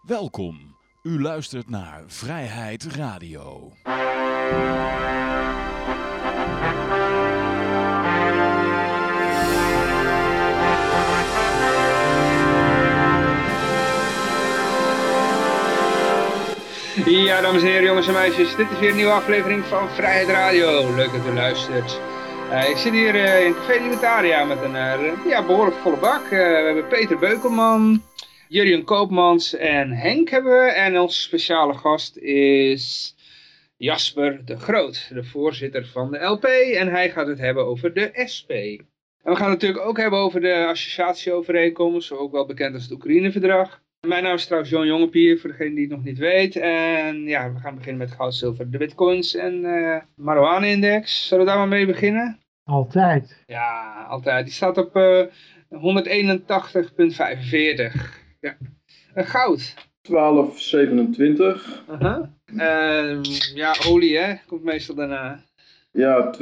Welkom. U luistert naar Vrijheid Radio. Ja, dames en heren, jongens en meisjes, dit is weer een nieuwe aflevering van Vrijheid Radio. Leuk dat u luistert. Uh, ik zit hier uh, in Café Libertaria met een uh, ja, behoorlijk volle bak. we hebben Peter Beukelman, Jurjen Koopmans en Henk hebben we. En onze speciale gast is Jasper de Groot, de voorzitter van de LP. En hij gaat het hebben over de SP. En we gaan het natuurlijk ook hebben over de associatieovereenkomst, ook wel bekend als het Oekraïne-verdrag. Mijn naam is trouwens John Jongepier, voor degene die het nog niet weet. En ja, we gaan beginnen met goud, zilver, de bitcoins en uh, marijuana-index. Zullen we daar maar mee beginnen? Altijd. Ja, altijd. Die staat op uh, 181,45. Ja. Uh, goud. 12,27. Uh -huh. ja, olie hè, komt meestal daarna. Ja,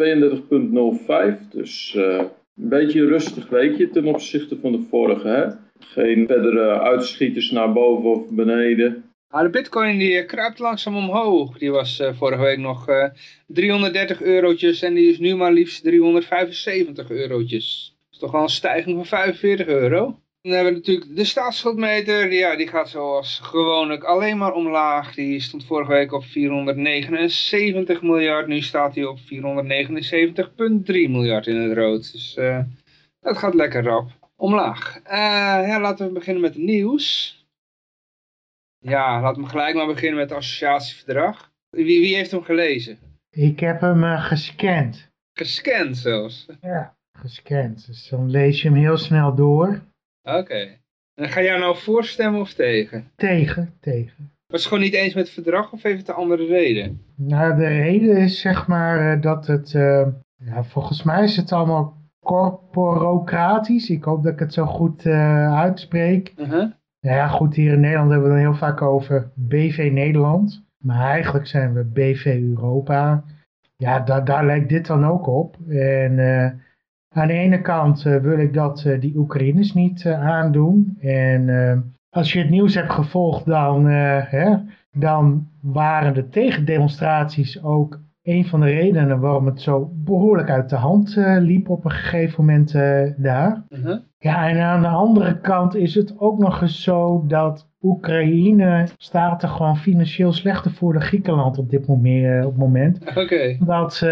32,05. Dus uh, een beetje een rustig weekje ten opzichte van de vorige hè. Geen verdere uitschieters naar boven of beneden. Ah, de bitcoin die kruipt langzaam omhoog. Die was vorige week nog uh, 330 eurotjes en die is nu maar liefst 375 eurotjes. Dat is toch wel een stijging van 45 euro. Dan hebben we natuurlijk de staatsschuldmeter. Ja, die gaat zoals gewoonlijk alleen maar omlaag. Die stond vorige week op 479 miljard. Nu staat hij op 479,3 miljard in het rood. Dus uh, dat gaat lekker rap omlaag. Uh, ja, laten we beginnen met het nieuws. Ja, laten we gelijk maar beginnen met het associatieverdrag. Wie, wie heeft hem gelezen? Ik heb hem uh, gescand. Gescand zelfs? Ja, gescand. Dus dan lees je hem heel snel door. Oké. Okay. En ga jij nou voorstemmen of tegen? Tegen, tegen. Was het gewoon niet eens met het verdrag of heeft het een andere reden? Nou, de reden is zeg maar uh, dat het... Uh, ja, volgens mij is het allemaal corporocratisch. Ik hoop dat ik het zo goed uh, uitspreek. Uh -huh. Ja goed, hier in Nederland hebben we het heel vaak over BV Nederland. Maar eigenlijk zijn we BV Europa. Ja, da daar lijkt dit dan ook op. En aan de ene kant uh, wil ik dat die Oekraïners niet aandoen. En als je het nieuws hebt gevolgd, dan, hè, dan waren de tegendemonstraties ook een van de redenen waarom het zo behoorlijk uit de hand uh, liep op een gegeven moment uh, daar. Uh -huh. Ja, en aan de andere kant is het ook nog eens zo dat Oekraïne staat er gewoon financieel slechter voor dan Griekenland op dit moment. Oké. Okay. Dat,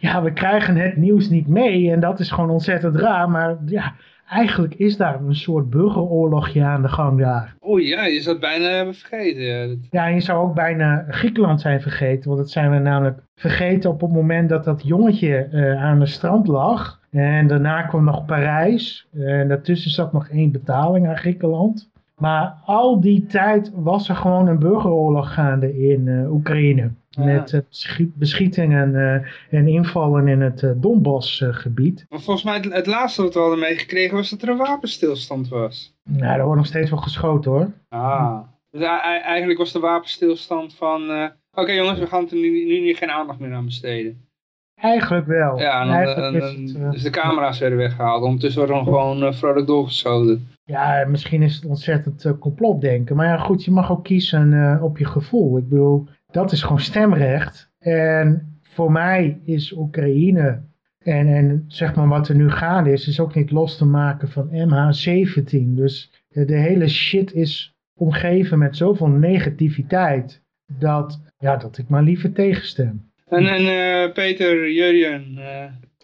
ja, we krijgen het nieuws niet mee en dat is gewoon ontzettend raar, maar ja... Eigenlijk is daar een soort burgeroorlogje aan de gang daar. Oeh ja, je zou het bijna vergeten. Ja. ja, je zou ook bijna Griekenland zijn vergeten. Want dat zijn we namelijk vergeten op het moment dat dat jongetje uh, aan de strand lag. En daarna kwam nog Parijs. En daartussen zat nog één betaling aan Griekenland. Maar al die tijd was er gewoon een burgeroorlog gaande in uh, Oekraïne. Ja. Met uh, beschietingen uh, en invallen in het Donbassgebied. Maar volgens mij het, het, laatste wat we hadden meegekregen was dat er een wapenstilstand was. Nou, er wordt nog steeds wel geschoten hoor. Ah, dus eigenlijk was de wapenstilstand van... Oké okay, jongens, we gaan er nu, nu, nu geen aandacht meer aan besteden. Eigenlijk wel. Ja, dan, Eigenlijk dan, is het, dus de camera's werden weggehaald. Ondertussen worden we gewoon vrolijk doorgeschoten. Ja, misschien is het ontzettend uh, complotdenken. Maar ja, goed, je mag ook kiezen uh, op je gevoel. Ik bedoel, dat is gewoon stemrecht. En voor mij is Oekraïne en, en zeg maar wat er nu gaande is, is ook niet los te maken van MH17. Dus de hele shit is omgeven met zoveel negativiteit dat, ja, dat ik maar liever tegenstem. En, en uh, Peter, Jurjen...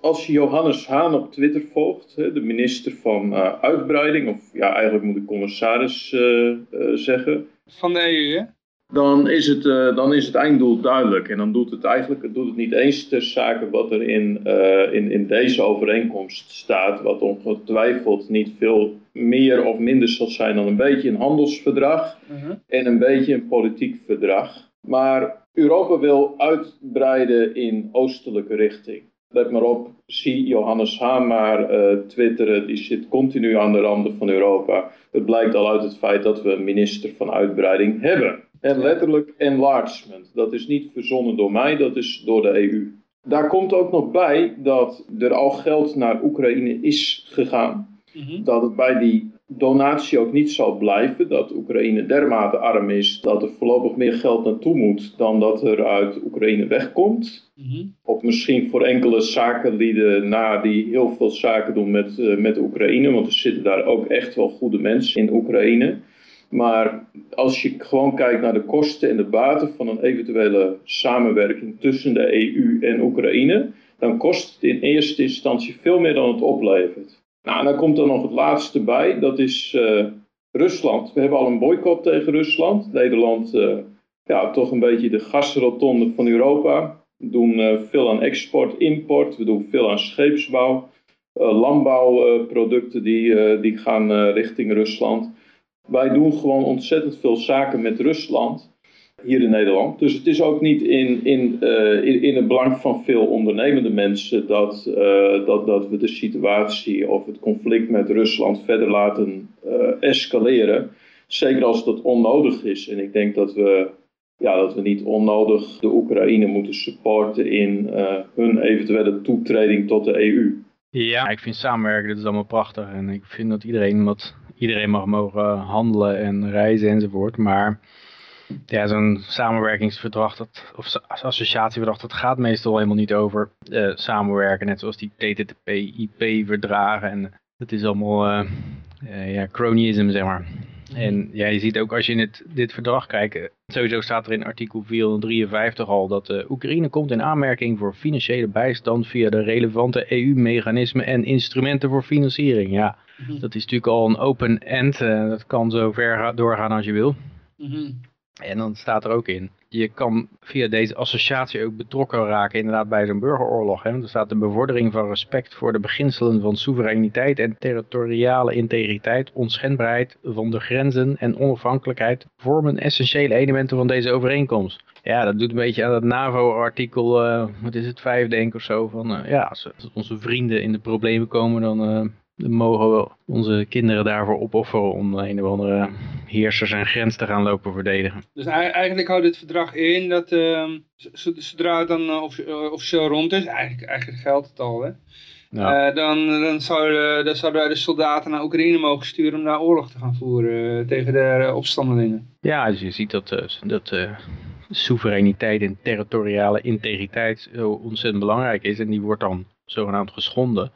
Als je Johannes Haan op Twitter volgt, de minister van uh, Uitbreiding, of ja, eigenlijk moet ik commissaris zeggen. Van de EU, hè? Dan is, het, dan is het einddoel duidelijk. En dan doet het eigenlijk het doet het niet eens ter zake wat er in, in, in deze overeenkomst staat. Wat ongetwijfeld niet veel meer of minder zal zijn dan een beetje een handelsverdrag. Uh -huh. En een beetje een politiek verdrag. Maar Europa wil uitbreiden in oostelijke richting. Let maar op, zie Johannes Haan maar uh, twitteren, die zit continu aan de randen van Europa. Het blijkt al uit het feit dat we een minister van uitbreiding hebben. En letterlijk enlargement. Dat is niet verzonnen door mij, dat is door de EU. Daar komt ook nog bij dat er al geld naar Oekraïne is gegaan. Mhm. Dat het bij die donatie ook niet zal blijven, dat Oekraïne dermate arm is dat er voorlopig meer geld naartoe moet dan dat er uit Oekraïne wegkomt. Mhm. Of misschien voor enkele zakenlieden na die heel veel zaken doen met, uh, met Oekraïne, want er zitten daar ook echt wel goede mensen in Oekraïne. Maar als je gewoon kijkt naar de kosten en de baten van een eventuele samenwerking tussen de EU en Oekraïne, dan kost het in eerste instantie veel meer dan het oplevert. Nou, en dan komt er nog het laatste bij, dat is uh, Rusland. We hebben al een boycott tegen Rusland. Nederland, uh, ja, toch een beetje de gasrotonde van Europa. We doen uh, veel aan export, import, we doen veel aan scheepsbouw. landbouwproducten die, die gaan richting Rusland. Wij doen gewoon ontzettend veel zaken met Rusland hier in Nederland. Dus het is ook niet in, in, uh, in, in, het belang van veel ondernemende mensen dat, uh, dat, dat we de situatie of het conflict met Rusland verder laten uh, escaleren. Zeker als dat onnodig is. En ik denk dat we, ja, dat we niet onnodig de Oekraïne moeten supporten in hun eventuele toetreding tot de EU. Ja, ik vind samenwerken, dat is allemaal prachtig. En ik vind dat iedereen, wat, iedereen mag mogen handelen en reizen enzovoort. Maar ja, zo'n samenwerkingsverdrag dat, of associatieverdrag, dat gaat meestal helemaal niet over uh, samenwerken. Net zoals die TTP-IP-verdragen. En dat is allemaal uh, uh, ja, cronyisme, zeg maar. En ja, je ziet ook als je in het, dit verdrag kijkt, sowieso staat er in artikel 453 al dat uh, Oekraïne komt in aanmerking voor financiële bijstand via de relevante EU-mechanismen en instrumenten voor financiering. Ja, mm -hmm. dat is natuurlijk al een open end, uh, dat kan zo ver doorgaan als je wil. Mm -hmm. En dan staat er ook in, je kan via deze associatie ook betrokken raken inderdaad bij zo'n burgeroorlog. Hè? Er staat de bevordering van respect voor de beginselen van soevereiniteit en territoriale integriteit, onschendbaarheid van de grenzen en onafhankelijkheid vormen essentiële elementen van deze overeenkomst. Ja, dat doet een beetje aan het NAVO-artikel, uh, wat is het, vijf denk ik of zo, van uh, ja, als onze vrienden in de problemen komen, dan... Uh, dan mogen we onze kinderen daarvoor opofferen om een of andere heerser zijn grens te gaan lopen verdedigen. Dus eigenlijk houdt dit verdrag in dat uh, zodra het dan uh, officieel rond is, eigenlijk, eigenlijk geldt het al hè, ja. uh, dan, dan, zouden, dan zouden wij de soldaten naar Oekraïne mogen sturen om daar oorlog te gaan voeren tegen de opstandelingen. Ja, dus je ziet dat, dat soevereiniteit en territoriale integriteit zo ontzettend belangrijk is en die wordt dan zogenaamd geschonden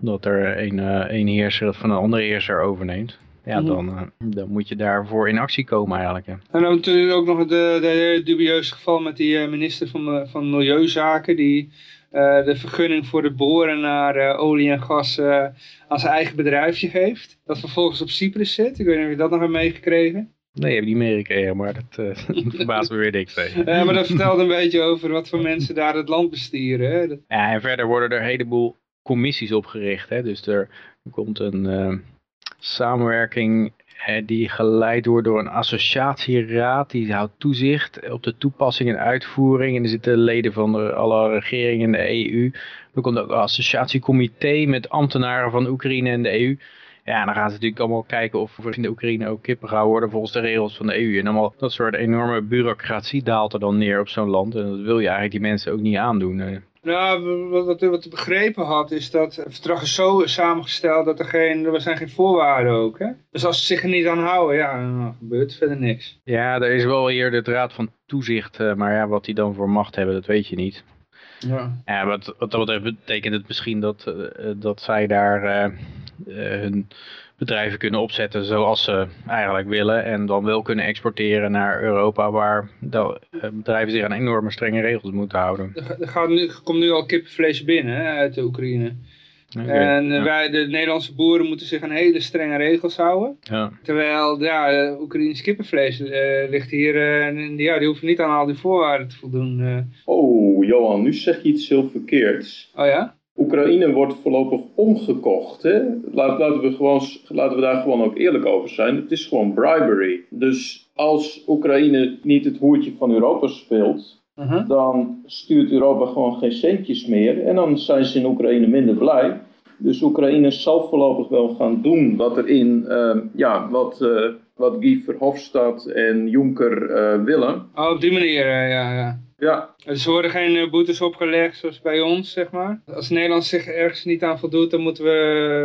omdat er een, uh, een heerser het van een andere heerser overneemt. Ja, dan, uh, dan moet je daarvoor in actie komen eigenlijk. Ja. En dan natuurlijk ook nog het de dubieuze geval met die minister van, van Milieuzaken... die uh, de vergunning voor het boren naar olie en gas aan zijn eigen bedrijfje geeft. Dat vervolgens op Cyprus zit. Ik weet niet of je dat nog hebt meegekregen. Nee, ik heb niet meegekregen, maar dat uh, verbaast me weer niks. Ja, maar dat vertelt een beetje over wat voor mensen daar het land bestieren. Hè? Dat... Ja, en verder worden er een heleboel commissies opgericht. Hè? Dus er komt een uh, samenwerking hè, die geleid wordt door een associatieraad. Die houdt toezicht op de toepassing en uitvoering. En er zitten leden van de, alle regeringen in de EU. Er komt ook een associatiecomité met ambtenaren van Oekraïne en de EU. Ja, dan gaan ze natuurlijk allemaal kijken of er in de Oekraïne ook kippen gehouden worden volgens de regels van de EU. En allemaal dat soort enorme bureaucratie daalt er dan neer op zo'n land. En dat wil je eigenlijk die mensen ook niet aandoen. Nou, wat, wat ik begrepen had, is dat het verdrag is zo samengesteld dat er geen, er zijn geen voorwaarden ook. Hè? Dus als ze zich er niet aan houden, ja, dan gebeurt verder niks. Ja, er is wel hier de raad van toezicht, maar ja, wat die dan voor macht hebben, dat weet je niet. Ja. Ja, wat, wat dat betekent het misschien dat, uh, dat zij daar uh, hun bedrijven kunnen opzetten zoals ze eigenlijk willen. En dan wel kunnen exporteren naar Europa waar de bedrijven zich aan enorme strenge regels moeten houden. Er, gaat nu, er komt nu al kippenvlees binnen hè, uit de Oekraïne. Okay, en ja. wij, de Nederlandse boeren moeten zich aan hele strenge regels houden. Ja. Terwijl ja, Oekraïns kippenvlees uh, ligt hier, uh, en ja, die hoeven niet aan al die voorwaarden te voldoen. Uh. Oh, Johan, nu zeg je iets heel verkeerds. Oh ja? Oekraïne wordt voorlopig omgekocht. Hè? Laat, laten, we gewoon, laten we daar gewoon ook eerlijk over zijn. Het is gewoon bribery. Dus als Oekraïne niet het hoertje van Europa speelt, Uh -huh. dan stuurt Europa gewoon geen centjes meer. En dan zijn ze in Oekraïne minder blij. Dus Oekraïne zal voorlopig wel gaan doen wat er in, uh, ja, wat, uh, wat Guy Verhofstadt en Juncker uh, willen. Oh, op die manier, ja, ja. Ja, Dus er worden geen eh, boetes opgelegd zoals bij ons, zeg maar. Als Nederland zich ergens niet aan voldoet, dan moeten we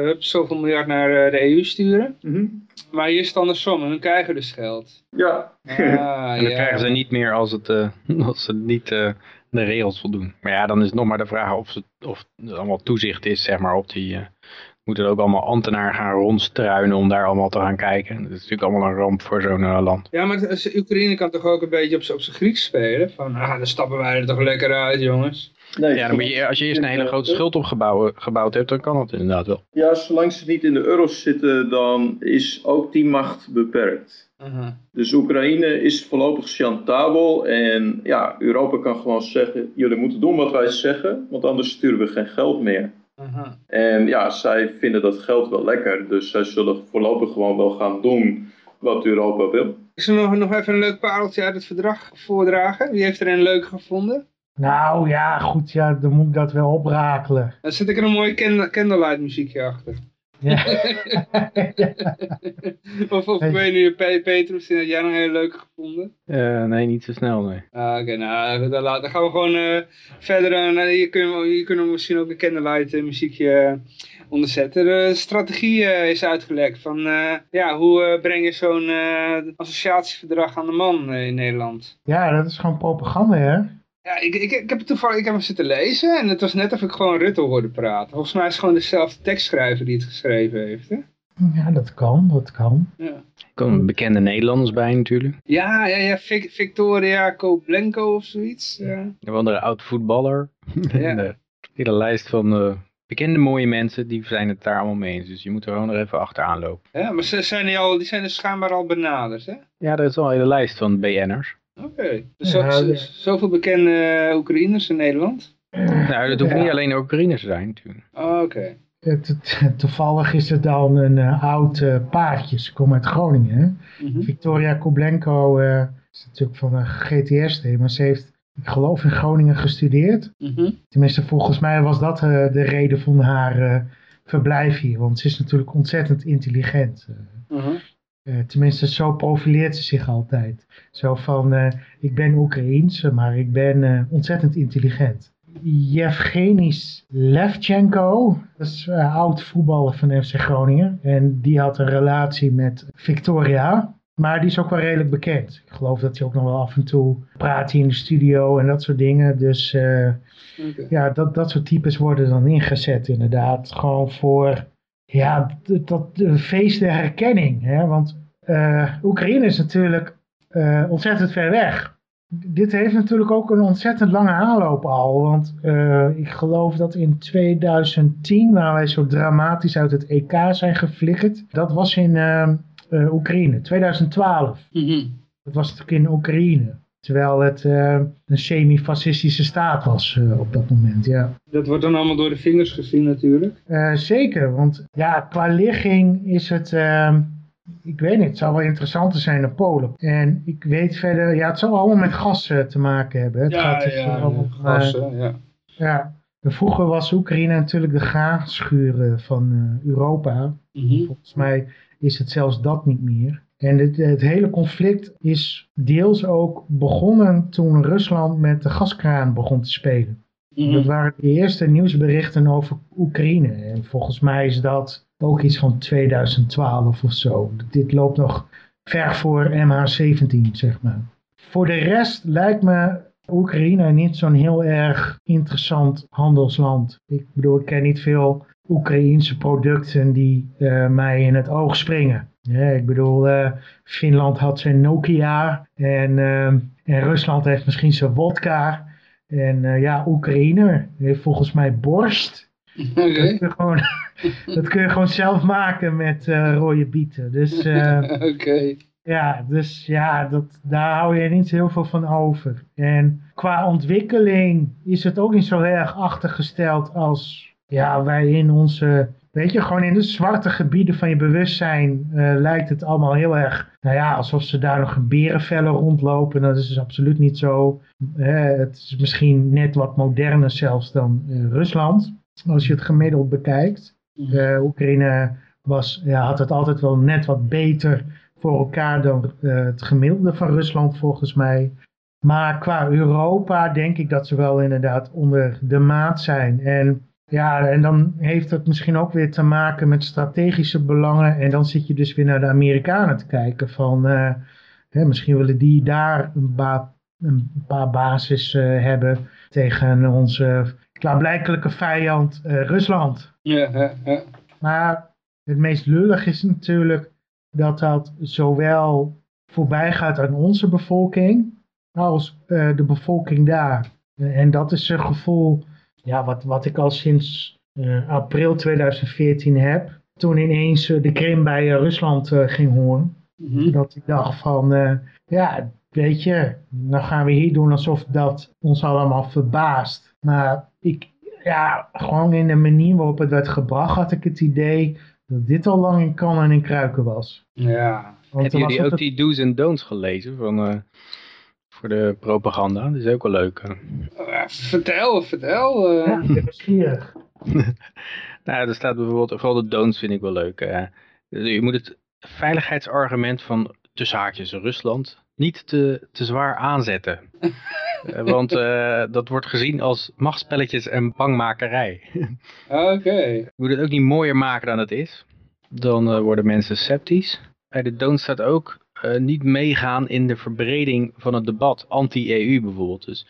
hup, zoveel miljard naar eh, de EU sturen. Mhm. Maar hier is het andersom, en hun krijgen dus geld. ja. Ah, En dan ja. krijgen ze niet meer als, het, eh, als ze niet eh, de regels voldoen. Maar ja, dan is het nog maar de vraag of, ze, of het allemaal toezicht is, zeg maar, op die... moeten er ook allemaal ambtenaren gaan rondstruinen om daar allemaal te gaan kijken. Dat is natuurlijk allemaal een ramp voor zo'n eh, land. Ja, maar het- Oekraïne kan toch ook een beetje op zijn Grieks spelen? Van, ah, dan stappen wij er toch lekker uit, jongens. Nee, Ja, dan moet je, als je eerst een hele grote schuld opgebouwd gebouwd hebt, dan kan dat inderdaad wel. Ja, zolang ze niet in de euro's zitten, dan is ook die macht beperkt. Aha. Dus Oekraïne is voorlopig chantabel en ja, Europa kan gewoon zeggen, jullie moeten doen wat wij zeggen, want anders sturen we geen geld meer. Aha. En ja, zij vinden dat geld wel lekker, dus zij zullen voorlopig gewoon wel gaan doen wat Europa wil. Ik zal nog, nog even een leuk pareltje uit het verdrag voordragen. Wie heeft er een leuk gevonden? Nou ja, goed, ja, dan moet ik dat wel oprakelen. Dan zet ik er een mooi candle- candlelight muziekje achter. Ja. of of ik weet niet, Pe- Petrus, had jij nog een hele leuke gevonden? Eh, nee, niet zo snel, nee. Ah, Oké, nou, dan, gaan we gewoon eh, verder. en eh, hier, kunnen we, hier kunnen we misschien ook een candlelight muziekje onderzetten. De strategie eh, is uitgelekt van, eh, ja, hoe breng je zo'n eh, associatieverdrag aan de man in Nederland? ja, dat is gewoon propaganda, hè? Ja, ik, ik, ik heb het toevallig, ik heb hem zitten lezen en het was net of ik gewoon Rutte hoorde praten. Volgens mij is het gewoon dezelfde tekstschrijver die het geschreven heeft, hè? Ja, dat kan, dat kan. Ja. Er komen bekende Nederlanders bij natuurlijk. Ja, ja, ja, Vic- Victoria Koblenko of zoiets. Ja. Een andere oud voetballer. Ja. Eh, hele lijst van eh, bekende mooie mensen, die zijn het daar allemaal mee eens. Dus je moet er gewoon nog even achteraan lopen. ja, maar ze zijn die, al, die zijn dus schijnbaar al benaderd, hè? Ja, er is wel een hele lijst van BN'ers. Oké. Dus Ja, zo, zo- ja. zoveel bekende Oekraïners in Nederland? Nou, dat hoeft Ja. niet alleen Oekraïners te zijn natuurlijk. Oh, Oké. Toevallig is het dan een eh, oud eh, paardje. Ze komt uit Groningen. Mhm. Victoria Koblenko eh, is natuurlijk van de GTS, maar ze heeft, ik geloof, in Groningen gestudeerd. Mhm. Tenminste, volgens mij was dat eh, de reden van haar eh, verblijf hier. Want ze is natuurlijk ontzettend intelligent. eh. Mhm. Eh, tenminste, zo profileert ze zich altijd. Zo van, eh, ik ben Oekraïens, maar ik ben eh, ontzettend intelligent. Yevgenis Levchenko, dat is oud voetballer van FC Groningen. En die had een relatie met Victoria. Maar die is ook wel redelijk bekend. Ik geloof dat hij ook nog wel af en toe praat in de studio en dat soort dingen. Dus ja, dat, dat soort types worden dan ingezet inderdaad. Gewoon voor ja, dat feest der herkenning. Hè? Want eh, Oekraïne is natuurlijk eh, ontzettend ver weg. Dit heeft natuurlijk ook een ontzettend lange aanloop al. Want eh, ik geloof dat in 2010, waar wij zo dramatisch uit het EK zijn geflikkerd. Dat was in Oekraïne, 2012. Mhm. Dat was natuurlijk in Oekraïne. Terwijl het eh, een semi-fascistische staat was eh, op dat moment, ja. Dat wordt dan allemaal door de vingers gezien natuurlijk. Eh, zeker, want ja, qua ligging is het, eh, ik weet niet, het zou wel interessanter zijn dan Polen. En ik weet verder, ja, het zal allemaal met gas te maken hebben. Het Ja, gaat dus ja, eh, gassen, ja. ja. Vroeger was Oekraïne natuurlijk de graanschuur van Europa. Mhm. Volgens mij is het zelfs dat niet meer. En het, het hele conflict is deels ook begonnen toen Rusland met de gaskraan begon te spelen. Mhm. Dat waren de eerste nieuwsberichten over Oekraïne. En volgens mij is dat ook iets van 2012 of zo. Dit loopt nog ver voor MH17, zeg maar. Voor de rest lijkt me Oekraïne niet zo'n heel erg interessant handelsland. Ik bedoel, ik ken niet veel Oekraïense producten die eh, mij in het oog springen. Ja, ik bedoel, eh, Finland had zijn Nokia en, eh, en Rusland heeft misschien zijn wodka. En eh, ja, Oekraïne heeft volgens mij borst. Dat, kun je gewoon, dat kun je gewoon zelf maken met rode bieten. Dus ja, dus ja dat, daar hou je niet heel veel van over. En qua ontwikkeling is het ook niet zo erg achtergesteld als ja, wij in onze... Weet je, gewoon in de zwarte gebieden van je bewustzijn eh, lijkt het allemaal heel erg... Nou ja, alsof ze daar nog berenvellen rondlopen. Dat is dus absoluut niet zo. Het is misschien net wat moderner zelfs dan eh, Rusland. Als je het gemiddeld bekijkt. Eh, Oekraïne was, ja, had het altijd wel net wat beter voor elkaar dan het gemiddelde van Rusland volgens mij. Maar qua Europa denk ik dat ze wel inderdaad onder de maat zijn. En ja, en dan heeft het misschien ook weer te maken met strategische belangen. En dan zit je dus weer naar de Amerikanen te kijken van... Uh, hè, misschien willen die daar een, ba een paar basis uh, hebben tegen onze klaarblijkelijke vijand uh, Rusland. Ja, ja, ja. Maar het meest lullig is natuurlijk dat dat zowel voorbij gaat aan onze bevolking als de bevolking daar. En dat is een gevoel ja, wat, wat ik al sinds uh, april 2014 heb. Toen ineens uh, de Krim bij Rusland ging horen. Mm -hmm. Dat ik dacht van, ja, weet je, dan gaan we hier doen alsof dat ons allemaal verbaast. Maar ik, ja, gewoon in de manier waarop het werd gebracht had ik het idee dat dit al lang in kan en in kruiken was. Ja. Want Hebben jullie ook het... die do's en don'ts gelezen van, uh, voor de propaganda? Dat is ook wel leuk. Uh, vertel, vertel. Uh... Ja, nieuwsgierig. nou, er staat bijvoorbeeld, vooral de don'ts vind ik wel leuk. je moet het veiligheidsargument van tussen haakjes Rusland niet te, te zwaar aanzetten. Want uh, dat wordt gezien als machtspelletjes en bangmakerij. Oké. Je moet het ook niet mooier maken dan het is. Dan uh, worden mensen sceptisch. Bij de Don't staat ook uh, niet meegaan in de verbreding van het debat. Anti-EU bijvoorbeeld. Dus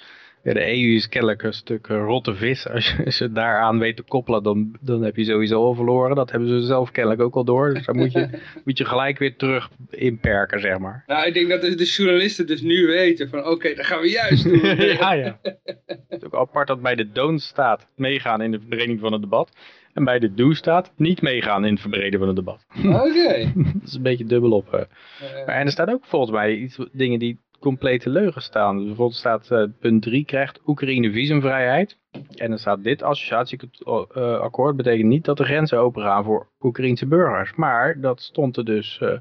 ja, de EU is kennelijk een stuk rotte vis. Als je ze daaraan weet te koppelen, dan, dan heb je sowieso al verloren. Dat hebben ze zelf kennelijk ook al door. Dus dan moet je, moet je gelijk weer terug inperken, zeg maar. Nou, ik denk dat de journalisten dus nu weten van oké, okay, dat gaan we juist doen. ja, ja. Het is ook apart dat bij de don't staat meegaan in de verbreding van het debat. En bij de do staat niet meegaan in het verbreden van het debat. Oké. dat is een beetje dubbel op. Uh. Uh. Maar, en er staat ook volgens mij iets, dingen die complete leugen staan. Dus bijvoorbeeld staat uh, punt 3 krijgt Oekraïne visumvrijheid. En dan staat dit associatieakkoord betekent niet dat de grenzen open gaan voor Oekraïnse burgers. Maar dat stond er dus uh,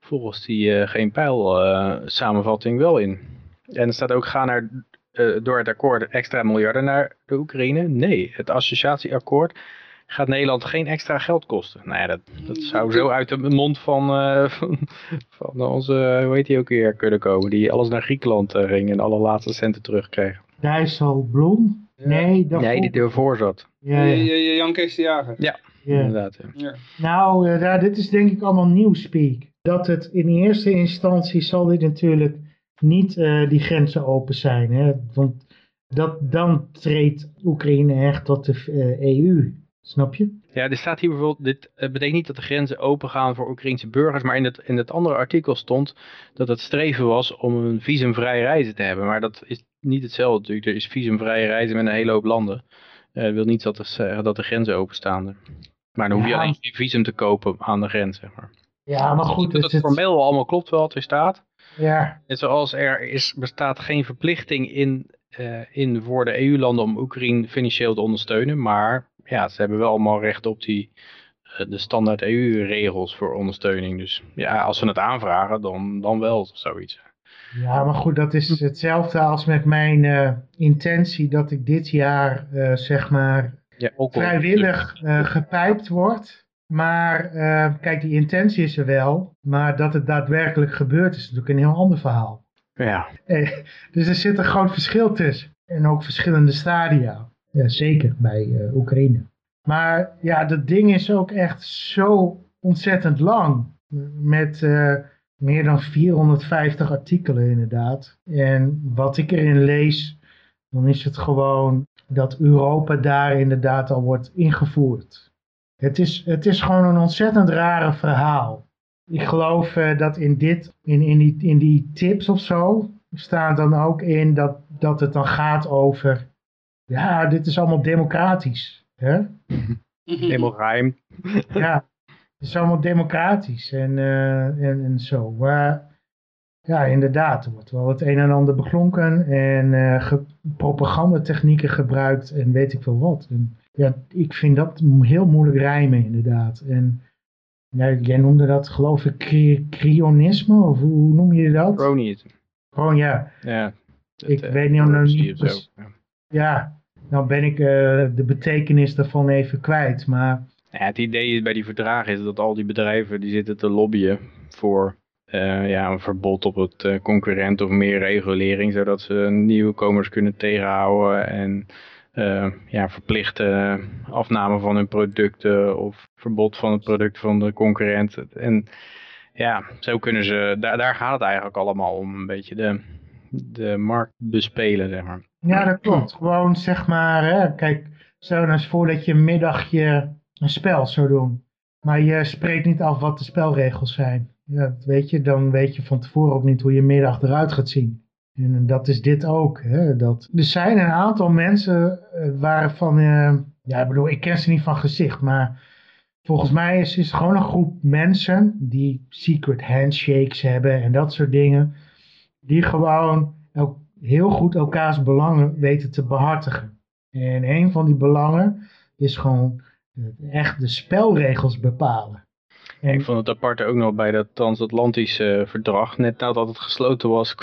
volgens die geen pijl samenvatting wel in. En er staat ook ga naar, door het akkoord extra miljarden naar de Oekraïne. Nee, het associatieakkoord gaat Nederland geen extra geld kosten. Nou ja, dat, dat zou zo uit de mond van, uh, van, van, onze, hoe heet die ook weer, kunnen komen. Die alles naar Griekenland uh, ging en alle laatste centen terugkreeg. Dijsselbloem? Ja. Nee, dat nee, die ervoor zat. Ja, ja. ja Jan Kees de Jager. Ja, ja. inderdaad. Ja. Nou, ja, dit is denk ik allemaal nieuwspeak. Dat het in eerste instantie zal dit natuurlijk niet uh, die grenzen open zijn. Hè? Want dat, dan treedt Oekraïne echt tot de EU. Snap je? Ja, er staat hier bijvoorbeeld, dit betekent niet dat de grenzen open gaan voor Oekraïnse burgers, maar in het, in het andere artikel stond dat het streven was om een visumvrije reizen te hebben. Maar dat is niet hetzelfde natuurlijk. Er is visumvrije reizen met een hele hoop landen. Uh, dat wil niet dat de, dat de grenzen openstaan. Maar dan hoef je ja. alleen geen visum te kopen aan de grens, zeg maar. Ja, maar goed. Dat het, het formeel allemaal klopt wel wat er staat. Ja. En zoals er is, bestaat geen verplichting in, uh, in voor de EU-landen om Oekraïne financieel te ondersteunen, maar ja, ze hebben wel allemaal recht op die, uh, de standaard EU-regels voor ondersteuning. Dus ja, als ze het aanvragen, dan, dan wel zoiets. Ja, maar goed, dat is hetzelfde als met mijn uh, intentie dat ik dit jaar, uh, zeg maar, ja, vrijwillig gepijpt word. Maar kijk, die intentie is er wel, maar dat het daadwerkelijk gebeurt is natuurlijk een heel ander verhaal. Ja. dus er zit een groot verschil tussen. En ook verschillende stadia. Ja, zeker bij uh, Oekraïne. Maar ja, dat ding is ook echt zo ontzettend lang. Met uh, meer dan 450 artikelen inderdaad. En wat ik erin lees, dan is het gewoon dat Europa daar inderdaad al wordt ingevoerd. Het is, het is gewoon een ontzettend rare verhaal. Ik geloof uh, dat in, dit, in, in, die, in die tips of zo staat dan ook in dat, dat het dan gaat over ja, dit is allemaal democratisch. Hè? Ja, het is allemaal democratisch en, uh, en, en zo. Maar ja, inderdaad, er wordt wel het een en ander beklonken en uh, ge propagandatechnieken gebruikt en weet ik veel wat. En, ja, ik vind dat heel moeilijk rijmen inderdaad. En ja, jij noemde dat geloof ik cry cryonisme, of hoe noem je dat? Cronyisme. Gewoon ja. Ja. ik weet niet of nou niet. Ja, nou ben ik uh, de betekenis daarvan even kwijt, maar... Ja, het idee bij die verdragen is dat al die bedrijven die zitten te lobbyen voor eh, ja, een verbod op het uh, concurrent of meer regulering, zodat ze nieuwkomers kunnen tegenhouden en uh, ja, verplichte afname van hun producten of verbod van het product van de concurrent. En ja, zo kunnen ze, daar, daar gaat het eigenlijk allemaal om, een beetje de, de markt bespelen, zeg maar. Ja, dat klopt. Gewoon zeg maar, hè, kijk, stel nou eens voor dat je een middagje een spel zou doen. Maar je spreekt niet af wat de spelregels zijn. Ja, dat weet je, dan weet je van tevoren ook niet hoe je middag eruit gaat zien. En dat is dit ook. Hè? Dat, er zijn een aantal mensen uh, waarvan, uh, ja ik bedoel, ik ken ze niet van gezicht, maar volgens mij is het gewoon een groep mensen die secret handshakes hebben en dat soort dingen. Die gewoon heel goed elkaars belangen weten te behartigen. En een van die belangen is gewoon echt de spelregels bepalen. En... Ik vond het aparte ook nog bij dat transatlantische verdrag. Net nadat het gesloten was,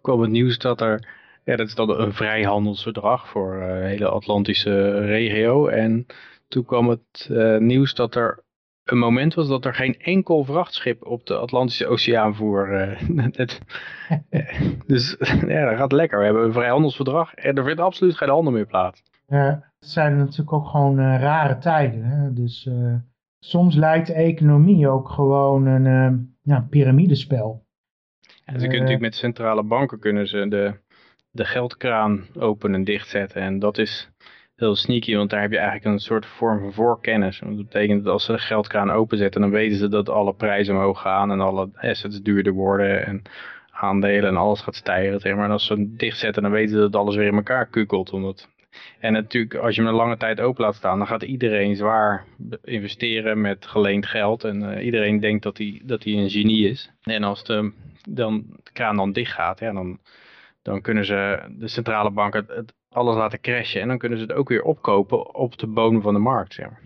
kwam het nieuws dat er... Ja, dat is dan een vrijhandelsverdrag voor de uh, hele Atlantische regio. En toen kwam het uh, nieuws dat er een moment was dat er geen enkel vrachtschip op de Atlantische Oceaan voer. Uh, dus ja, dat gaat lekker. We hebben een vrijhandelsverdrag en er vindt absoluut geen handel meer plaats. Ja, het zijn natuurlijk ook gewoon rare tijden. Hè? Dus soms lijkt de economie ook gewoon een uh, ja, piramidespel. Ja, ze kunnen natuurlijk met centrale banken kunnen ze de, de geldkraan open en dichtzetten. En dat is heel sneaky, want daar heb je eigenlijk een soort vorm van voorkennis. dat betekent dat als ze de geldkraan openzetten, dan weten ze dat alle prijzen omhoog gaan en alle assets duurder worden en aandelen en alles gaat stijgen. Zeg maar. En als ze dichtzetten, dan weten ze dat alles weer in elkaar kukelt, omdat en natuurlijk, als je hem een lange tijd open laat staan, dan gaat iedereen zwaar investeren met geleend geld. En uh, iedereen denkt dat hij, dat een genie is. En als de, dan, de kraan dan dicht gaat, dan, dan kunnen ze de centrale banken het, alles laten crashen. En dan kunnen ze het ook weer opkopen op de bodem van de markt. Zeg maar.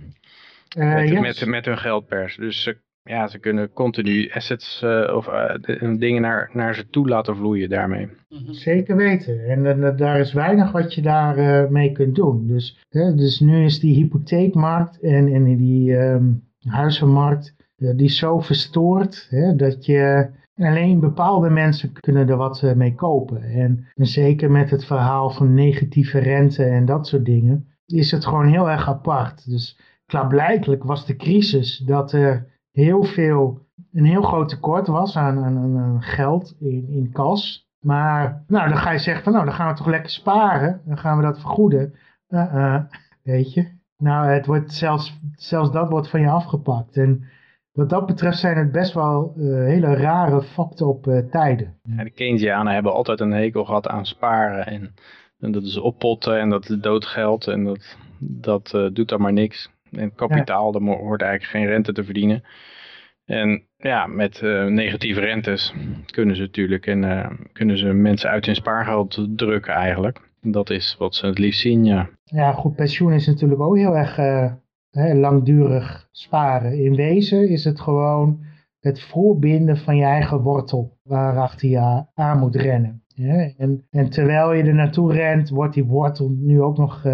Uh, met, yes. met, met, hun geldpers. Dus ze ja, ze kunnen continu assets uh, of uh, dingen naar, naar ze toe laten vloeien daarmee. Mhm. Zeker weten. En uh, daar is weinig wat je daar mee kunt doen. Dus, dus nu is die hypotheekmarkt en, en die um, huizenmarkt die is zo verstoord hè, dat je alleen bepaalde mensen kunnen er wat mee kopen. En, zeker met het verhaal van negatieve rente en dat soort dingen is het gewoon heel erg apart. Dus klaarblijkelijk was de crisis dat er heel veel, een heel groot tekort was aan, aan, geld in, in kas. Maar nou, dan ga je zeggen van nou, dan gaan we toch lekker sparen. Dan gaan we dat vergoeden. Uh -uh, weet je. Nou, het wordt zelfs, zelfs dat wordt van je afgepakt. En wat dat betreft zijn het best wel uh, hele rare fucked op uh, tijden. Ja, de Keynesianen hebben altijd een hekel gehad aan sparen. En, en dat is oppotten en dat is doodgeld. En dat, dat uh, doet dan maar niks. En kapitaal, ja. daar hoort eigenlijk geen rente te verdienen. En ja, met negatieve rentes kunnen ze natuurlijk en kunnen ze mensen uit hun spaargeld drukken eigenlijk. Dat is wat ze het liefst zien, ja. Ja, goed, pensioen is natuurlijk ook heel erg hè, langdurig sparen. In wezen is het gewoon het voorbinden van je eigen wortel waarachter je aan moet rennen. En, en terwijl je er naartoe rent, wordt die wortel nu ook nog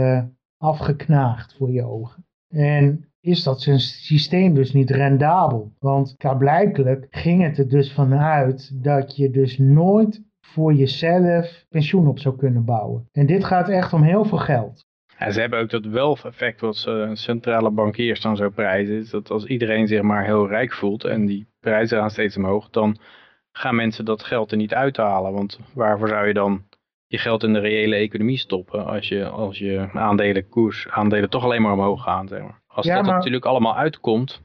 afgeknaagd voor je ogen. En is dat systeem dus niet rendabel. Want klaarblijkelijk ging het er dus vanuit dat je dus nooit voor jezelf pensioen op zou kunnen bouwen. En dit gaat echt om heel veel geld. Ja, ze hebben ook dat wealth-effect wat centrale bankiers dan zo prijzen. Is dat als iedereen zich maar heel rijk voelt en die prijzen gaan steeds omhoog, dan gaan mensen dat geld er niet uithalen. Want waarvoor zou je dan je geld in de reële economie stoppen als je, als je aandelen, koers, aandelen toch alleen maar omhoog gaan. Zeg maar. Als dat natuurlijk allemaal uitkomt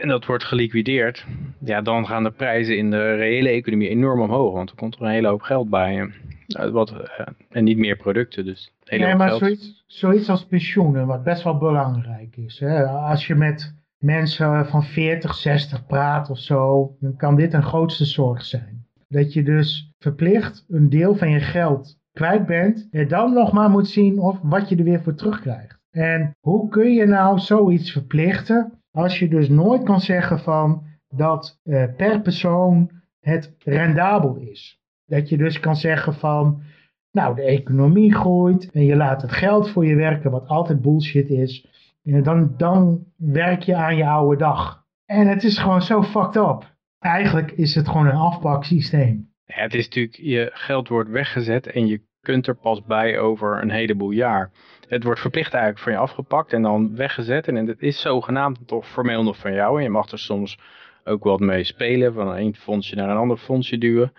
en dat wordt geliquideerd, ja, dan gaan de prijzen in de reële economie enorm omhoog. Want er komt er een hele hoop geld bij. Wat, uh, en niet meer producten, dus nee, maar geld. Zoiets, zoiets als pensioenen, wat best wel belangrijk is. Hè? Als je met mensen van 40, 60 praat of zo, dan kan dit een grootste zorg zijn. Dat je dus verplicht een deel van je geld kwijt bent en dan nog maar moet zien of wat je er weer voor terugkrijgt. En hoe kun je nou zoiets verplichten als je dus nooit kan zeggen van dat uh, per persoon het rendabel is. Dat je dus kan zeggen van, nou de economie groeit en je laat het geld voor je werken, wat altijd bullshit is. En dan, dan werk je aan je oude dag. En het is gewoon zo fucked up. eigenlijk is het gewoon een afpaksysteem. Het is natuurlijk, je geld wordt weggezet en je kunt er pas bij over een heleboel jaar. Het wordt verplicht eigenlijk van je afgepakt en dan weggezet. En het is zogenaamd toch formeel nog van jou. En je mag er soms ook wat mee spelen, van een fondsje naar een ander fondsje duwen.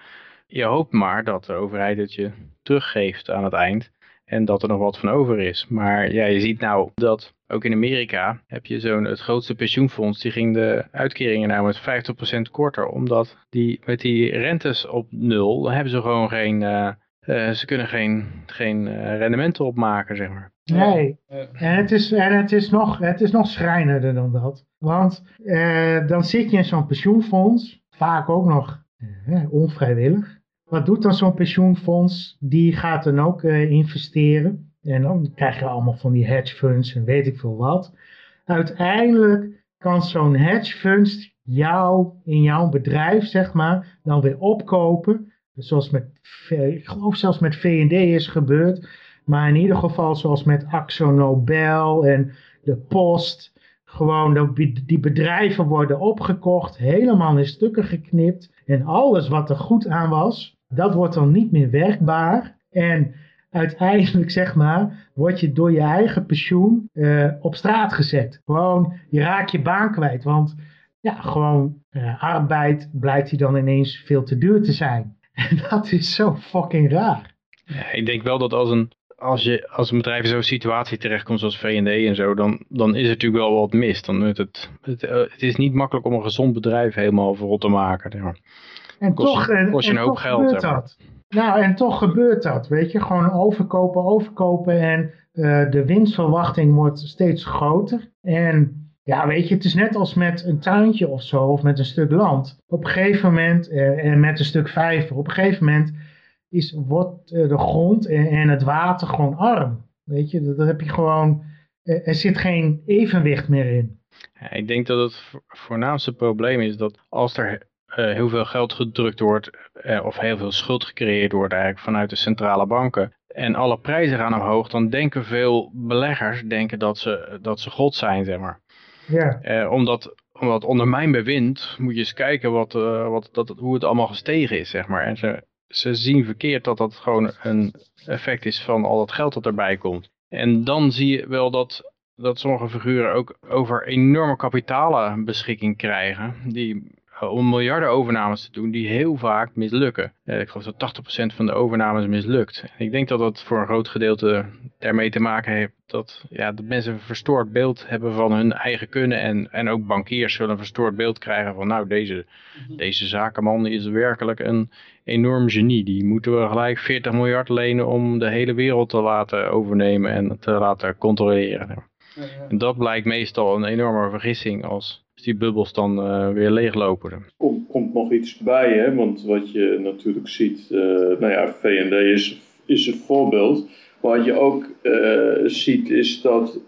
Je hoopt maar dat de overheid het je teruggeeft aan het eind. En dat er nog wat van over is. Maar ja, je ziet nou dat ook in Amerika heb je zo'n het grootste pensioenfonds. Die ging de uitkeringen nou met 50% korter. Omdat die met die rentes op nul, dan hebben ze gewoon geen... Uh, uh, ze kunnen geen, geen uh, rendementen opmaken, zeg maar. Nee, en het is, en het is, nog, het is nog schrijnender dan dat. Want dan zit je in zo'n pensioenfonds, vaak ook nog onvrijwillig. Wat doet dan zo'n pensioenfonds? Die gaat dan ook uh, investeren. En dan krijg je allemaal van die hedge funds en weet ik veel wat. Uiteindelijk kan zo'n hedge fund jou in jouw bedrijf, zeg maar, dan weer opkopen. Zoals met, ik geloof zelfs met V&D is gebeurd. Maar in ieder geval zoals met Axo Nobel en de Post. Gewoon die bedrijven worden opgekocht, helemaal in stukken geknipt. En alles wat er goed aan was, dat wordt dan niet meer werkbaar. En uiteindelijk, zeg maar, word je door je eigen pensioen uh, op straat gezet. Gewoon, je raakt je baan kwijt. Want ja, gewoon uh, arbeid blijkt hij dan ineens veel te duur te zijn. En dat is zo fucking raar. Ik denk wel dat als een, als je als een bedrijf in zo'n situatie terechtkomt zoals V&D en zo, dan, dan is er natuurlijk wel wat mis. Dan het, het, het, het is niet makkelijk om een gezond bedrijf helemaal verrot te maken. Ja. En kost, toch, en, kost je een hoop geld. Gebeurt dat. Nou, en toch gebeurt dat, weet je. Gewoon overkopen, overkopen en uh, de winstverwachting wordt steeds groter. En ja, weet je, het is net als met een tuintje of zo, of met een stuk land. Op een gegeven moment, uh, en met een stuk vijver, op een gegeven moment is, wordt uh, de grond en, en, het water gewoon arm. Weet je, dat, dat heb je gewoon, er zit geen evenwicht meer in. Ja, ik denk dat het voornaamste probleem is dat als er heel veel geld gedrukt wordt uh, of heel veel schuld gecreëerd wordt eigenlijk vanuit de centrale banken en alle prijzen gaan omhoog, dan denken veel beleggers denken dat ze, dat ze god zijn, zeg maar. Ja. Uh, omdat, omdat onder mijn bewind moet je eens kijken wat, wat, dat, hoe het allemaal gestegen is, zeg maar. En ze, ze zien verkeerd dat dat gewoon een effect is van al dat geld dat erbij komt. En dan zie je wel dat dat sommige figuren ook over enorme kapitalen beschikking krijgen. Die eh, om miljarden overnames te doen die heel vaak mislukken. Uh, ik geloof dat 80% van de overnames mislukt. Ik denk dat dat voor een groot gedeelte daarmee te maken heeft dat, ja, dat mensen een verstoord beeld hebben van hun eigen kunnen. En, en ook bankiers zullen een verstoord beeld krijgen van nou deze, mhm. deze zakenman is werkelijk een enorm genie. Die moeten we gelijk 40 miljard lenen om de hele wereld te laten overnemen en te laten controleren. En dat blijkt meestal een enorme vergissing als die bubbels dan uh, weer leeglopen. Er komt, komt nog iets bij, hè? want wat je natuurlijk ziet, uh, nou ja, V&D is, is een voorbeeld. Wat je ook uh, ziet is dat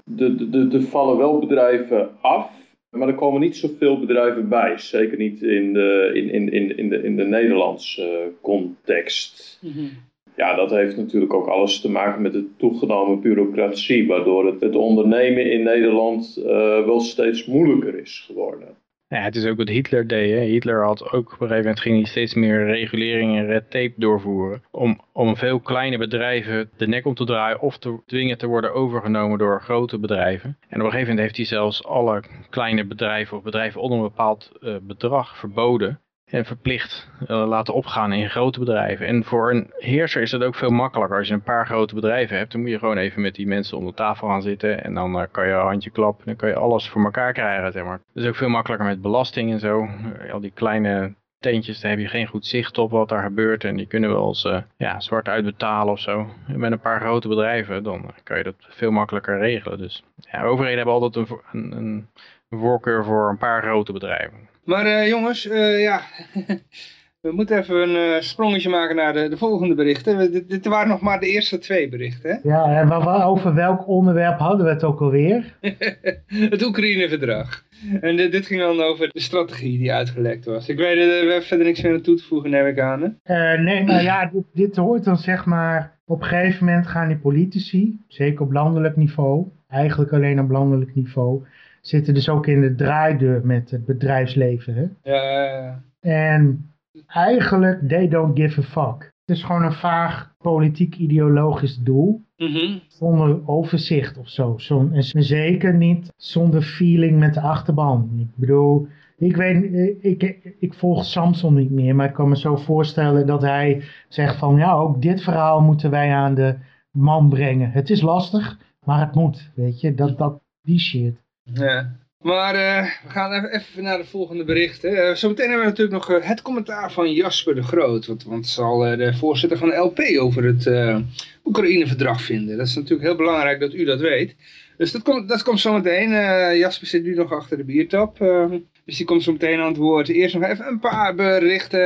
er vallen wel bedrijven af, maar er komen niet zoveel bedrijven bij. Zeker niet in de, in, in, in, in de, in de Nederlandse context. Mm -hmm ja, dat heeft natuurlijk ook alles te maken met de toegenomen bureaucratie, waardoor het, het ondernemen in Nederland uh, wel steeds moeilijker is geworden. Ja, het is ook wat Hitler deed. Hitler had ook op een gegeven moment ging hij steeds meer regulering en red tape doorvoeren. Om, om veel kleine bedrijven de nek om te draaien of te dwingen te worden overgenomen door grote bedrijven. En op een gegeven moment heeft hij zelfs alle kleine bedrijven of bedrijven onder een bepaald uh, bedrag verboden en verplicht uh, laten opgaan in grote bedrijven. En voor een heerser is dat ook veel makkelijker. Als je een paar grote bedrijven hebt, dan moet je gewoon even met die mensen om de tafel gaan zitten. En dan uh, kan je handje klappen en dan kan je alles voor elkaar krijgen, zeg maar. Dat is ook veel makkelijker met belasting en zo. Uh, al die kleine teentjes, daar heb je geen goed zicht op wat daar gebeurt. En die kunnen wel eens ja, zwart uitbetalen of zo. En met een paar grote bedrijven, dan kan je dat veel makkelijker regelen. Dus ja, overheden hebben altijd een, een, een voorkeur voor een paar grote bedrijven. Maar uh, jongens, uh, ja, we moeten even een uh, sprongetje maken naar de, de volgende berichten. Dit, dit, waren nog maar de eerste twee berichten. Hè? Ja, en over welk onderwerp hadden we het ook alweer? het Oekraïne-verdrag. En dit, dit, ging dan over de strategie die uitgelekt was. Ik weet er we verder niks meer aan toe te voegen, neem ik aan. Hè? nee, nou ja, dit, dit hoort dan zeg maar... Op een gegeven moment gaan die politici, zeker op landelijk niveau... eigenlijk alleen op landelijk niveau zitten dus ook in de draaideur met het bedrijfsleven. Hè? Ja, En eigenlijk, they don't give a fuck. Het is gewoon een vaag politiek-ideologisch doel. Mhm. Zonder overzicht of zo. Zon- en zeker niet zonder feeling met de achterban. Ik bedoel, ik weet, ik, ik volg Samson niet meer, maar ik kan me zo voorstellen dat hij zegt van ja, ook dit verhaal moeten wij aan de man brengen. Het is lastig, maar het moet, weet je, dat, dat, die shit. Ja. Maar eh, we gaan even, even naar de volgende berichten. Eh, zometeen hebben we natuurlijk nog eh, het commentaar van Jasper de Groot. Want, want zal eh, de voorzitter van de LP over het eh, Oekraïne-verdrag vinden. Dat is natuurlijk heel belangrijk dat u dat weet. Dus dat komt, dat komt zometeen. Eh, Jasper zit nu nog achter de biertap. eh, dus die komt zo meteen aan het woord. Eerst nog even een paar berichten.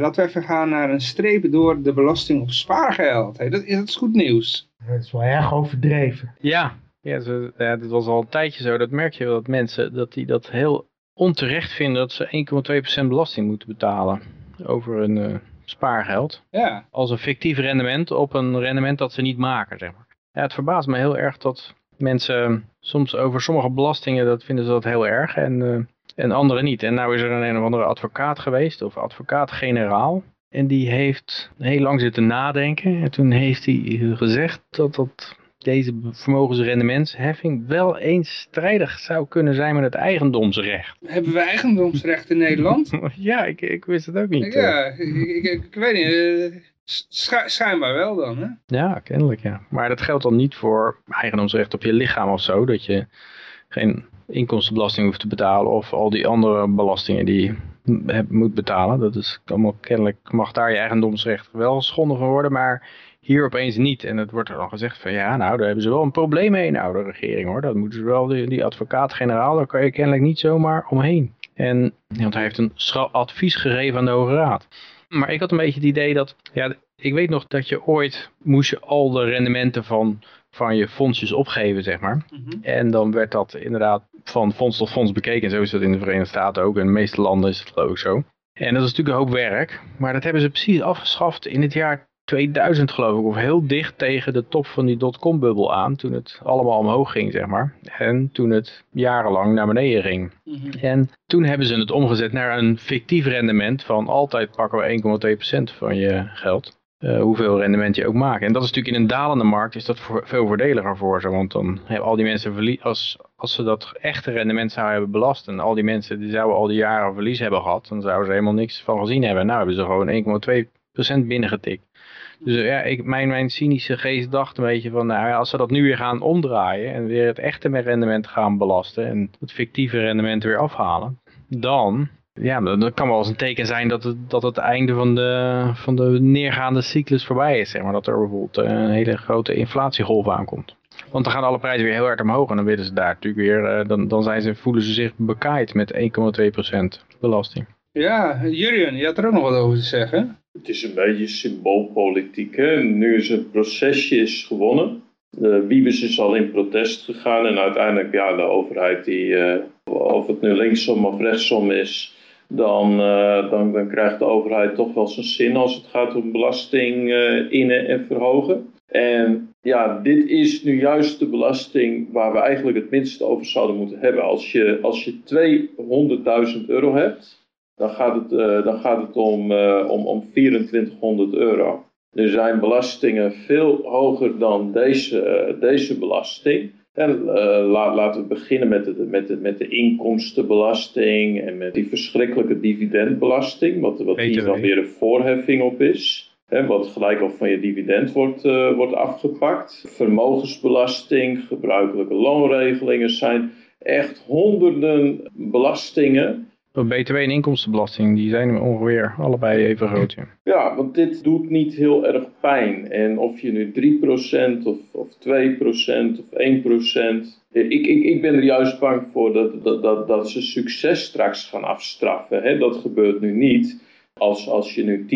Laten we even gaan naar een streep door de belasting op spaargeld. Hey, dat, is, dat is goed nieuws. Dat is wel erg overdreven. Ja, ja, zo, ja, dit was al een tijdje zo. Dat merk je wel dat mensen dat die dat heel onterecht vinden dat ze 1,2% belasting moeten betalen over hun eh, spaargeld. Ja. Als een fictief rendement op een rendement dat ze niet maken, zeg maar. Ja, het verbaast me heel erg dat mensen soms over sommige belastingen, dat vinden ze dat heel erg en, eh, en andere niet. En nou is er een, een of andere advocaat geweest, of advocaat-generaal. En die heeft heel lang zitten nadenken. En toen heeft hij gezegd dat, dat deze vermogensrendementsheffing wel eens strijdig zou kunnen zijn met het eigendomsrecht. Hebben we eigendomsrecht in Nederland? ja, ik, ik wist het ook niet. Ja, ik, ik, ik, weet niet. eh, schijnbaar wel dan, hè? Ja, kennelijk ja. Maar dat geldt dan niet voor eigendomsrecht op je lichaam of zo. Dat je geen inkomstenbelasting hoeft te betalen of al die andere belastingen die je moet betalen. Dat is allemaal kennelijk mag daar je eigendomsrecht wel geschonden van worden, maar hier opeens niet. En het wordt er dan gezegd van ja, nou daar hebben ze wel een probleem mee, nou de regering hoor. Dat moeten ze wel, die, die advocaat-generaal, daar kan je kennelijk niet zomaar omheen. En want hij heeft een advies gegeven aan de Hoge Raad. Maar ik had een beetje het idee dat, ja, ik weet nog dat je ooit moest je al de rendementen van, van je fondsjes opgeven, zeg maar. En dan werd dat inderdaad van fonds tot fonds bekeken. En zo is dat in de Verenigde Staten ook. In de meeste landen is het geloof ik zo. En dat is natuurlijk een hoop werk. Maar dat hebben ze precies afgeschaft in het jaar 2000 geloof ik. Of heel dicht tegen de top van die dotcom-bubbel aan. Toen het allemaal omhoog ging, zeg maar. En toen het jarenlang naar beneden ging. En toen hebben ze het omgezet naar een fictief rendement van altijd pakken we 1,2% van je geld. eh, hoeveel rendement je ook maakt. En dat is natuurlijk in een dalende markt is dat voor, veel voordeliger voor ze. Want dan hebben al die mensen verlie als, als ze dat echte rendement zouden hebben belast. En al die mensen die zouden al die jaren verlies hebben gehad. Dan zouden ze helemaal niks van gezien hebben. Nou hebben ze gewoon 1,2% binnengetikt. Dus ja, ik, mijn, mijn cynische geest dacht een beetje van, nou als ze dat nu weer gaan omdraaien en weer het echte rendement gaan belasten en het fictieve rendement weer afhalen, dan, ja, dan kan wel eens een teken zijn dat het, dat het einde van de, van de neergaande cyclus voorbij is, zeg maar. Dat er bijvoorbeeld eh, een hele grote inflatiegolf aankomt. Want dan gaan alle prijzen weer heel erg omhoog en dan willen ze daar natuurlijk weer, eh, dan, dan zijn ze, voelen ze zich bekaaid met 1,2% belasting. Ja, Jurjen, je had er ook nog wat over te zeggen. Het is een beetje symboolpolitiek. Nu is het procesje is gewonnen. De Wiebes is al in protest gegaan en uiteindelijk, ja, de overheid die, eh, of het nu linksom of rechtsom is, dan, eh, dan, dan krijgt de overheid toch wel zijn zin als het gaat om belasting eh, innen en verhogen. En ja, dit is nu juist de belasting waar we eigenlijk het minste over zouden moeten hebben. Als je, als je 200.000 euro hebt, dan gaat het, eh, dan gaat het om, eh, om, om 2400 euro. Er zijn belastingen veel hoger dan deze, eh, deze belasting. En la- laten we beginnen met de, met, de, met de inkomstenbelasting en met die verschrikkelijke dividendbelasting, wat, wat hier dan weer een voorheffing op is. Hè, wat gelijk al van je dividend wordt, wordt afgepakt. Vermogensbelasting, gebruikelijke loonregelingen zijn echt honderden belastingen BTW en inkomstenbelasting, die zijn ongeveer allebei even groot. Ja. Want dit doet niet heel erg pijn. En of je nu 3% of, of 2% of 1%. Ik, ik, ik ben er juist bang voor dat, dat, dat, dat ze succes straks gaan afstraffen. Dat gebeurt nu niet. Als, als je nu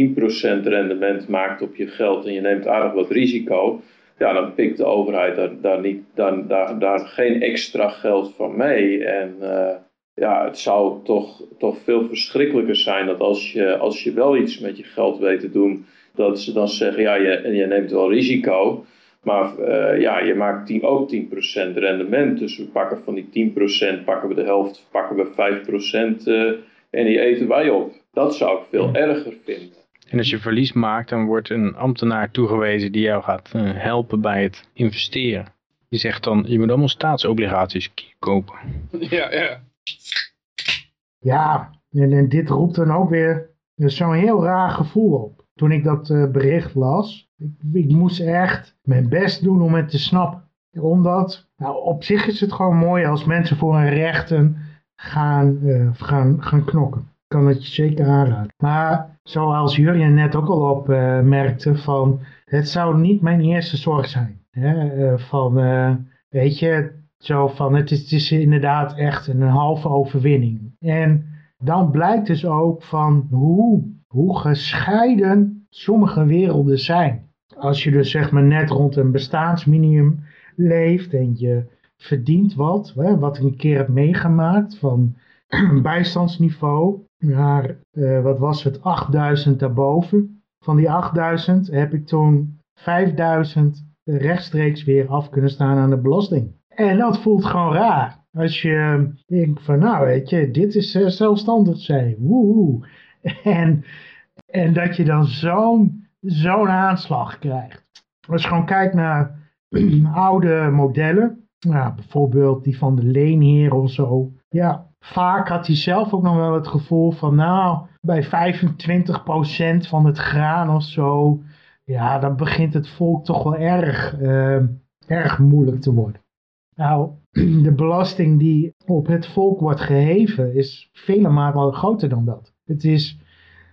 10% rendement maakt op je geld en je neemt aardig wat risico. Ja, dan pikt de overheid daar, daar, niet, daar, daar, daar geen extra geld van mee. En eh, ja, het zou toch, toch veel verschrikkelijker zijn dat als je, als je wel iets met je geld weet te doen, dat ze dan zeggen, ja, je, je neemt wel risico, maar eh, ja, je maakt 10, ook 10% rendement. Dus we pakken van die 10%, pakken we de helft, pakken we 5% eh, en die eten wij op. Dat zou ik veel erger vinden. En als je verlies maakt, dan wordt een ambtenaar toegewezen die jou gaat eh, helpen bij het investeren. Die zegt dan, je moet allemaal staatsobligaties kopen. Ja, ja. Ja, en, dit roept dan ook weer zo'n heel raar gevoel op. Toen ik dat uh, bericht las, ik, ik, moest echt mijn best doen om het te snappen. Omdat, nou, op zich is het gewoon mooi als mensen voor hun rechten gaan, uh, gaan, gaan knokken. Ik kan het je zeker aanraden. Maar zoals Jurjen net ook al opmerkte, uh, van het zou niet mijn eerste zorg zijn. Hè? van, weet je, zo van het is, is inderdaad echt een halve overwinning. En dan blijkt dus ook van hoe, hoe gescheiden sommige werelden zijn. Als je dus zeg maar net rond een bestaansminimum leeft en je verdient wat, hè, wat ik een keer heb meegemaakt van bijstandsniveau naar, uh, wat was het, 8000 daarboven. Van die 8000 heb ik toen 5000 rechtstreeks weer af kunnen staan aan de belasting. En dat voelt gewoon raar. Als je denkt van, nou weet je, dit is uh, zelfstandig zijn. Woehoe. En, en dat je dan zo'n zo'n aanslag krijgt. Als je gewoon kijkt naar oude modellen. Nou, bijvoorbeeld die van de leenheer of zo. Ja, vaak had hij zelf ook nog wel het gevoel van, nou, bij 25% van het graan of zo. Ja, dan begint het volk toch wel erg, uh, erg moeilijk te worden. Nou, de belasting die op het volk wordt geheven is vele malen groter dan dat. Het is,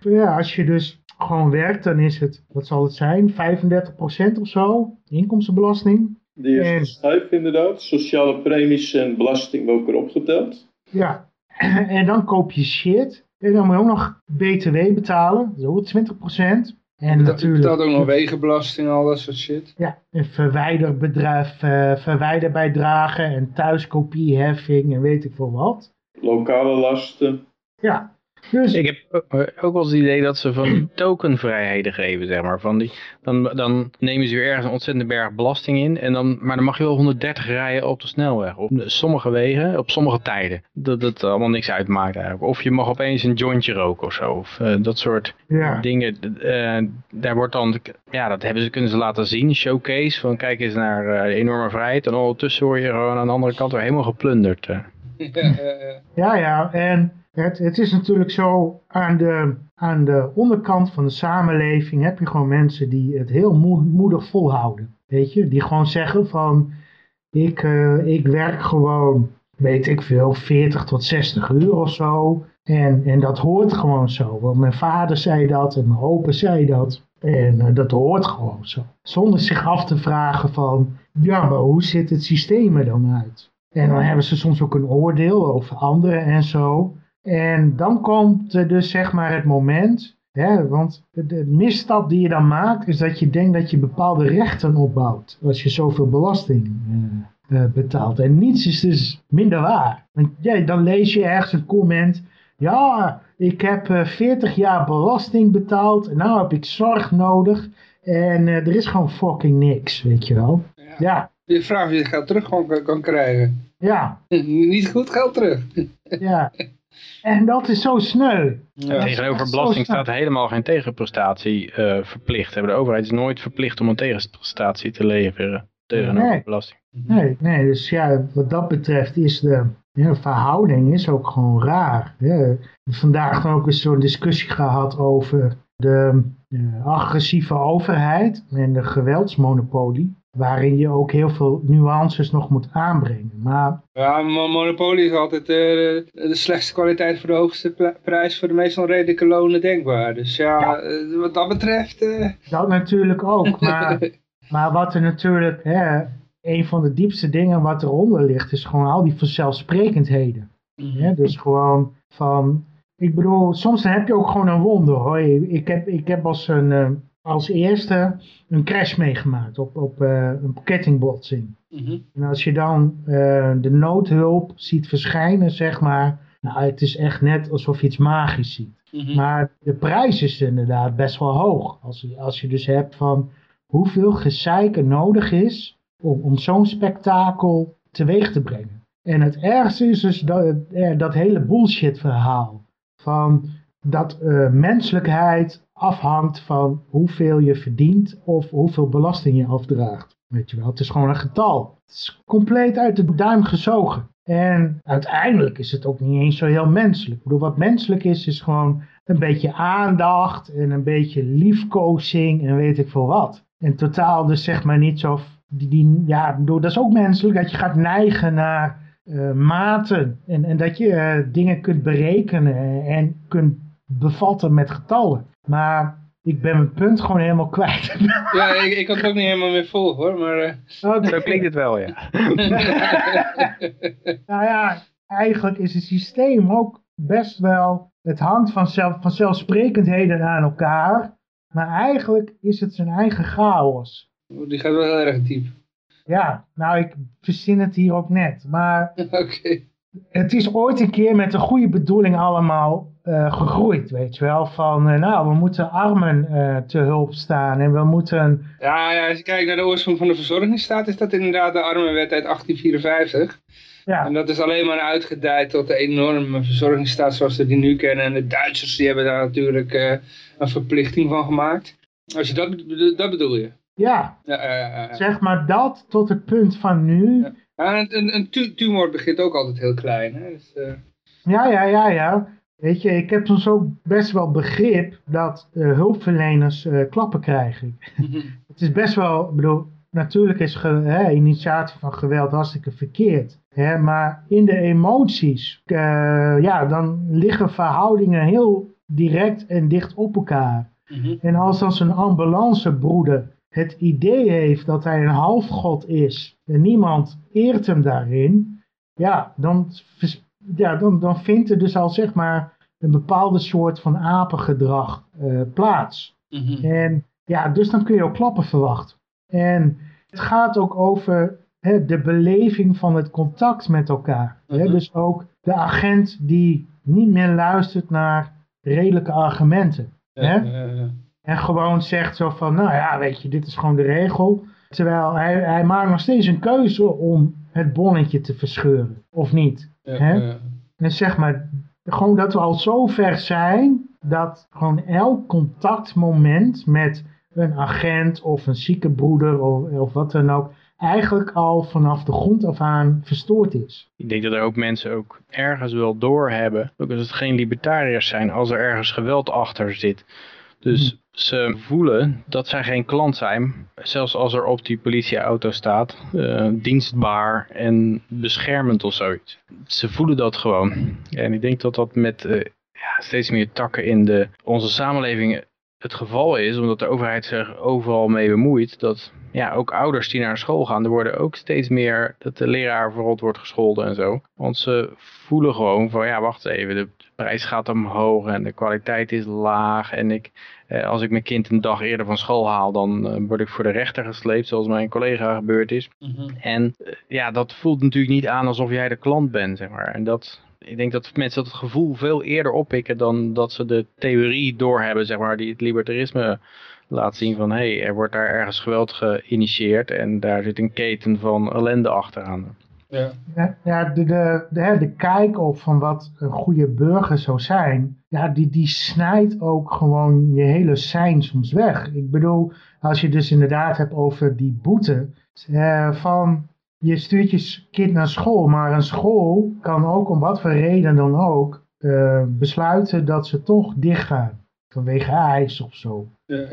ja, als je dus gewoon werkt, dan is het, wat zal het zijn, 35% of zo, inkomstenbelasting. Die is schuif inderdaad, sociale premies en belasting ook erop geteld. Ja, en dan koop je shit. En dan moet je ook nog btw betalen, ook 20%. En dat, natuurlijk, betaalt ook nog wegenbelasting en al dat soort shit. Ja, en verwijderbedrijf, uh, verwijderbijdragen en thuiskopieheffing en weet ik veel wat. Lokale lasten. Ja, dus... Ik heb ook wel eens het idee dat ze van tokenvrijheden geven, zeg maar. Van die, dan, dan nemen ze weer ergens een ontzettende berg belasting in. En dan, maar dan mag je wel 130 rijden op de snelweg. Op sommige wegen, op sommige tijden. Dat het allemaal niks uitmaakt eigenlijk. Of je mag opeens een jointje roken of zo. Of uh, dat soort ja. dingen. Uh, daar wordt dan, ja, dat hebben ze, kunnen ze laten zien. Showcase van kijk eens naar uh, de enorme vrijheid. En ondertussen word je gewoon aan de andere kant weer helemaal geplunderd. Ja, ja, en... Het, het, is natuurlijk zo, aan de, aan de onderkant van de samenleving heb je gewoon mensen die het heel moedig volhouden. Weet je, die gewoon zeggen van, ik, uh, ik werk gewoon, weet ik veel, 40 tot 60 uur of zo. En, en dat hoort gewoon zo, want mijn vader zei dat en mijn opa zei dat. En uh, dat hoort gewoon zo. Zonder zich af te vragen van, ja, maar hoe ziet het systeem er dan uit? En dan hebben ze soms ook een oordeel over anderen en zo. En dan komt dus zeg maar het moment, hè, want de, misstap die je dan maakt is dat je denkt dat je bepaalde rechten opbouwt als je zoveel belasting uh, uh, betaalt. En niets is dus minder waar. Want ja, dan lees je ergens een comment, ja, ik heb uh, 40 jaar belasting betaald en nou heb ik zorg nodig en er is gewoon fucking niks, weet je wel. Ja. ja. Je vraagt of je geld terug kan, kan krijgen. Ja. Niet goed geld terug. ja. En dat is zo sneu. Ja. Tegenover belasting staat helemaal geen tegenprestatie uh, verplicht. De overheid is nooit verplicht om een tegenprestatie te leveren tegenover nee. belasting. Nee, nee, dus ja, wat dat betreft is de ja, verhouding is ook gewoon raar. Ja, we hebben vandaag ook eens zo'n discussie gehad over de uh, agressieve overheid en de geweldsmonopolie waarin je ook heel veel nuances nog moet aanbrengen. Maar... Ja, monopolie is altijd uh, de, slechtste kwaliteit voor de hoogste prijs voor de meest onredelijke lonen denkbaar. Dus ja, ja. Uh, wat dat betreft... Uh... Dat natuurlijk ook, maar, maar wat er natuurlijk, hè, een van de diepste dingen wat eronder ligt, is gewoon al die vanzelfsprekendheden. Mm -hmm. ja, dus gewoon van, ik bedoel, soms heb je ook gewoon een wonder hoor. Ik heb, ik heb als een als eerste een crash meegemaakt op, op uh, een kettingbotsing. Mm -hmm. En als je dan uh, de noodhulp ziet verschijnen, zeg maar, nou, het is echt net alsof je iets magisch ziet. Mm -hmm. Maar de prijs is inderdaad best wel hoog. Als je, als je dus hebt van hoeveel gezeik er nodig is om, om zo'n spektakel teweeg te brengen. En het ergste is dus dat, dat hele bullshit verhaal. Van dat uh, menselijkheid afhangt van hoeveel je verdient of hoeveel belasting je afdraagt. Weet je wel, het is gewoon een getal. Het is compleet uit de duim gezogen. En uiteindelijk is het ook niet eens zo heel menselijk. Ik bedoel, wat menselijk is, is gewoon een beetje aandacht en een beetje liefkozing en weet ik veel wat. En totaal dus zeg maar niet zo, die, ja, dat is ook menselijk, dat je gaat neigen naar uh, maten. En, en dat je uh, dingen kunt berekenen en kunt bevatten met getallen. Maar ik ben mijn punt gewoon helemaal kwijt. Ja, ik, ik kan het ook niet helemaal meer volgen hoor, maar... Uh... Zo klinkt het wel, ja. nou ja, eigenlijk is het systeem ook best wel... Het hangt van, zelf, van zelfsprekendheden aan elkaar. Maar eigenlijk is het zijn eigen chaos. Die gaat wel heel erg diep. Ja, nou ik verzin het hier ook net. Maar okay. het is ooit een keer met een goede bedoeling allemaal uh, gegroeid, weet je wel. Van, uh, nou, we moeten armen uh, te hulp staan en we moeten... Ja, ja, als je kijkt naar de oorsprong van de verzorgingsstaat, is dat inderdaad de armenwet uit 1854. Ja. En dat is alleen maar uitgedijd tot de enorme verzorgingsstaat zoals we die nu kennen. En de Duitsers die hebben daar natuurlijk een verplichting van gemaakt. Als je dat, dat bedoel je? Ja, ja zeg maar dat tot het punt van nu. Ja. een, een tumor begint ook altijd heel klein. Hè? Dus, ja, ja, ja, ja. Weet je, ik heb soms ook best wel begrip dat uh, hulpverleners uh, klappen krijgen. het is best wel, ik bedoel, natuurlijk is ge, hè, initiatie van geweld hartstikke verkeerd. Hè, maar in de emoties, uh, ja, dan liggen verhoudingen heel direct en dicht op elkaar. Mhm. En als dan zo'n ambulancebroeder het idee heeft dat hij een halfgod is en niemand eert hem daarin, ja, dan ja, dan, dan vindt er dus al zeg maar een bepaalde soort van apengedrag uh, plaats. Mhm. En ja, dus dan kun je ook klappen verwachten. En het gaat ook over hè, de beleving van het contact met elkaar. hè? Mhm. Dus ook de agent die niet meer luistert naar redelijke argumenten. hè? En gewoon zegt zo van, nou ja, weet je, dit is gewoon de regel. Terwijl hij, hij maakt nog steeds een keuze om het bonnetje te verscheuren, of niet. Hè? En zeg maar, gewoon dat we al zo ver zijn dat gewoon elk contactmoment met een agent of een zieke broeder of, of wat dan ook, eigenlijk al vanaf de grond af aan verstoord is. Ik denk dat er ook mensen ook ergens wel doorhebben, ook als het geen libertariërs zijn, als er ergens geweld achter zit. Dus ze voelen dat zij geen klant zijn, zelfs als er op die politieauto staat, uh, dienstbaar en beschermend of zoiets. Ze voelen dat gewoon. En ik denk dat dat met uh, ja, steeds meer takken in de, onze samenleving het geval is, omdat de overheid zich overal mee bemoeit, dat ja, ook ouders die naar school gaan, er worden ook steeds meer dat de leraar bijvoorbeeld wordt gescholden en zo. Want ze voelen gewoon van, ja, wacht even, de prijs gaat omhoog en de kwaliteit is laag. En ik, eh, als ik mijn kind een dag eerder van school haal, dan eh, word ik voor de rechter gesleept, zoals mijn collega gebeurd is. Mm -hmm. En eh, ja, dat voelt natuurlijk niet aan alsof jij de klant bent, zeg maar. En dat, ik denk dat mensen dat gevoel veel eerder oppikken dan dat ze de theorie doorhebben, zeg maar, die het libertarisme laat zien van, hé, hey, er wordt daar ergens geweld geïnitieerd en daar zit een keten van ellende achteraan. Ja, ja, de, de, de, de kijk op van wat een goede burger zou zijn, ja, die, die snijdt ook gewoon je hele zijn soms weg. Ik bedoel, als je dus inderdaad hebt over die boete, uh, van je stuurt je kind naar school, maar een school kan ook om wat voor reden dan ook uh, besluiten dat ze toch dichtgaan. Vanwege ijs of zo.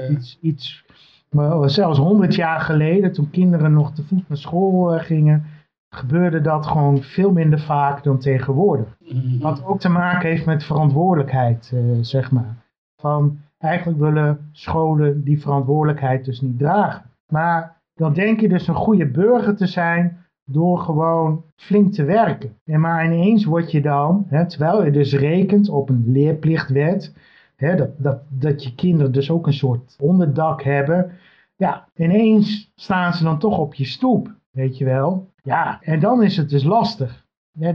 Iets, iets, maar zelfs honderd jaar geleden, toen kinderen nog te voet naar school uh, gingen, gebeurde dat gewoon veel minder vaak dan tegenwoordig. -hmm. Wat ook te maken heeft met verantwoordelijkheid, uh, zeg maar. Van, eigenlijk willen scholen die verantwoordelijkheid dus niet dragen. Maar dan denk je dus een goede burger te zijn door gewoon flink te werken. En maar ineens word je dan, hè, terwijl je dus rekent op een leerplichtwet, hè, dat, dat, dat je kinderen dus ook een soort onderdak hebben, ja, ineens staan ze dan toch op je stoep, weet je wel. Ja, en dan is het dus lastig.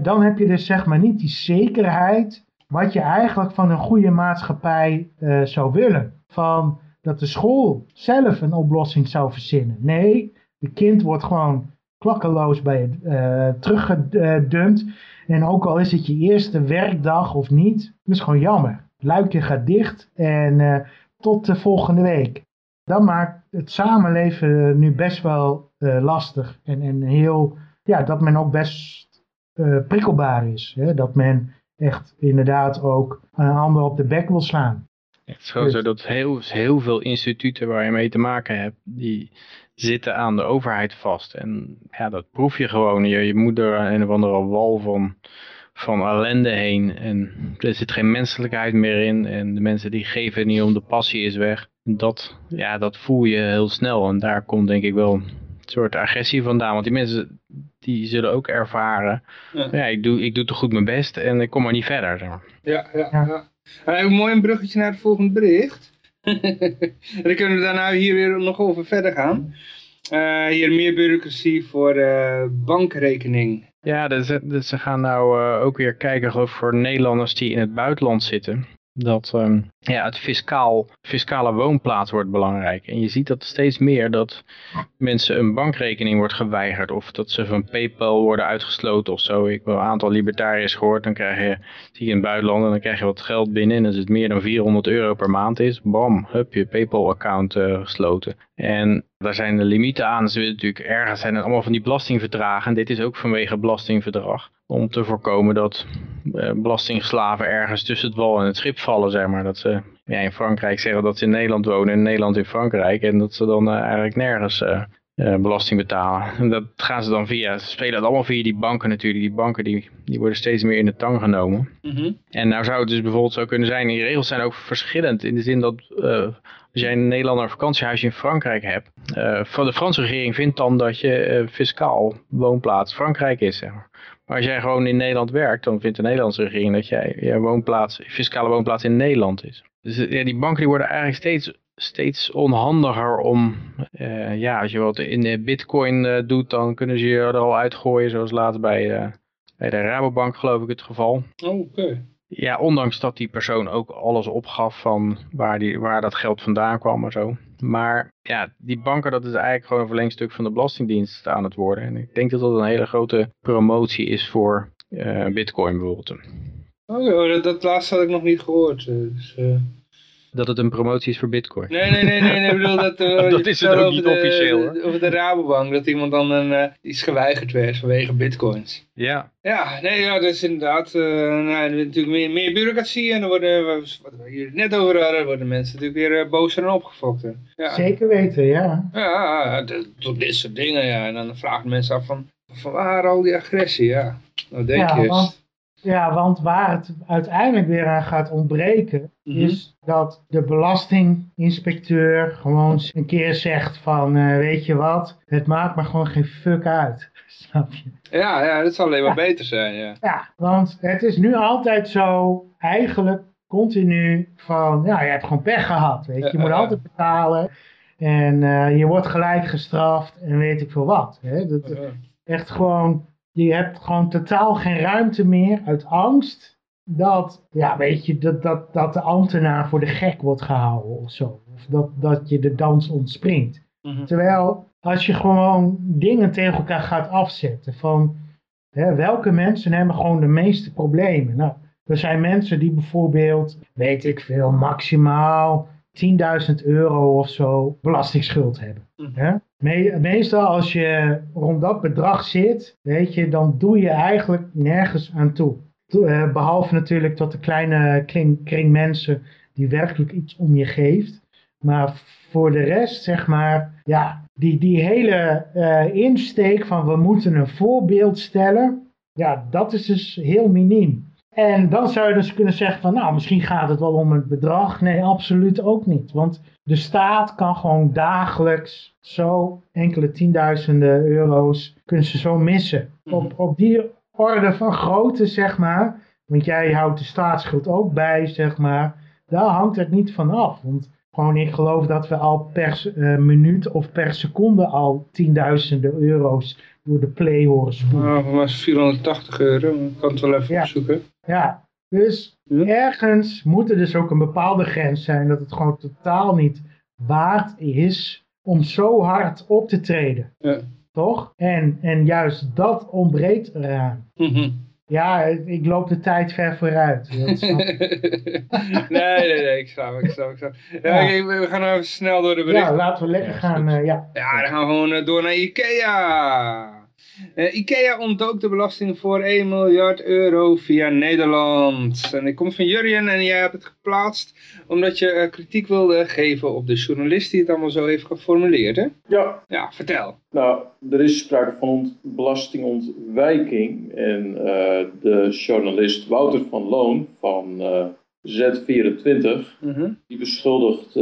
Dan heb je dus zeg maar niet die zekerheid wat je eigenlijk van een goede maatschappij uh, zou willen. Van dat de school zelf een oplossing zou verzinnen. Nee, de kind wordt gewoon klakkeloos bij je uh, teruggedumpt. En ook al is het je eerste werkdag of niet, dat is gewoon jammer. luikje gaat dicht en tot de volgende week. Dat maakt het samenleven nu best wel lastig en, en heel, ja, dat men ook best prikkelbaar is. Hè? Dat men echt inderdaad ook een ander op de bek wil slaan. Het is gewoon zo dat heel, heel veel instituten waar je mee te maken hebt, die zitten aan de overheid vast. En ja, dat proef je gewoon. Je, je moet er een of andere wal van, van ellende heen. En er zit geen menselijkheid meer in. En de mensen die geven niet om de passie is weg. Dat, ja, dat voel je heel snel. En daar komt denk ik wel soort agressie vandaan. Want die mensen die zullen ook ervaren. Ja, ja ik, doe, ik doe toch goed mijn best en ik kom maar niet verder. Zeg maar. Ja, ja, ja. Uh, een mooi een bruggetje naar het volgende bericht. en dan kunnen we daarna hier weer nog over verder gaan. Uh, hier meer bureaucratie voor uh, bankrekening. Ja, dus, dus, ze gaan nou uh, ook weer kijken geloof voor Nederlanders die in het buitenland zitten dat um, ja, het fiscaal, fiscale woonplaats wordt belangrijk. En je ziet dat steeds meer dat mensen een bankrekening wordt geweigerd. Of dat ze van Paypal worden uitgesloten of zo. Ik heb een aantal libertariërs gehoord. Dan krijg je, zie je in het buitenland en dan krijg je wat geld binnen. En als het meer dan 400 euro per maand is, bam, heb je Paypal account uh, gesloten. En daar zijn de limieten aan. Ze willen natuurlijk ergens zijn het allemaal van die belastingverdragen. En dit is ook vanwege belastingverdrag om te voorkomen dat uh, belastingslaven ergens tussen het wal en het schip vallen, zeg maar. Dat ze ja, in Frankrijk zeggen dat ze in Nederland wonen en Nederland in Frankrijk. En dat ze dan uh, eigenlijk nergens uh, belasting betalen. En dat gaan ze dan via, ze spelen het allemaal via die banken natuurlijk. Die banken die, die worden steeds meer in de tang genomen. Mm -hmm. En nou zou het dus bijvoorbeeld zo kunnen zijn, die regels zijn ook verschillend. In de zin dat als jij een Nederlander vakantiehuisje in Frankrijk hebt. van de Franse regering vindt dan dat je fiscaal woonplaats Frankrijk is, zeg maar. Maar als jij gewoon in Nederland werkt, dan vindt de Nederlandse regering dat jij je woonplaats, fiscale woonplaats in Nederland is. Dus ja, die banken die worden eigenlijk steeds, steeds onhandiger om, uh, ja, als je wat in bitcoin uh, doet, dan kunnen ze je er al uitgooien, zoals later bij, uh, bij de Rabobank geloof ik het geval. Oh, oké. Ja, ondanks dat die persoon ook alles opgaf van waar, die, waar dat geld vandaan kwam en zo. Maar ja, die banken, dat is eigenlijk gewoon een verlengstuk van de Belastingdienst aan het worden. En ik denk dat dat een hele grote promotie is voor uh, bitcoin bijvoorbeeld. Oh, dat, dat laatste had ik nog niet gehoord. Dus, uh dat het een promotie is voor bitcoin. Nee, nee, nee, nee, nee ik bedoel dat... Uh, dat is het ook niet de, officieel hoor. Over de Rabobank, dat iemand dan een, uh, iets geweigerd werd vanwege bitcoins. Ja. Ja, nee, ja, dat is inderdaad, uh, nou, natuurlijk meer, meer bureaucratie en dan worden, wat we hier net over hadden, worden mensen natuurlijk weer boos en opgefokt. Ja. Zeker weten, ja. Ja, tot dit soort dingen, ja. En dan vragen mensen af van, van waar al die agressie, ja. Nou denk ja, je want, ja, want waar het uiteindelijk weer aan gaat ontbreken, mm -hmm. is dat de belastinginspecteur gewoon een keer zegt van, uh, weet je wat, het maakt me gewoon geen fuck uit. Snap je? Ja, ja dat zal alleen maar ja. beter zijn, ja. Ja, want het is nu altijd zo, eigenlijk continu van, ja, je hebt gewoon pech gehad, weet je. Je moet altijd betalen en uh, je wordt gelijk gestraft en weet ik veel wat. Hè? Dat, echt gewoon je hebt gewoon totaal geen ruimte meer uit angst dat, ja, weet je, dat, dat, dat de ambtenaar voor de gek wordt gehouden of zo. Of dat, dat je de dans ontspringt. Mm -hmm. Terwijl als je gewoon dingen tegen elkaar gaat afzetten van hè, welke mensen hebben gewoon de meeste problemen. Nou, er zijn mensen die bijvoorbeeld, weet ik veel, maximaal 10.000 euro of zo belastingsschuld hebben. Mm. Me meestal als je rond dat bedrag zit, weet je, dan doe je eigenlijk nergens aan toe. Uh, behalve natuurlijk tot de kleine kring, kring, mensen die werkelijk iets om je geeft. Maar voor de rest, zeg maar, ja, die, die hele uh, insteek van we moeten een voorbeeld stellen, ja, dat is dus heel miniem. En dan zou je dus kunnen zeggen van nou, misschien gaat het wel om het bedrag. Nee, absoluut ook niet. Want de staat kan gewoon dagelijks zo enkele tienduizenden euro's kunnen ze zo missen. Op, mhm. op die orde van grootte, zeg maar. Want jij houdt de staatsschuld ook bij, zeg maar. Daar hangt het niet van af. Want gewoon, ik geloof dat we al per uh, minuut of per seconde al tienduizenden euro's door de play horen spoelen. Nou, maar 480 euro, ik kan het wel even ja. opzoeken. Ja, dus ergens moet er dus ook een bepaalde grens zijn dat het gewoon totaal niet waard is om zo hard op te treden. Ja. Toch? En, en juist dat ontbreekt eraan. Mm -hmm. Ja, ik loop de tijd ver vooruit. nee, nee, nee, ik snap, ik snap, ik snap. Ja, ja. we gaan even snel door de berichten. Ja, laten we lekker gaan, uh, ja. Ja, dan gaan we gewoon door naar Ikea. Uh, IKEA ontdook de belasting voor 1 miljard euro via Nederland. En ik kom van Jurjen en jij hebt het geplaatst omdat je uh, kritiek wilde geven op de journalist die het allemaal zo heeft geformuleerd, hè? Ja. Ja, vertel. Nou, er is sprake van belastingontwijking en uh, de journalist Wouter van Loon van Z24, mm die beschuldigt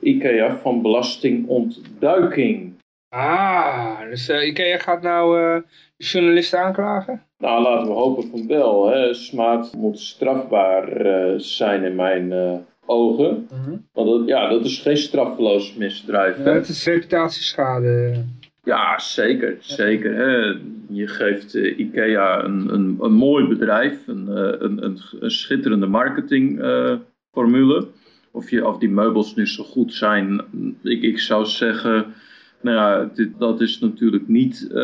IKEA van belastingontduiking. Ah, dus uh, Ikea gaat nou uh, journalisten aanklagen? Nou, laten we hopen van wel. Hè. Smaad moet strafbaar uh, zijn in mijn ogen. -hmm. Want dat, ja, dat is geen straffeloos misdrijf. Het is reputatieschade. Ja, zeker. zeker hè. Je geeft Ikea een, een, een mooi bedrijf, een, een, een, een schitterende marketingformule. of, je, of die meubels nu zo goed zijn, ik, ik zou zeggen nou ja, dit, dat is natuurlijk niet uh,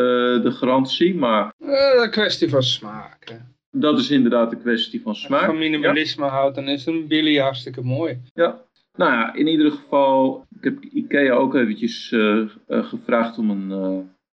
de garantie, maar... Uh, een kwestie van smaak. Hè? Dat is inderdaad een kwestie van smaak. Als je van minimalisme ja. houdt, dan is een Billy hartstikke mooi. Ja, nou ja, in ieder geval, ik heb Ikea ook eventjes uh, gevraagd om, een,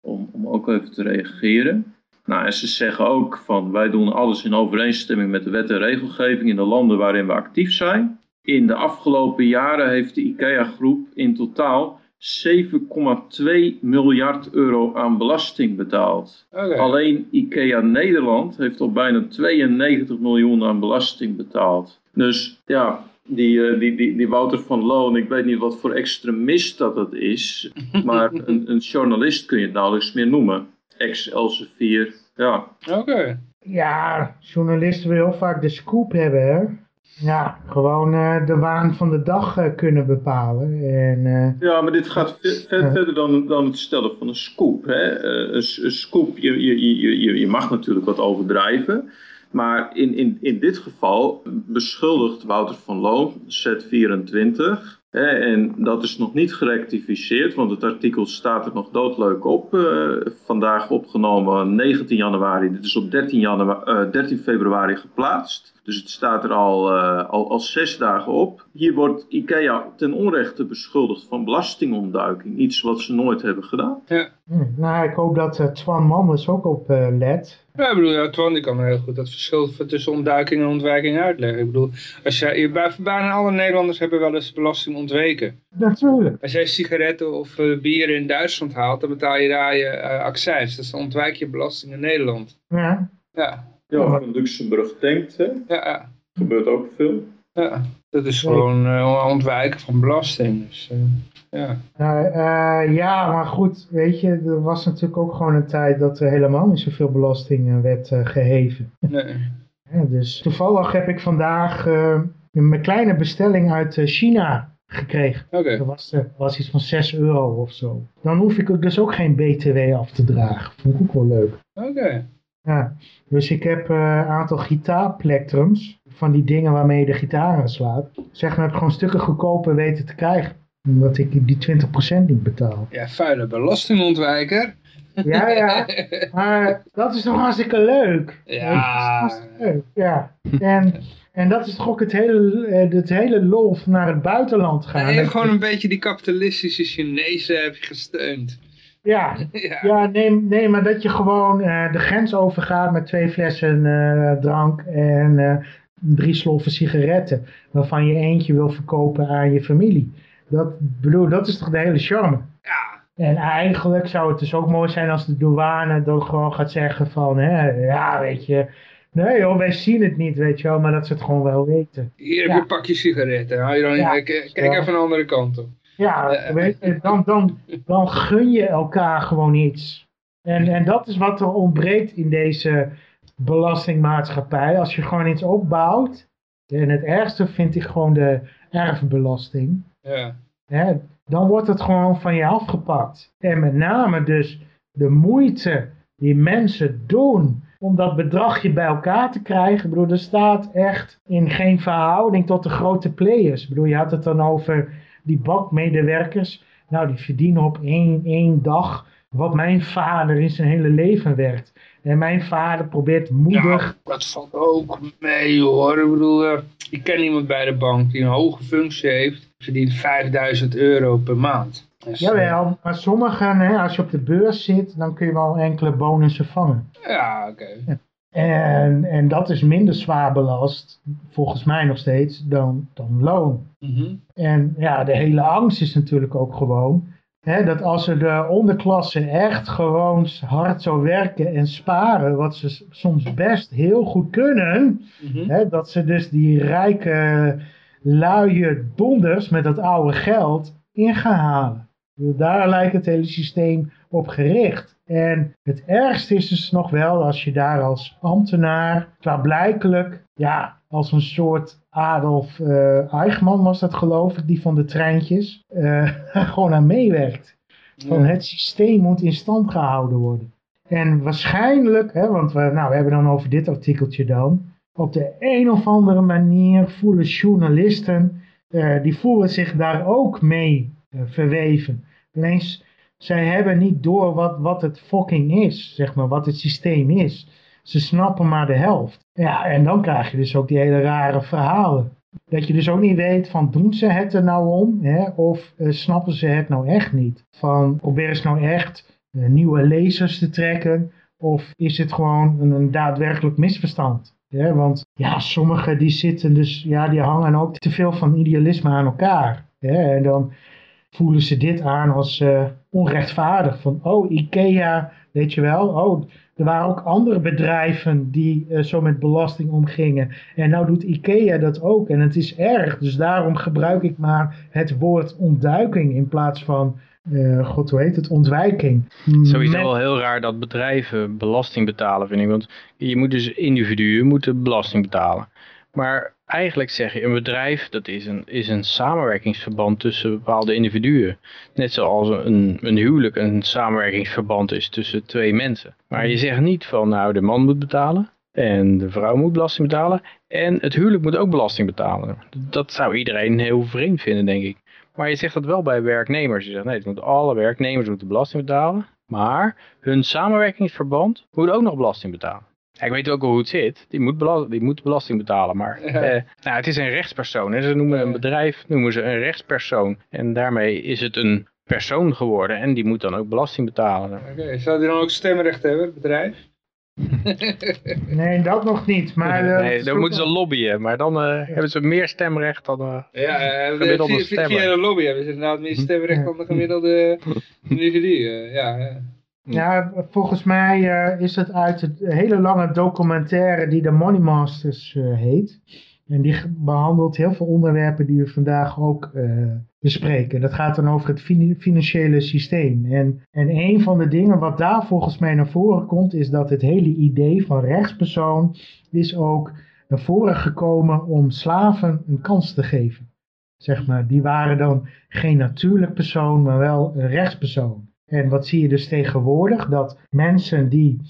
om, om ook even te reageren. Nou, en ze zeggen ook van, wij doen alles in overeenstemming met de wet en regelgeving in de landen waarin we actief zijn. In de afgelopen jaren heeft de IKEA-groep in totaal 7,2 miljard euro aan belasting betaald. Okay. Alleen IKEA Nederland heeft al bijna 92 miljoen aan belasting betaald. Dus ja, die, die, die, die Wouter van Loon, ik weet niet wat voor extremist dat het is, maar een, een journalist kun je het nauwelijks meer noemen. Ex-Elsevier, ja. Oké. Okay. Ja, journalisten willen heel vaak de scoop hebben, hè? Ja, gewoon uh, de waan van de dag uh, kunnen bepalen. En, uh, ja, maar dit gaat ver, ver, verder dan, dan het stellen van een scoop. Hè? Een, een, scoop, je, je, je, je mag natuurlijk wat overdrijven. Maar in, in, in dit geval beschuldigt Wouter van Loon, Z24... Hè, en dat is nog niet gerectificeerd, want het artikel staat er nog doodleuk op. vandaag opgenomen 19 januari, dit is op 13, januari, 13 februari geplaatst. Dus het staat er al, uh, al, al zes dagen op. Hier wordt IKEA ten onrechte beschuldigd van belastingontduiking. Iets wat ze nooit hebben gedaan. Ja. Hm, nou, ik hoop dat uh, Twan Manders ook op uh, let. Ja, ik bedoel, ja, Twan die kan heel goed dat verschil tussen ontduiking en ontwijking uitleggen. Ik bedoel, als jij, bij, bijna alle Nederlanders hebben wel eens belasting ontweken. Natuurlijk. Als jij sigaretten of bier in Duitsland haalt, dan betaal je daar je accijns. Dus dan ontwijk je belasting in Nederland. Ja. Ja. Ja, of een Luxemburg tankt, hè? Ja, ja. Gebeurt ook veel. Ja, dat is gewoon uh, ontwijken van belasting. Dus, uh, ja. Uh, ja, maar goed, weet je, er was natuurlijk ook gewoon een tijd dat er helemaal niet zoveel belasting werd geheven. Nee. Ja, dus toevallig heb ik vandaag een kleine bestelling uit China gekregen. Okay. Dat was, was iets van 6 euro of zo. Dan hoef ik dus ook geen btw af te dragen. Vond ik ook wel leuk. Oké. Okay. Ja, dus ik heb een uh, aantal gitaarplectrums, van die dingen waarmee je de gitaar aanslaat. Zeg maar, heb ik gewoon stukken goedkoper weten te krijgen. Omdat ik die 20% niet betaal. Ja, vuile belastingontwijker. Ja, ja. Maar dat is toch hartstikke leuk. Ja. Leuk, ja. En, en dat is toch ook het hele, het hele lol naar het buitenland gaan. Nee, je hebt gewoon een beetje die kapitalistische Chinezen heb je gesteund. Ja, ja. ja nee, nee, maar dat je gewoon uh, de grens overgaat met twee flessen uh, drank en uh, drie sloffen sigaretten. Waarvan je eentje wil verkopen aan je familie. Dat, bedoel, dat is toch de hele charme. Ja. En eigenlijk zou het dus ook mooi zijn als de douane dan gewoon gaat zeggen van, hè, ja, weet je, nee joh, wij zien het niet, weet je wel, maar dat ze het gewoon wel weten. Hier heb je een pakje sigaretten, hou je dan, ja. kijk even een andere kant op. Ja, weet je, dan, dan, dan gun je elkaar gewoon iets. En, en dat is wat er ontbreekt in deze belastingmaatschappij. Als je gewoon iets opbouwt, en het ergste vind ik gewoon de erfbelasting. Ja. Hè, dan wordt het gewoon van je afgepakt. En met name dus de moeite die mensen doen om dat bedragje bij elkaar te krijgen. Ik bedoel, er staat echt in geen verhouding tot de grote players. Ik bedoel, je had het dan over die bankmedewerkers. Nou, die verdienen op één, één dag wat mijn vader in zijn hele leven werkt. En mijn vader probeert moedig... Ja, dat valt ook mee hoor. Ik bedoel, uh, ik ken iemand bij de bank die een hoge functie heeft. Verdient 5000 euro per maand. Dus, Jawel, maar sommigen, hè, als je op de beurs zit, dan kun je wel enkele bonussen vangen. Ja, oké. En, en dat is minder zwaar belast, volgens mij nog steeds, dan, dan loon. Mhm. En ja, de hele angst is natuurlijk ook gewoon hè, dat als er de onderklasse echt gewoon hard zou werken en sparen, wat ze soms best heel goed kunnen, Mhm. hè, dat ze dus die rijke, luie donders met dat oude geld in gaan halen. Daar lijkt het hele systeem op gericht. En het ergste is dus nog wel als je daar als ambtenaar, klaarblijkelijk, ja, als een soort Adolf eh, Eichmann was dat geloof ik, die van de treintjes, eh, gewoon aan meewerkt. Van het systeem moet in stand gehouden worden. En waarschijnlijk, hè, want we, nou, we hebben dan over dit artikeltje dan, op de een of andere manier voelen journalisten, eh, die voelen zich daar ook mee verweven. Alleen zij hebben niet door wat, wat het fucking is, zeg maar, wat het systeem is. Ze snappen maar de helft. Ja, en dan krijg je dus ook die hele rare verhalen. Dat je dus ook niet weet van doen ze het er nou om, hè, of eh, snappen ze het nou echt niet. Van proberen ze nou echt eh, nieuwe lezers te trekken, of is het gewoon een, daadwerkelijk misverstand. Want ja, sommigen die zitten dus, ja, die hangen ook te veel van idealisme aan elkaar. En dan voelen ze dit aan als eh, onrechtvaardig. Van, oh, Ikea, weet je wel, oh, er waren ook andere bedrijven die eh, zo met belasting omgingen. En nou doet Ikea dat ook. En het is erg, dus daarom gebruik ik maar het woord ontduiking in plaats van, eh, god hoe heet het, ontwijking. Sowieso Met- wel heel raar dat bedrijven belasting betalen, vind ik. Want je moet dus individuen moeten belasting betalen. Maar eigenlijk zeg je, een bedrijf dat is een, is een samenwerkingsverband tussen bepaalde individuen. Net zoals een, een huwelijk een samenwerkingsverband is tussen twee mensen. Maar je zegt niet van nou de man moet betalen en de vrouw moet belasting betalen. En het huwelijk moet ook belasting betalen. Dat zou iedereen heel vreemd vinden, denk ik. Maar je zegt dat wel bij werknemers. Je zegt nee, het moeten alle werknemers moeten belasting betalen. Maar hun samenwerkingsverband moet ook nog belasting betalen. Ja, ik weet ook al hoe het zit. Die moet, die moet belasting betalen. Maar Ja. eh, nou, het is een rechtspersoon. Hè. Ze noemen een bedrijf noemen ze een rechtspersoon. En daarmee is het een persoon geworden. En die moet dan ook belasting betalen. Oké, zou die dan ook stemrecht hebben, het bedrijf? Nee, dat nog niet. Maar, eh, nee, dan moeten ze lobbyen. Maar dan eh, hebben ze meer stemrecht dan... eh, Ja, eh, Gemiddelde via, via stemmen. via de lobby hebben ze inderdaad meer stemrecht dan de gemiddelde individu. ja, ja. Ja, volgens mij eh, is het uit het hele lange documentaire die de Money Masters eh, heet. En die behandelt heel veel onderwerpen die we vandaag ook eh, bespreken. Dat gaat dan over het financiële systeem. En, en een van de dingen wat daar volgens mij naar voren komt, is dat het hele idee van rechtspersoon is ook naar voren gekomen om slaven een kans te geven. Zeg maar, die waren dan geen natuurlijk persoon, maar wel een rechtspersoon. En wat zie je dus tegenwoordig? Dat mensen die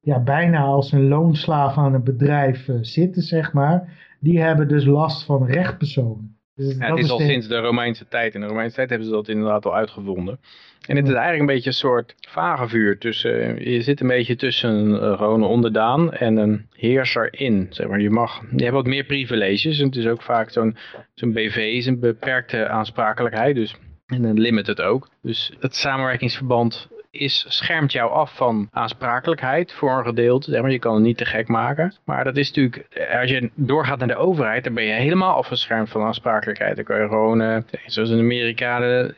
ja, bijna als een loonslaaf aan een bedrijf eh, zitten, zeg maar, die hebben dus last van rechtpersonen. Dus Ja, het is al sinds de Romeinse tijd. In de Romeinse tijd hebben ze dat inderdaad al uitgevonden. En het is eigenlijk een beetje een soort vagevuur. Tussen, je zit een beetje tussen eh, gewoon een onderdaan en een heerser in. Zeg maar. je, mag, je hebt wat meer privileges. En het is ook vaak zo'n zo'n BV is een beperkte aansprakelijkheid. Dus, en een limited ook. Dus het samenwerkingsverband is, schermt jou af van aansprakelijkheid voor een gedeelte. Zeg maar. Je kan het niet te gek maken. Maar dat is natuurlijk, als je doorgaat naar de overheid, dan ben je helemaal afgeschermd van aansprakelijkheid. Dan kan je gewoon, eh, zoals in Amerika, de,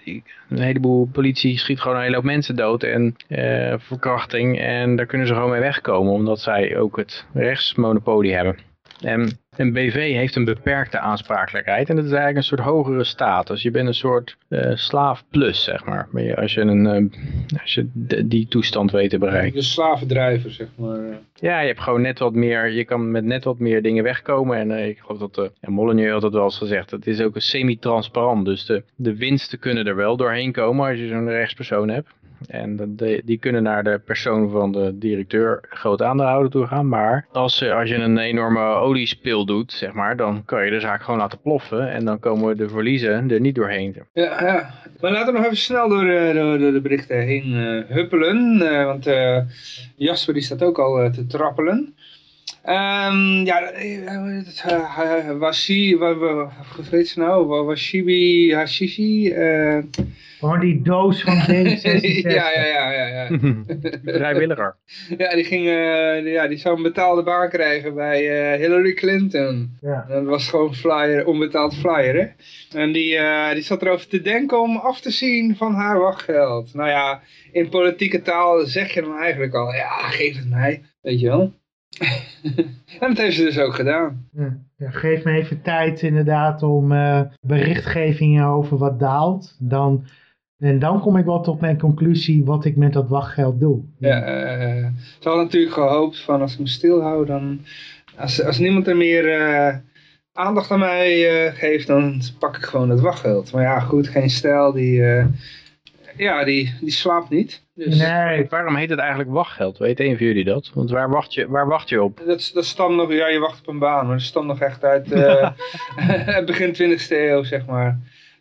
een heleboel politie schiet gewoon een hele hoop mensen dood en eh, verkrachting. En daar kunnen ze gewoon mee wegkomen, omdat zij ook het rechtsmonopolie hebben. En een BV heeft een beperkte aansprakelijkheid en dat is eigenlijk een soort hogere status. Je bent een soort eh, slaaf plus, zeg maar. Als je, een, eh, als je de- die toestand weet te bereiken. De slavendrijver, zeg maar. Ja, je hebt gewoon net wat meer, je kan met net wat meer dingen wegkomen. En eh, ik geloof dat Molyneux had het wel eens gezegd, het is ook een semi-transparant. Dus de, de winsten kunnen er wel doorheen komen als je zo'n rechtspersoon hebt. En die kunnen naar de persoon van de directeur groot aandeelhouder toe gaan. Maar als, eh, als je een enorme oliespil doet, zeg maar, dan kan je de zaak gewoon laten ploffen en dan komen de verliezen er niet doorheen. Ja, ja. Maar laten we nog even snel door, door de berichten heen uh, huppelen, want Jasper die staat ook al te trappelen. Um, ja, Washi, wat, wat je nou? Washibi Hashishi. Gewoon die doos van D66. ja, ja, ja. ja, ja. Vrijwilliger. ja, die, ging, uh, ja, die zou een betaalde baan krijgen bij uh, Hillary Clinton. Ja. Dat was gewoon flyer, onbetaald flyer, hè. En die, uh, die zat erover te denken om af te zien van haar wachtgeld. Nou ja, in politieke taal zeg je dan eigenlijk al, ja, geef het mij, weet je wel. en dat heeft ze dus ook gedaan. Ja, ja, geef me even tijd inderdaad om uh, berichtgevingen over wat daalt. Dan, en dan kom ik wel tot mijn conclusie wat ik met dat wachtgeld doe. Ja, uh, ze had natuurlijk gehoopt van als ik me stilhoud, dan als, als niemand er meer uh, aandacht aan mij geeft, dan pak ik gewoon het wachtgeld. Maar ja, goed, geen stijl die ja, die, die slaapt niet. Dus... Nee. Waarom heet het eigenlijk wachtgeld? Weet een van jullie dat? Want waar wacht je, waar wacht je op? Dat, dat stamt nog, ja, je wacht op een baan, maar dat stamt nog echt uit uh, begin 20e eeuw, zeg maar.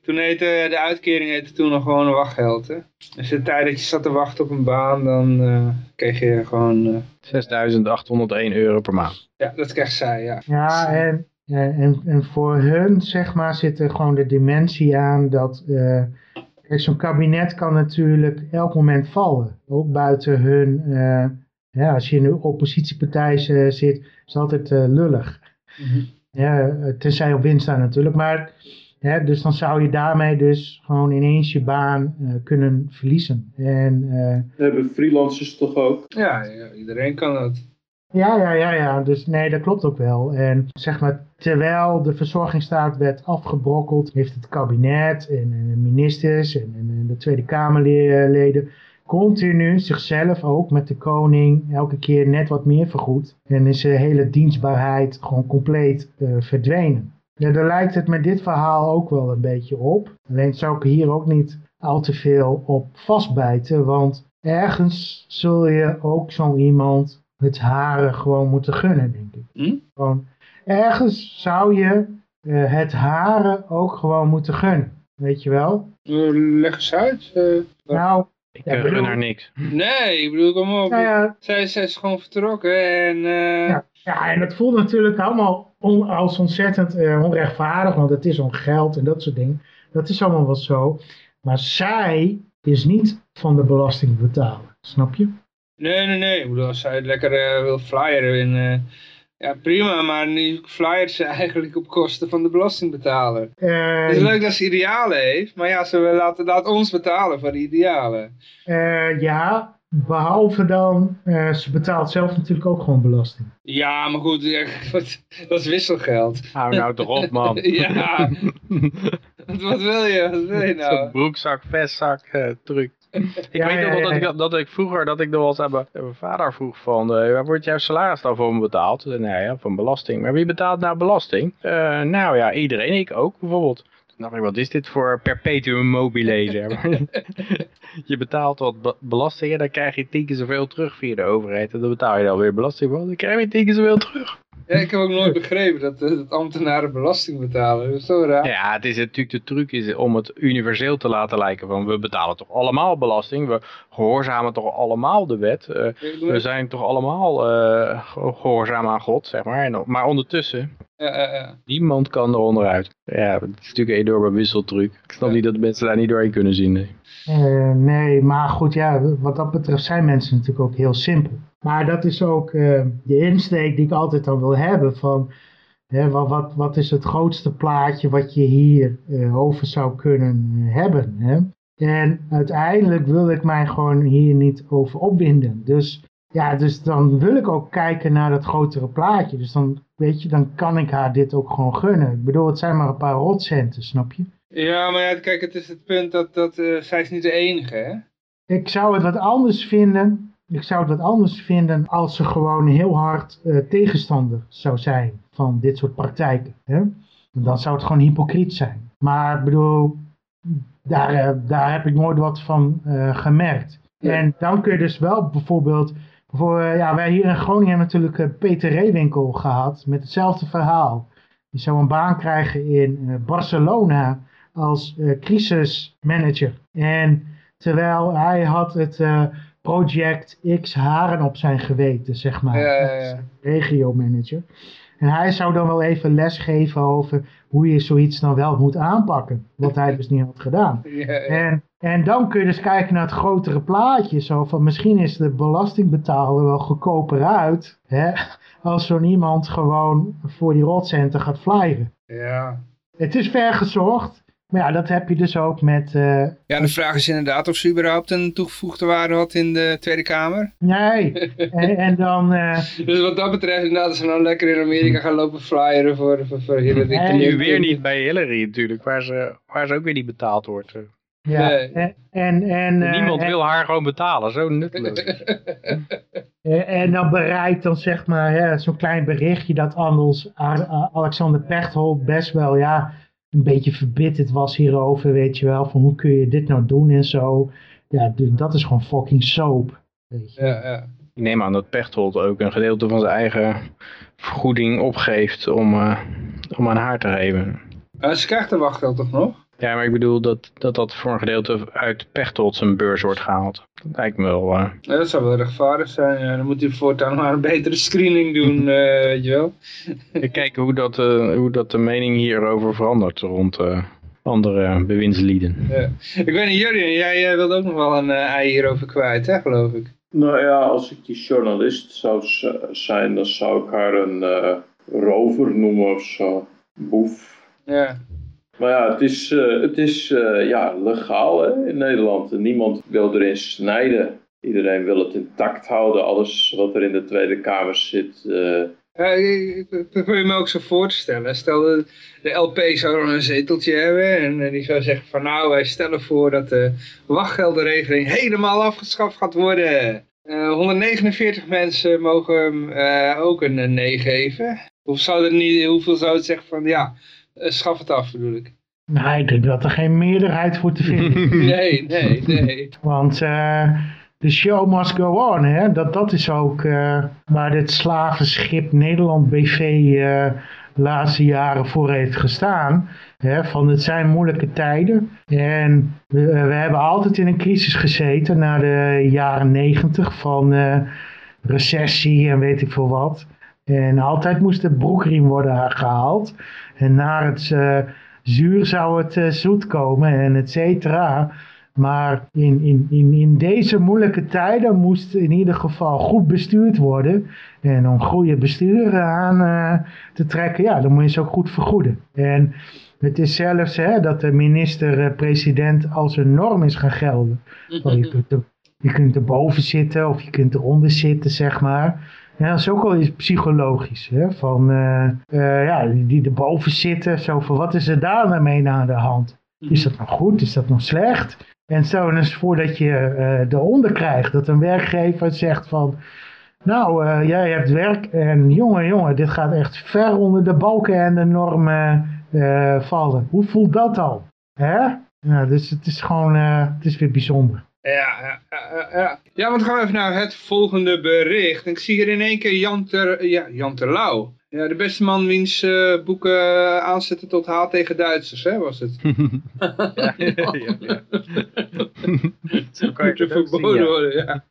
Toen heette de uitkering heette toen nog gewoon een wachtgeld. Hè? Dus de tijd dat je zat te wachten op een baan, dan uh, kreeg je gewoon... Uh... 6.801 euro per maand. Ja, dat krijgt zij, ja. Ja, en, en, en voor hun, zeg maar, zit er gewoon de dimensie aan dat... Uh, zo'n kabinet kan natuurlijk elk moment vallen. Ook buiten hun, uh, ja, als je in een oppositiepartij zit, is het altijd uh, lullig. Mm -hmm. ja, tenzij op winst staan natuurlijk. Maar, hè, dus dan zou je daarmee dus gewoon ineens je baan uh, kunnen verliezen. En, hebben freelancers toch ook? Ja, ja, iedereen kan dat. Ja, ja, ja, ja. Dus nee, dat klopt ook wel. En zeg maar, terwijl de verzorgingsstaat werd afgebrokkeld, heeft het kabinet en, en de ministers en, en, de Tweede Kamerleden continu zichzelf ook met de koning elke keer net wat meer vergoed. En is de hele dienstbaarheid gewoon compleet uh, verdwenen. Ja, daar lijkt het met dit verhaal ook wel een beetje op. Alleen zou ik hier ook niet al te veel op vastbijten, want ergens zul je ook zo iemand het haren gewoon moeten gunnen, denk ik. Hm? Gewoon, ergens zou je uh, het haren ook gewoon moeten gunnen. Weet je wel? Leg eens uit. Uh, nou, ik ja, gun haar niks. Nee, ik bedoel, kom op. Nou ja, zij, zij is gewoon vertrokken en... Uh... Ja, ja, en dat voelt natuurlijk allemaal on, als ontzettend onrechtvaardig, want het is om geld en dat soort dingen. Dat is allemaal wel zo. Maar zij is niet van de belasting betalen, snap je? Nee, nee, nee. Ik bedoel, als zij lekker uh, wil flyeren, en, uh, ja prima, maar nu flyert ze eigenlijk op kosten van de belastingbetaler. Uh, het is leuk dat ze idealen heeft, maar ja, ze laat, laat ons betalen voor die idealen. ja, behalve dan, ze betaalt zelf natuurlijk ook gewoon belasting. Ja, maar goed, ja, dat is wisselgeld. Hou nou toch op, man. ja, wat wil je, wat wil je nou? broekzak, vestzak, truc. ik ja, weet nog ja, ja, dat, ik, dat ik vroeger, dat ik nog wel eens aan mijn vader vroeg van, uh, waar wordt jouw salaris dan voor me betaald? Nee, ja, van belasting. Maar wie betaalt nou belasting? Uh, nou ja, iedereen, ik ook bijvoorbeeld. Dacht ik, wat is dit voor perpetuum mobile? je betaalt wat belasting en dan krijg je tien keer zoveel terug via de overheid. En dan betaal je dan weer belasting, dan krijg je tien keer zoveel terug. Ja, ik heb ook nooit begrepen dat, dat ambtenaren belasting betalen. Dat is zo raar. Ja, het is natuurlijk de truc is om het universeel te laten lijken. Van we betalen toch allemaal belasting. We gehoorzamen toch allemaal de wet. Uh, we zijn toch allemaal uh, gehoorzaam aan God, zeg maar. En, maar ondertussen. Niemand kan er onderuit. Ja, het is natuurlijk een enorme wisseltruc. Ik snap niet dat mensen daar niet doorheen kunnen zien. Nee. Uh, nee, maar goed, ja, wat dat betreft zijn mensen natuurlijk ook heel simpel. Maar dat is ook uh, de insteek die ik altijd al wil hebben van hè, wat, wat, wat is het grootste plaatje wat je hier uh, over zou kunnen hebben. Hè? En uiteindelijk wil ik mij gewoon hier niet over opwinden. Dus ja, dus dan wil ik ook kijken naar dat grotere plaatje. Dus dan, weet je, dan kan ik haar dit ook gewoon gunnen. Ik bedoel, het zijn maar een paar rotcenten, snap je? Ja, maar ja, kijk, het is het punt dat, dat uh, zij is niet de enige, hè? Ik zou het wat anders vinden ik zou het wat anders vinden als ze gewoon heel hard uh, tegenstander zou zijn van dit soort praktijken. Hè? Dan zou het gewoon hypocriet zijn. Maar ik bedoel, daar, uh, daar heb ik nooit wat van gemerkt. Ja. En dan kun je dus wel bijvoorbeeld Voor, eh, ja, wij hier in Groningen hebben natuurlijk eh, Peter Reewinkel gehad met hetzelfde verhaal. Die zou een baan krijgen in eh, Barcelona als crisismanager. En terwijl hij had het project X haren op zijn geweten, zeg maar. Ja, ja, ja. als Regiomanager. En hij zou dan wel even lesgeven over hoe je zoiets dan wel moet aanpakken. Wat hij dus niet had gedaan. Ja, ja. En, en dan kun je dus kijken naar het grotere plaatje. Zo van misschien is de belastingbetaler wel goedkoper uit. Hè, als zo'n iemand gewoon voor die rotcenten gaat flyeren. ja. Het is ver gezocht. Maar ja, dat heb je dus ook met... eh, Ja, de vraag is inderdaad of ze überhaupt een toegevoegde waarde had in de Tweede Kamer. nee. en, en dan... eh, Dus wat dat betreft, inderdaad, ze nou lekker in Amerika gaan lopen flyeren voor, voor, voor Hillary Nee, Clinton. Nu weer niet bij Hillary natuurlijk, waar ze, waar ze ook weer niet betaald wordt. ja, Nee. en... en, en eh, Niemand en- wil haar gewoon betalen, zo nutteloos. En dan bereikt dan zeg maar hè, zo'n klein berichtje dat Anders, Alexander Pechtold best wel ja, een beetje verbitterd was hierover, weet je wel. Van hoe kun je dit nou doen en zo. Ja, dat is gewoon fucking soap. Weet je. Ja, ja. Ik neem aan dat Pechtold ook een gedeelte van zijn eigen vergoeding opgeeft om, eh, om aan haar te geven. Maar ze krijgt de wachtgeld toch nog? Ja, maar ik bedoel dat dat, dat voor een gedeelte uit Pechtold zijn beurs wordt gehaald. Dat lijkt me wel... eh, Ja, dat zou wel rechtvaardig zijn. Ja, dan moet u voortaan maar een betere screening doen, eh, weet je wel. Ik kijk hoe dat, eh, hoe dat de mening hierover verandert rond eh, andere bewindslieden. Ja. Ik weet niet, Jurjen, jij eh, wilde ook nog wel een ei hierover kwijt, hè, geloof ik. Nou ja, als ik die journalist zou zijn, dan zou ik haar een rover noemen of zo. Boef. Ja, Maar ja, het is, eh, het is eh, ja, legaal hè, in Nederland. Niemand wil erin snijden. Iedereen wil het intact houden. Alles wat er in de Tweede Kamer zit. eh, Ja, je me ook zo voor te stellen. Stel de, de LP zou een zeteltje hebben en die zou zeggen van nou wij stellen voor dat de wachtgeldenregeling helemaal afgeschaft gaat worden. Eh, 149 mensen mogen eh, ook een, nee geven. Of zou er niet, hoeveel zou het zeggen van ja, schaf het af bedoel ik. Nou, ik denk dat er geen meerderheid voor te vinden is. Nee, nee, nee. Want eh de show must go on. Hè? Dat, dat is ook eh, waar dit slavenschip Nederland BV eh, de laatste jaren voor heeft gestaan. Hè? Van het zijn moeilijke tijden. En we, we hebben altijd in een crisis gezeten na de jaren negentig van eh, recessie en weet ik veel wat. En altijd moest de broekriem worden gehaald. En naar het eh, zuur zou het eh, zoet komen en et cetera. Maar in, in, in, in deze moeilijke tijden moest in ieder geval goed bestuurd worden. En om goede besturen aan eh, te trekken, ja, dan moet je ze ook goed vergoeden. En het is zelfs hè, dat de minister-president als een norm is gaan gelden. Van, je, kunt er, je kunt erboven zitten of je kunt eronder zitten, zeg maar. Ja, dat is ook wel eens psychologisch. Hè? Van, eh, eh, ja, die, die erboven zitten, zo van, wat is er daar nou mee aan de hand? Is dat nou goed? Is dat nog slecht? En zo, dus voordat je eh eronder krijgt, dat een werkgever zegt van... Nou, jij hebt werk en jongen, jongen, dit gaat echt ver onder de balken en de normen vallen. Hoe voelt dat al? Hè? Ja, dus het is gewoon, het is weer bijzonder. Ja, ja, ja, ja. ja, want gaan we even naar het volgende bericht. Ik zie hier in één keer Jan, ter, ja, Jan Terlouw. Ja, de beste man wiens eh, boeken aanzetten tot haat tegen Duitsers, hè, was het. ja, ja, ja. Zo kan je er zien, verboden ja. worden, ja.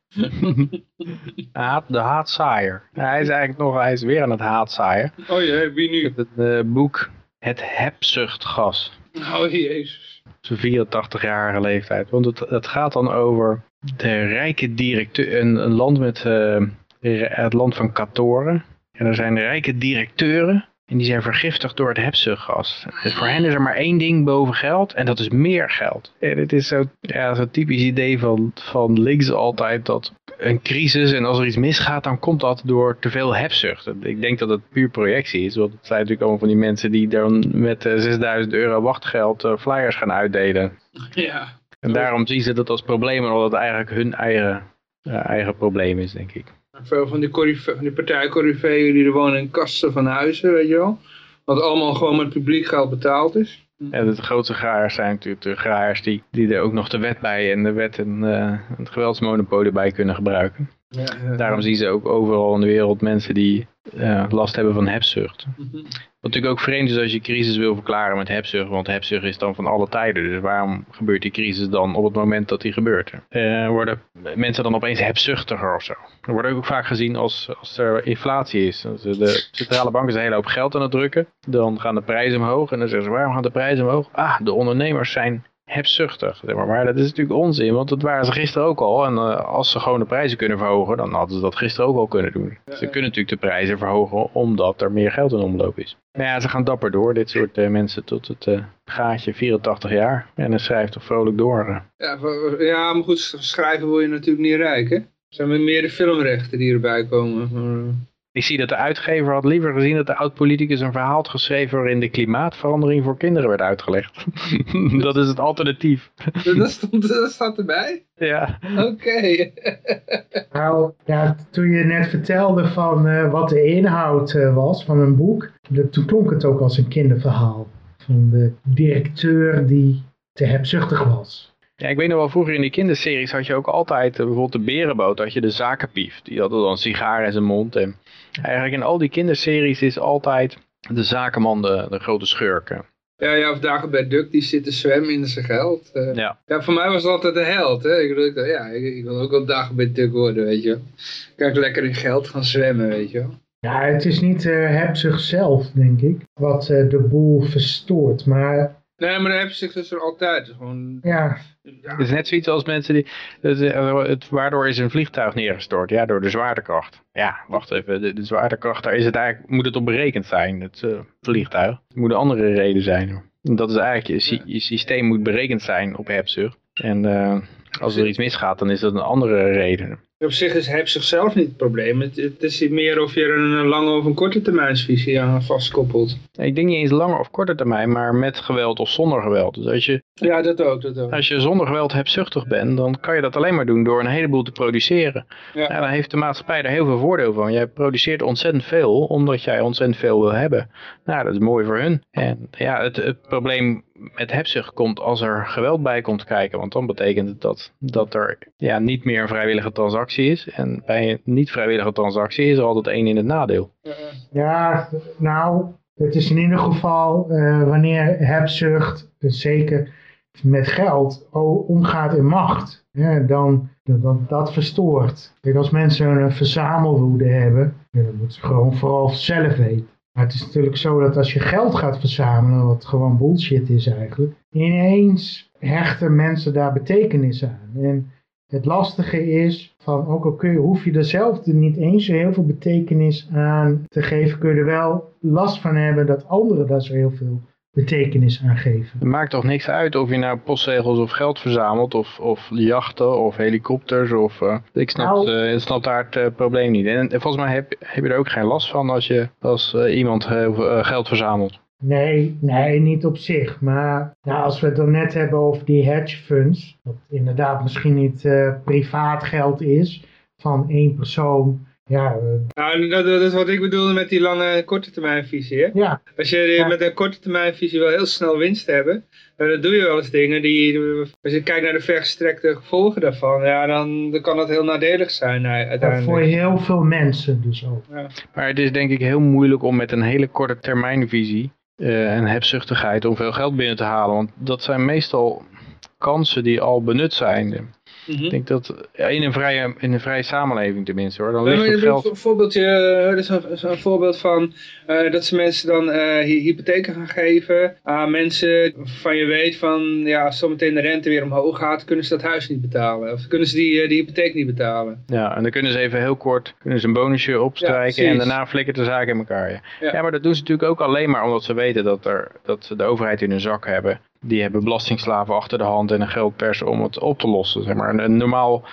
Haat, de haatzaaier. Hij is eigenlijk nog, hij is weer aan het haatzaaien. Oh jee, wie nu? Ik heb het eh, boek Het hebzuchtgas. Oh jezus. Zijn 84-jarige leeftijd. Want het, gaat dan over de rijke directeur, een, een land met eh, het land van Katoren. En er zijn rijke directeuren en die zijn vergiftigd door het hebzuchtgas. Dus voor hen is er maar één ding boven geld en dat is meer geld. En het is zo'n ja, zo typisch idee van, van links altijd dat een crisis en als er iets misgaat dan komt dat door te veel hebzucht. Ik denk dat het puur projectie is, want het zijn natuurlijk allemaal van die mensen die dan met eh, 6000 euro wachtgeld eh, flyers gaan uitdelen. Ja. En daarom zien ze dat als probleem, omdat het eigenlijk hun eigen, eh, eigen probleem is, denk ik. Veel van die, van die partijcorriveeën die er wonen in kasten van huizen, weet je wel. Wat allemaal gewoon met publiek geld betaald is. En de grootste graaiers zijn natuurlijk de graaiers die, die er ook nog de wet bij en de wet en eh, het geweldsmonopolie bij kunnen gebruiken. Ja, ja, Daarom zien ze ook overal in de wereld mensen die eh, last hebben van hebzucht. Mhm. Wat natuurlijk ook vreemd is als je crisis wil verklaren met hebzucht, want hebzucht is dan van alle tijden. Dus waarom gebeurt die crisis dan op het moment dat die gebeurt? Eh, worden mensen dan opeens hebzuchtiger of zo? Dat wordt ook vaak gezien als, als er inflatie is. De centrale banken zijn een hele hoop geld aan het drukken, dan gaan de prijzen omhoog en dan zeggen ze waarom gaan de prijzen omhoog? Ah, de ondernemers zijn hebzuchtig. Zeg maar. maar dat is natuurlijk onzin, want dat waren ze gisteren ook al. En uh, als ze gewoon de prijzen kunnen verhogen, dan hadden ze dat gisteren ook al kunnen doen. Ze kunnen natuurlijk de prijzen verhogen omdat er meer geld in omloop is. Maar ja, ze gaan dapper door, dit soort uh, mensen, tot het uh, gaatje 84 jaar. En dan schrijft toch vrolijk door. Ja, ja, maar goed, schrijven wil je natuurlijk niet rijk, hè? Er zijn meer de filmrechten die erbij komen. Ik zie dat de uitgever had liever gezien dat de oud-politicus een verhaal had geschreven waarin de klimaatverandering voor kinderen werd uitgelegd. dat is het alternatief. dat, stond, dat staat erbij? Ja. Oké. Okay. nou, ja, toen je net vertelde van uh, wat de inhoud uh, was van een boek, toen klonk het ook als een kinderverhaal. Van de directeur die te hebzuchtig was. Ja, ik weet nog wel, vroeger in die kinderseries had je ook altijd, uh, bijvoorbeeld de berenboot, had je de zakenpief. Die had dan een sigaar in zijn mond. En eigenlijk in al die kinderseries is altijd de zakenman de, de grote schurken. Ja, ja, of Dagobert Duck die zit te zwemmen in zijn geld. Uh, ja. ja, voor mij was het altijd de held. Hè? Ik, bedoel, ja, ik, ik wil ook wel Dagobert Duck worden, weet je wel. Kan ik lekker in geld gaan zwemmen, weet je wel. Ja, het is niet uh, hebzucht zelf, denk ik, wat uh, de boel verstoort. Maar Nee, maar dan heb je zich dus er altijd. Gewoon, ja. ja. Het is net zoiets als mensen die... Het, het, waardoor is een vliegtuig neergestort? Ja, door de zwaartekracht. Ja, wacht even. De, de zwaartekracht, daar is het eigenlijk, moet het op berekend zijn, het uh, vliegtuig. Het moet een andere reden zijn. Dat is eigenlijk, je, je systeem moet berekend zijn op hebzucht. En uh, als er iets misgaat, dan is dat een andere reden. Op zich is heb zichzelf niet het probleem. Het, het is meer of je er een lange of een korte termijnsvisie aan vastkoppelt. Ik denk niet eens langer of korte termijn, maar met geweld of zonder geweld. Dus als je, ja, dat ook, dat ook. Als je zonder geweld hebzuchtig bent, dan kan je dat alleen maar doen door een heleboel te produceren. Ja. ja dan heeft de maatschappij er heel veel voordeel van. Jij produceert ontzettend veel, omdat jij ontzettend veel wil hebben. Nou, dat is mooi voor hun. En ja, het, het probleem met hebzucht komt als er geweld bij komt kijken. Want dan betekent het dat, dat er ja, niet meer een vrijwillige transactie is. En bij een niet vrijwillige transactie is er altijd één in het nadeel. Ja, nou, het is in ieder geval uh, wanneer hebzucht, zeker met geld, omgaat in macht. Dan, dan dat verstoort. Kijk, als mensen een verzamelwoede hebben, dan moeten ze gewoon vooral zelf weten. Het is natuurlijk zo dat als je geld gaat verzamelen, wat gewoon bullshit is eigenlijk, ineens hechten mensen daar betekenis aan. En het lastige is, van ook al je, hoef je er zelf niet eens zo heel veel betekenis aan te geven, kun je er wel last van hebben dat anderen daar zo heel veel betekenis aan geven. Het maakt toch niks uit of je nou postzegels of geld verzamelt, of, of jachten, of helikopters, of... Uh, ik snap, nou, uh, snap daar het uh, probleem niet. En, en, volgens mij heb, heb je er ook geen last van als, je, als iemand geld verzamelt. Nee, nee, niet op zich. Maar nou, als we het dan net hebben over die hedge funds, wat inderdaad misschien niet privaat geld is van één persoon. Ja, uh, nou, dat, dat, is wat ik bedoelde met die lange korte termijn visie. Hè? Ja. Als je ja. met een korte termijn visie wil heel snel winst hebben, dan doe je wel eens dingen die, als je kijkt naar de vergestrekte gevolgen daarvan, ja, dan, dan kan dat heel nadelig zijn uiteindelijk. Ja, voor heel veel mensen dus ook. Ja. Maar het is denk ik heel moeilijk om met een hele korte termijnvisie uh, en hebzuchtigheid om veel geld binnen te halen. Want dat zijn meestal kansen die al benut zijn. Mm -hmm. Ik denk dat ja, in, een vrije, in een vrije samenleving tenminste hoor. Dan ligt het geld... Een voorbeeldje, er is een, een voorbeeld van uh, dat ze mensen dan uh, hypotheken gaan geven aan mensen van je weet van ja, als zometeen de rente weer omhoog gaat, kunnen ze dat huis niet betalen. Of kunnen ze die, uh, die hypotheek niet betalen. Ja, en dan kunnen ze even heel kort kunnen ze een bonusje opstrijken ja, en daarna flikkert de zaak in elkaar. Ja. Ja. ja. maar dat doen ze natuurlijk ook alleen maar omdat ze weten dat, er, dat ze de overheid in hun zak hebben. Die hebben belastingslaven achter de hand en een geldpers om het op te lossen. Zeg maar. Normaal,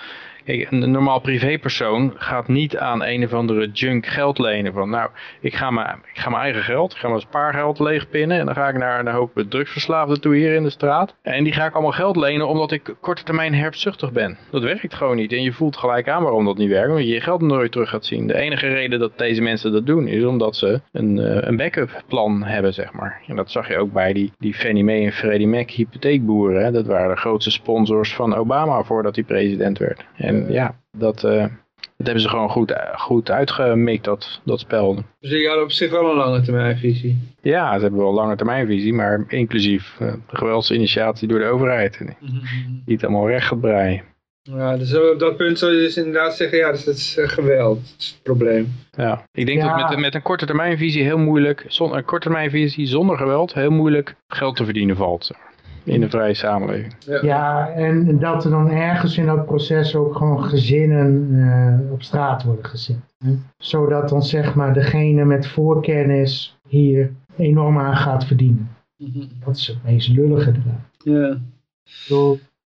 een normaal privépersoon gaat niet aan een of andere junk geld lenen. Van nou, ik ga mijn, ik ga mijn eigen geld, ik ga mijn spaargeld leegpinnen. En dan ga ik naar een hoop drugsverslaafden toe hier in de straat. En die ga ik allemaal geld lenen omdat ik korte termijn herfstzuchtig ben. Dat werkt gewoon niet. En je voelt gelijk aan waarom dat niet werkt. Omdat je je geld nooit terug gaat zien. De enige reden dat deze mensen dat doen is omdat ze een, uh, een backup plan hebben, zeg maar. En dat zag je ook bij die, die Fannie Mae en Freddie Mac hypotheekboeren. Hè? Dat waren de grootste sponsors van Obama voordat hij president werd. En ja, dat, uh, Dat hebben ze gewoon goed, goed uitgemikt, dat, dat spel. Dus je had op zich wel een lange termijnvisie. Ja, ze hebben wel een lange termijnvisie, maar inclusief uh, de geweldsinitiatie door de overheid. Mm -hmm. Die het allemaal recht gaat breien. Ja, dus op dat punt zou je dus inderdaad zeggen, ja, dus dat is geweld, dat is het probleem. Ja, ik denk ja. dat met, met een korte termijnvisie heel moeilijk, zonder, een korte termijnvisie zonder geweld, heel moeilijk geld te verdienen valt in een vrije samenleving. Ja. ja, en dat er dan ergens in dat proces ook gewoon gezinnen uh, op straat worden gezet. Hè? Zodat dan zeg maar degene met voorkennis hier enorm aan gaat verdienen. Mm -hmm. Dat is het meest lullige eraan. Ja.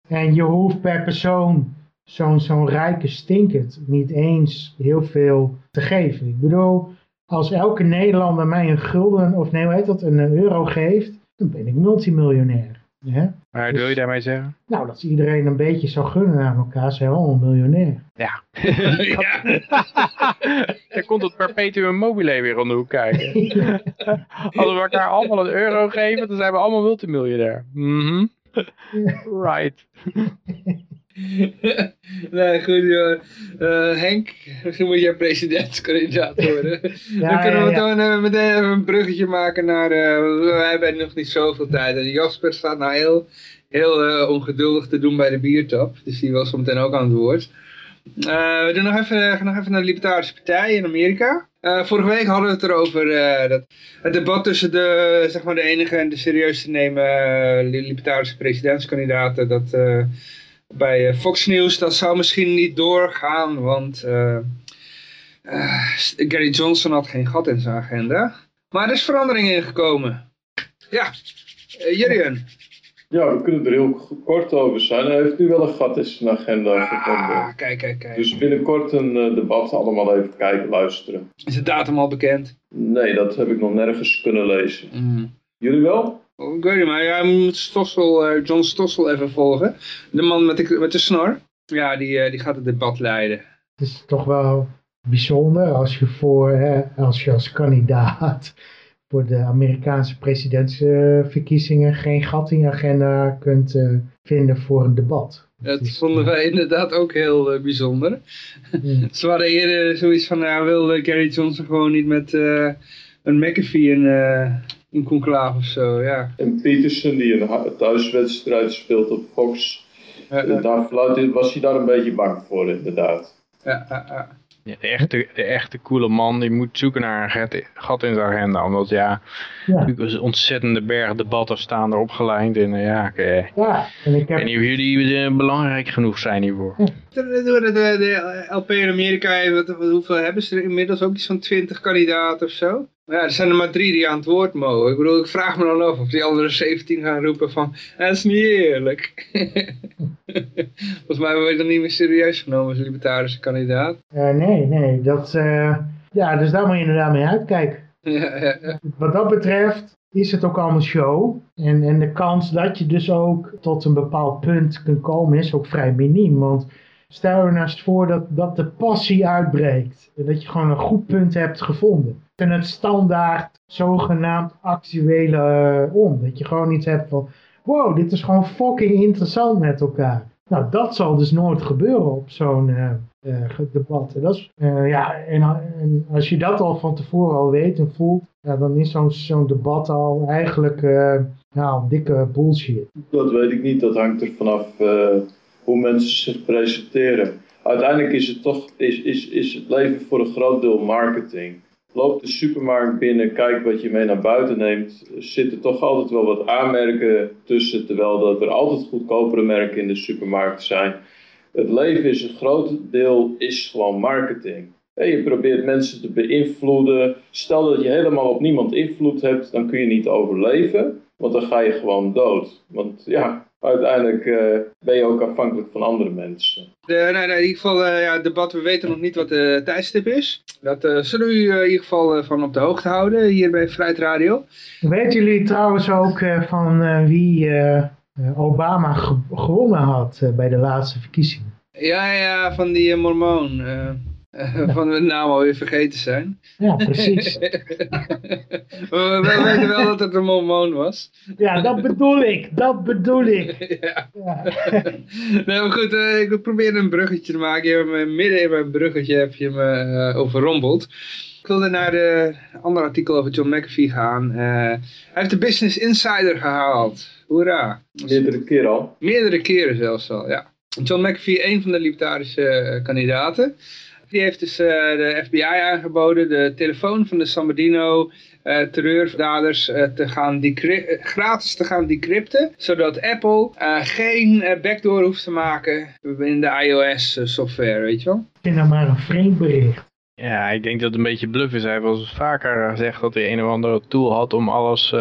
En je hoeft per persoon zo'n zo'n rijke stinkert niet eens heel veel te geven. Ik bedoel, als elke Nederlander mij een gulden, of nee, hoe heet dat, een euro geeft, dan ben ik multimiljonair. Ja? Maar wat wil je daarmee zeggen? Nou, dat iedereen een beetje zou gunnen aan elkaar, zijn we allemaal miljonair. Ja. ja. Dan komt het perpetuum mobile weer om de hoek kijken. Als we elkaar allemaal een euro geven, dan zijn we allemaal multimiljonair. Mhm. right. nee, goed joh. Uh, Henk, misschien moet jij presidentskandidaat worden. ja, dan kunnen we ja, ja. dan meteen even een bruggetje maken naar... Uh, wij hebben nog niet zoveel tijd. En Jasper staat nou heel, heel ongeduldig te doen bij de biertap. Dus die was meteen ook aan het woord. we doen nog even, gaan nog even naar de Libertarische Partij in Amerika. Vorige week hadden we het erover dat het debat tussen de, zeg maar de enige en de serieus te nemen libertarische presidentskandidaten, dat bij Fox News, dat zou misschien niet doorgaan, want Gary Johnson had geen gat in zijn agenda. Maar er is verandering in gekomen. Ja, Jurjen. Ja, we kunnen er heel kort over zijn. Hij heeft nu wel een gat in zijn agenda gevonden. Ah, kijk, kijk, kijk. Dus binnenkort een uh, debat, allemaal even kijken, luisteren. Is de datum al bekend? Nee, dat heb ik nog nergens kunnen lezen. Mm. Jullie wel? Oh, ik weet niet, maar ja, moet Stossel, uh, John Stossel even volgen. De man met de, met de snor. Ja, die, uh, die gaat het debat leiden. Het is toch wel bijzonder als je, voor, hè, als, je als kandidaat voor de Amerikaanse presidentsverkiezingen geen gat in je agenda kunt uh, vinden voor een debat. Dat is, vonden wij inderdaad ook heel bijzonder. Ja. Ze hadden eerder zoiets van, nou wil Gary Johnson gewoon niet met een McAfee in, in conclave of zo, ja. En Peterson die een thuiswedstrijd speelt op Fox, daar was hij daar een beetje bang voor inderdaad. Ja, ja, ja. Ja, de, echte, de echte coole man die moet zoeken naar een gat in zijn agenda. Omdat ja, ja. ontzettende berg debatten staan erop gelijnd. En ja, okay. ja en ik heb... of jullie belangrijk genoeg zijn hiervoor. Ja. De, de, de, de, LP in Amerika, wat, hoeveel hebben ze er inmiddels? Ook iets van 20 kandidaten of zo? Maar ja, er zijn er maar drie die aan het woord mogen. Ik bedoel, ik vraag me dan af of die andere 17 gaan roepen van, dat is niet eerlijk. Volgens mij word je dan niet meer serieus genomen als libertarische kandidaat. Uh, nee, nee, dat, uh, ja, dus daar moet je inderdaad mee uitkijken. Ja, ja, ja. Wat dat betreft is het ook allemaal show. En, en de kans dat je dus ook tot een bepaald punt kunt komen is ook vrij miniem. Want stel je nou voor dat, dat de passie uitbreekt. En dat je gewoon een goed punt hebt gevonden. En het standaard zogenaamd actuele uh, om. Dat je gewoon iets hebt van, wow, dit is gewoon fucking interessant met elkaar. Nou, dat zal dus nooit gebeuren op zo'n uh, uh, debat. En, dat is, ja, en, en, als je dat al van tevoren al weet en voelt, ja, dan is zo'n zo'n debat al eigenlijk nou, dikke bullshit. Dat weet ik niet, dat hangt er vanaf hoe mensen zich presenteren. Uiteindelijk is het toch is, is, is het leven voor een groot deel marketing. Loop de supermarkt binnen, kijk wat je mee naar buiten neemt. Er zitten toch altijd wel wat aanmerken tussen, terwijl dat er altijd goedkopere merken in de supermarkt zijn. Het leven is een groot deel is gewoon marketing. je probeert mensen te beïnvloeden. Stel dat je helemaal op niemand invloed hebt, dan kun je niet overleven, want dan ga je gewoon dood. Want ja, uiteindelijk uh, ben je ook afhankelijk van andere mensen. De, nou, in ieder geval, uh, ja, het debat, we weten nog niet wat de tijdstip is. Dat uh, zullen we u in ieder geval van op de hoogte houden hier bij Vrijheid Radio. Weten jullie trouwens ook van wie Obama ge gewonnen had bij de laatste verkiezingen? Ja, ja, van die mormoon. van de naam alweer vergeten zijn. Ja, precies. we, we weten wel dat het een mormoon was. Ja, dat bedoel ik. Dat bedoel ik. ja. Ja. Nee, maar goed, eh, ik probeer een bruggetje te maken. Je hebt me, midden in mijn bruggetje heb je me eh, overrompeld. Ik wilde naar de andere artikel over John McAfee gaan. Eh, hij heeft de Business Insider gehaald. Hoera. Meerdere keer al. Meerdere keren zelfs al, ja. John McAfee, een van de libertarische kandidaten. Die heeft dus eh, de FBI aangeboden de telefoon van de San Bernardino eh, terreurdaders eh, te gaan gratis te gaan decrypten. Zodat Apple geen backdoor hoeft te maken in de iOS software, weet je wel. Ik vind dat maar een vreemd bericht. Ja, ik denk dat het een beetje bluff is. Hij heeft wel vaker gezegd dat hij een of andere tool had om alles,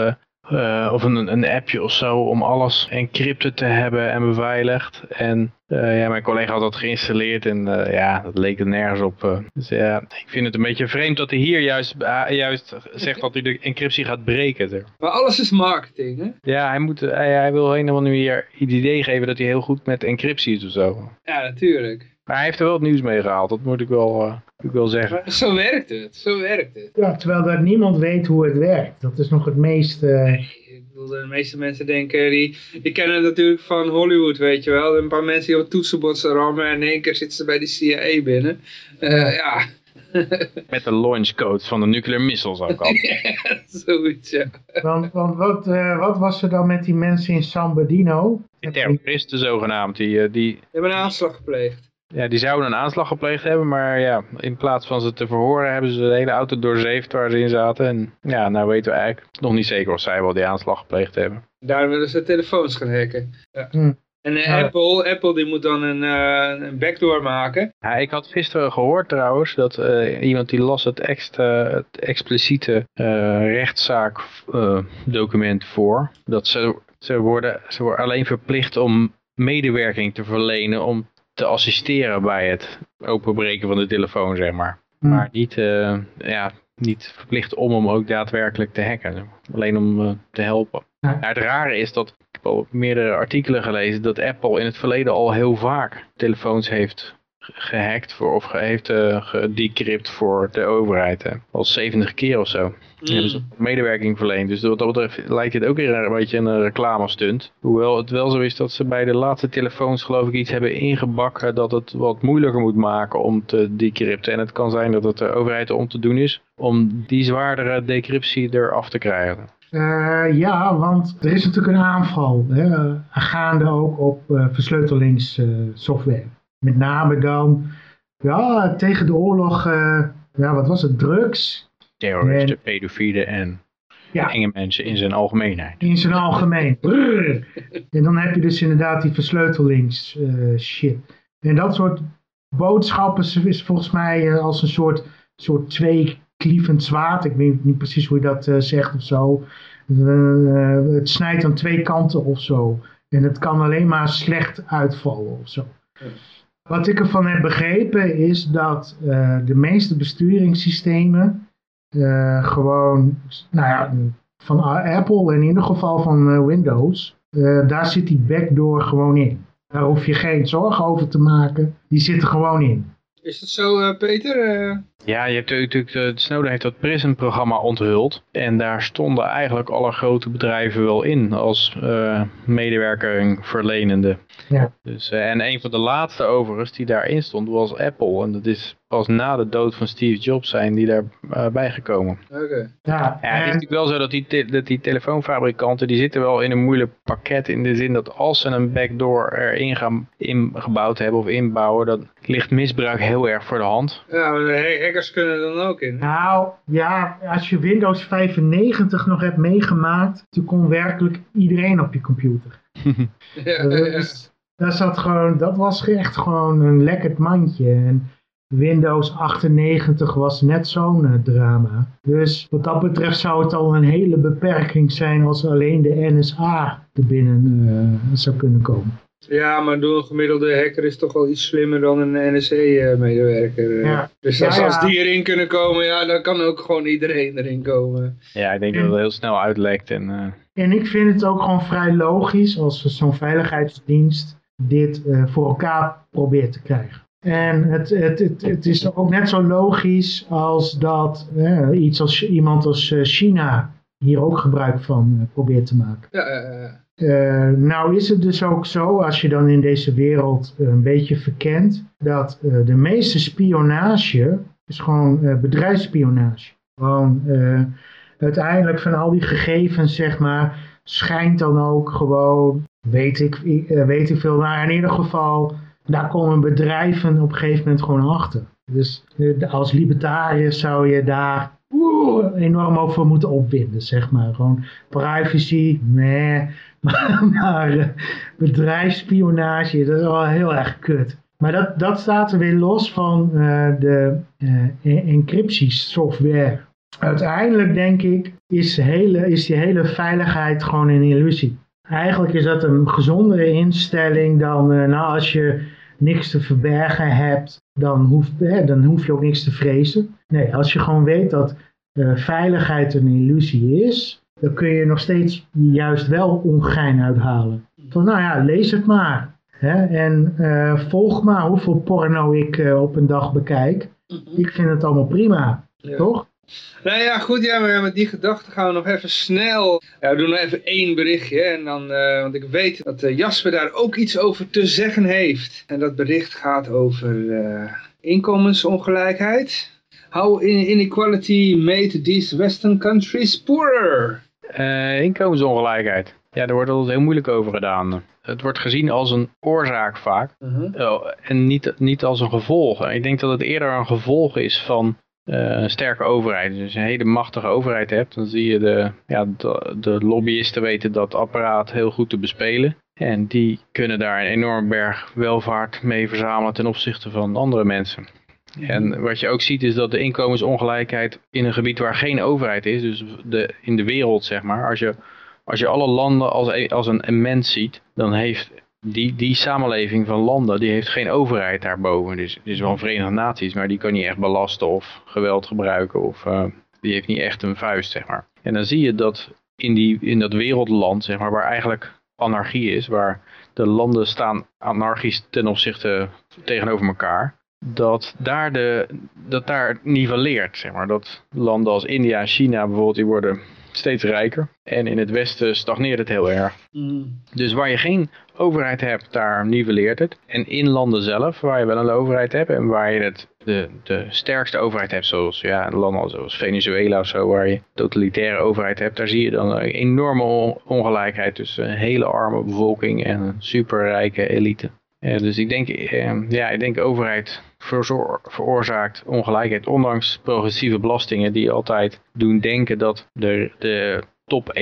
eh, of een, een appje of zo, om alles encrypted te hebben en beveiligd. En eh, ja, mijn collega had dat geïnstalleerd en eh, ja, dat leek er nergens op. dus ja, ik vind het een beetje vreemd dat hij hier juist, juist zegt dat hij de encryptie gaat breken. zeg. Maar alles is marketing, hè? Ja, hij, moet, hij, hij wil of andere manier het idee geven dat hij heel goed met encryptie is of zo. Ja, natuurlijk. Maar hij heeft er wel het nieuws mee gehaald, dat moet ik wel, ik wel zeggen. Maar zo werkt het, zo werkt het. Ja, terwijl dat niemand weet hoe het werkt. Dat is nog het meest... eh, Ik bedoel, de meeste mensen denken, die, die kennen het natuurlijk van Hollywood, weet je wel. Een paar mensen die op het toetsenbord rammen en in één keer zitten ze bij de CIA binnen. Eh, ja, Met de launchcodes van de nuclear missiles ook al. zoiets, ja. want want wat, eh, wat was er dan met die mensen in San Bernardino? De terroristen zogenaamd, die, eh, die, We hebben een aanslag gepleegd. Ja, die zouden een aanslag gepleegd hebben, maar ja, in plaats van ze te verhoren hebben ze de hele auto doorzeefd waar ze in zaten. En ja, nou weten we eigenlijk nog niet zeker of zij wel die aanslag gepleegd hebben. Daar willen ze telefoons gaan hacken. Ja. Hm. En eh, Ja. Apple, Apple die moet dan een, eh, een backdoor maken. Ja, ik had gisteren gehoord trouwens dat eh, iemand die las het, extra, het expliciete eh rechtszaakdocument voor. Dat ze, ze, worden, ze worden alleen verplicht om medewerking te verlenen om te assisteren bij het openbreken van de telefoon, zeg maar. Hm. Maar niet, eh, ja, niet verplicht om hem ook daadwerkelijk te hacken. Alleen om eh, te helpen. Ja. Het rare is dat, ik heb al meerdere artikelen gelezen, dat Apple in het verleden al heel vaak telefoons heeft ge- gehackt voor, of heeft eh gedecrypt voor de overheid. Hè. Al 70 keer of zo. Mm. Hebben ze medewerking verleend. Dus wat dat betreft lijkt het ook weer een beetje een reclamestunt. Hoewel het wel zo is dat ze bij de laatste telefoons geloof ik iets hebben ingebakken dat het wat moeilijker moet maken om te decrypten. En het kan zijn dat het de overheid om te doen is om die zwaardere decryptie eraf te krijgen. Eh, ja, want er is natuurlijk een aanval. Hè, gaande ook op eh versleutelingsoftware. Met name dan ja, tegen de oorlog, eh, ja, wat was het, drugs Terroristen, pedofielen en Ja. enge mensen in zijn algemeenheid. in zijn algemeen. Brrr. En dan heb je dus inderdaad die versleutelings eh, shit. En dat soort boodschappen is volgens mij eh, als een soort, soort tweeklievend zwaard. Ik weet niet precies hoe je dat eh, zegt of zo. Het snijdt aan twee kanten of zo. En het kan alleen maar slecht uitvallen of zo. Wat ik ervan heb begrepen is dat de meeste besturingssystemen eh, gewoon, nou ja, van Apple in ieder geval van eh, Windows, eh, daar zit die backdoor gewoon in. Daar hoef je geen zorgen over te maken. Die zit er gewoon in. Is dat zo, eh, Peter? Eh, Ja, je hebt natuurlijk, de, Snowden heeft dat PRISM-programma onthuld. En daar stonden eigenlijk alle grote bedrijven wel in als eh medewerking verlenende. Ja. Dus, eh, en een van de laatste overigens die daarin stond was Apple. En dat is pas na de dood van Steve Jobs zijn die daar eh, bijgekomen. Oké. Ja, Ja, het is natuurlijk wel zo dat die, te- dat die telefoonfabrikanten, die zitten wel in een moeilijk pakket in de zin dat als ze een backdoor erin gaan ingebouwd hebben of inbouwen, dan ligt misbruik heel erg voor de hand. Ja, maar de ha- hackers kunnen er dan ook in. Nou, ja, als je Windows 95 nog hebt meegemaakt, toen kon werkelijk iedereen op je computer. Ja, Dat, ja. is- daar zat gewoon, dat was echt gewoon een lekker mandje. En Windows 98 was net zo'n eh, drama. Dus wat dat betreft zou het al een hele beperking zijn als alleen de NSA er binnen eh, zou kunnen komen. Ja, maar door een gemiddelde hacker is toch wel iets slimmer dan een NSA-medewerker. Ja. Dus als, ja. als die erin kunnen komen, ja, dan kan ook gewoon iedereen erin komen. Ja, ik denk dat het heel snel uitlekt. En, eh, En ik vind het ook gewoon vrij logisch als zo'n veiligheidsdienst dit eh, voor elkaar probeert te krijgen. En het, het, het, het is ook net zo logisch als dat iets als iemand als China hier ook gebruik van probeert te maken. Ja, uh, nou is het dus ook zo, als je dan in deze wereld een beetje verkent, dat uh, de meeste spionage is gewoon uh, bedrijfsspionage. Gewoon uiteindelijk van al die gegevens, zeg maar, schijnt dan ook gewoon, weet ik, weet ik veel, nou in ieder geval, daar komen bedrijven op een gegeven moment gewoon achter. Dus als libertariër zou je daar enorm over moeten opwinden, zeg maar. Gewoon privacy, nee. Maar, maar uh, bedrijfsspionage, dat is wel heel erg kut. Maar dat, dat staat er weer los van uh, de uh, encryptiesoftware. Uiteindelijk denk ik, is, hele, is die hele veiligheid gewoon een illusie. Eigenlijk is dat een gezondere instelling dan, nou als je niks te verbergen hebt, dan hoef, dan hoef je ook niks te vrezen. Nee, als je gewoon weet dat uh, veiligheid een illusie is, dan kun je nog steeds juist wel ongein uithalen. Van nou ja, lees het maar. Hè? En uh, volg maar hoeveel porno ik uh, op een dag bekijk. Mhm. Ik vind het allemaal prima, ja. toch? Nou ja, goed, ja, met die gedachte gaan we nog even snel. Ja, we doen nog even één berichtje. En dan, uh, want ik weet dat Jasper daar ook iets over te zeggen heeft. En dat bericht gaat over inkomensongelijkheid. How inequality made these western countries poorer? Uh, inkomensongelijkheid. Ja, daar wordt altijd heel moeilijk over gedaan. Het wordt gezien als een oorzaak vaak. Uh-huh. oh, en niet, niet als een gevolg. Ik denk dat het eerder een gevolg is van uh, een sterke overheid. Dus als je een hele machtige overheid hebt, dan zie je de, ja, de, de lobbyisten weten dat apparaat heel goed te bespelen. En die kunnen daar een enorm berg welvaart mee verzamelen ten opzichte van andere mensen. En wat je ook ziet is dat de inkomensongelijkheid in een gebied waar geen overheid is, dus de, in de wereld zeg maar, als je, als je alle landen als, e, als een mens ziet, dan heeft die, die samenleving van landen, die heeft geen overheid daarboven. Dus het is wel een Verenigde Naties, maar die kan niet echt belasten of geweld gebruiken of uh, die heeft niet echt een vuist zeg maar. En dan zie je dat in, die, in dat wereldland zeg maar, waar eigenlijk anarchie is, waar de landen staan anarchisch ten opzichte tegenover elkaar dat daar, de, dat daar niveleert. Zeg maar. Dat landen als India en China bijvoorbeeld, die worden steeds rijker. En in het westen stagneert het heel erg. Mm. Dus waar je geen overheid hebt, daar niveleert het. En in landen zelf, waar je wel een overheid hebt en waar je het, de, de sterkste overheid hebt, zoals ja, landen zoals Venezuela of zo, waar je totalitaire overheid hebt, daar zie je dan een enorme ongelijkheid tussen een hele arme bevolking en een superrijke elite. Dus ik denk, eh, ja, ik denk overheid veroorzaakt ongelijkheid, ondanks progressieve belastingen die altijd doen denken dat de, de top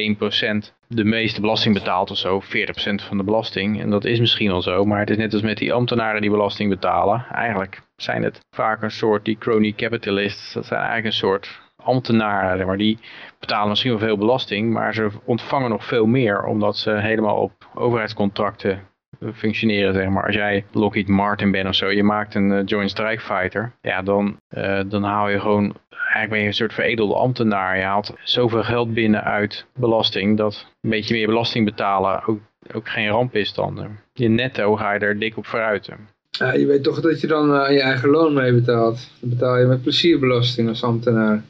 1% de meeste belasting betaalt of zo, 40% van de belasting. En dat is misschien wel zo, maar het is net als met die ambtenaren die belasting betalen. Eigenlijk zijn het vaak een soort, die crony capitalists, dat zijn eigenlijk een soort ambtenaren, maar die betalen misschien wel veel belasting, maar ze ontvangen nog veel meer, omdat ze helemaal op overheidscontracten functioneren, zeg maar. Als jij Lockheed Martin bent of zo, je maakt een uh, Joint Strike Fighter, ja, dan, uh, dan haal je gewoon, eigenlijk ben je een soort veredelde ambtenaar. Je haalt zoveel geld binnen uit belasting, dat een beetje meer belasting betalen ook, ook geen ramp is dan. Je netto ga je er dik op vooruit. Ja, je weet toch dat je dan je eigen loon mee betaalt. Dan betaal je met plezierbelasting als ambtenaar.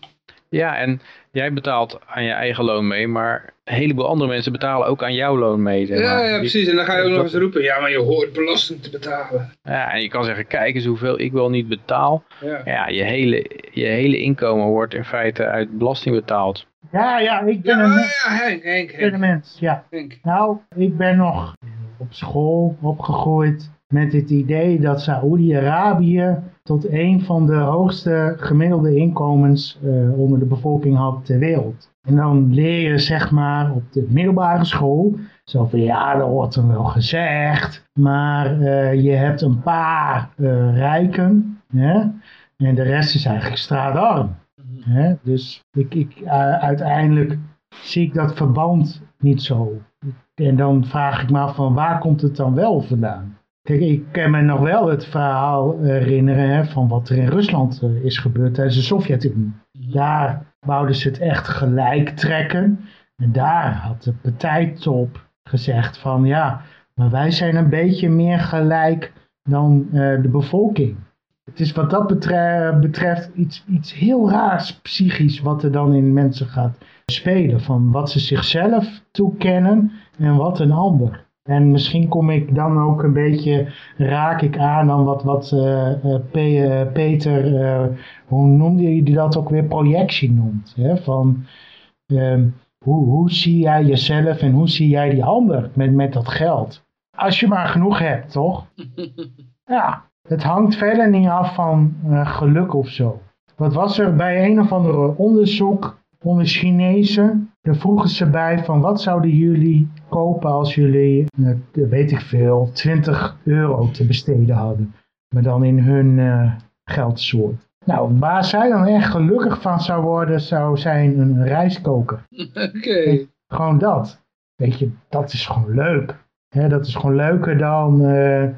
Ja, en jij betaalt aan je eigen loon mee, maar een heleboel andere mensen betalen ook aan jouw loon mee. Zeg maar. ja, ja, precies. En dan ga je ook nog eens roepen, ja, maar je hoort belasting te betalen. Ja, en je kan zeggen, kijk eens hoeveel ik wel niet betaal. Ja, ja je, hele, je hele inkomen wordt in feite uit belasting betaald. Ja, ja, ik ben ja, een, ja, Henk, Henk, Henk. een mens. Ja. Henk. Nou, ik ben nog op school opgegroeid met het idee dat Saoedi-Arabië tot een van de hoogste gemiddelde inkomens uh, onder de bevolking had ter wereld. En dan leer je zeg maar op de middelbare school, zo van ja, dat wordt dan wel gezegd, maar uh, je hebt een paar uh, rijken hè, en de rest is eigenlijk straatarm. Hè? Dus ik, ik, uiteindelijk zie ik dat verband niet zo. En dan vraag ik me af van waar komt het dan wel vandaan? Kijk, ik kan me nog wel het verhaal herinneren van wat er in Rusland uh, is gebeurd tijdens de Sovjet-Unie. Daar wouden ze het echt gelijk trekken. En daar had de partijtop gezegd van ja, maar wij zijn een beetje meer gelijk dan de bevolking. Het is wat dat betreft, betreft iets, iets heel raars psychisch wat er dan in mensen gaat spelen. Van wat ze zichzelf toekennen en wat een ander. En misschien kom ik dan ook een beetje, raak ik aan dan wat, wat uh, Peter, uh, hoe noemde hij dat ook weer, projectie noemt. Hè? Van ehm, hoe, hoe zie jij jezelf en hoe zie jij die ander met, met dat geld? Als je maar genoeg hebt, toch? ja, het hangt verder niet af van geluk of zo. Wat was er bij een of andere onderzoek onder Chinezen? Daar vroegen ze bij van wat zouden jullie kopen als jullie, uh, weet ik veel, 20 euro te besteden hadden. Maar dan in hun uh, geldsoort. Nou, waar zij dan echt gelukkig van zou worden, zou zijn een rijstkoker. Oké. Gewoon dat. Weet je, dat is gewoon leuk. dat is gewoon leuker dan uh,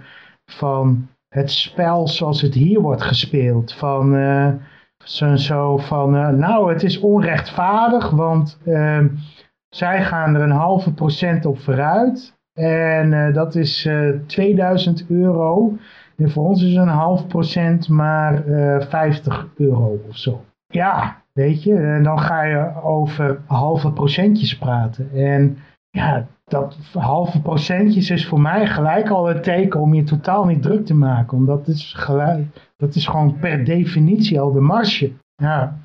van het spel zoals het hier wordt gespeeld. Van zo, zo van, uh, nou het is onrechtvaardig, want uh, zij gaan er een halve procent op vooruit. En uh, dat is 2000 euro. En voor ons is een half procent maar 50 euro of zo. Ja, weet je, en dan ga je over halve procentjes praten. En ja, dat halve procentjes is voor mij gelijk al een teken om je totaal niet druk te maken. Omdat is gelijk, dat is gewoon per definitie al de marge. Ja.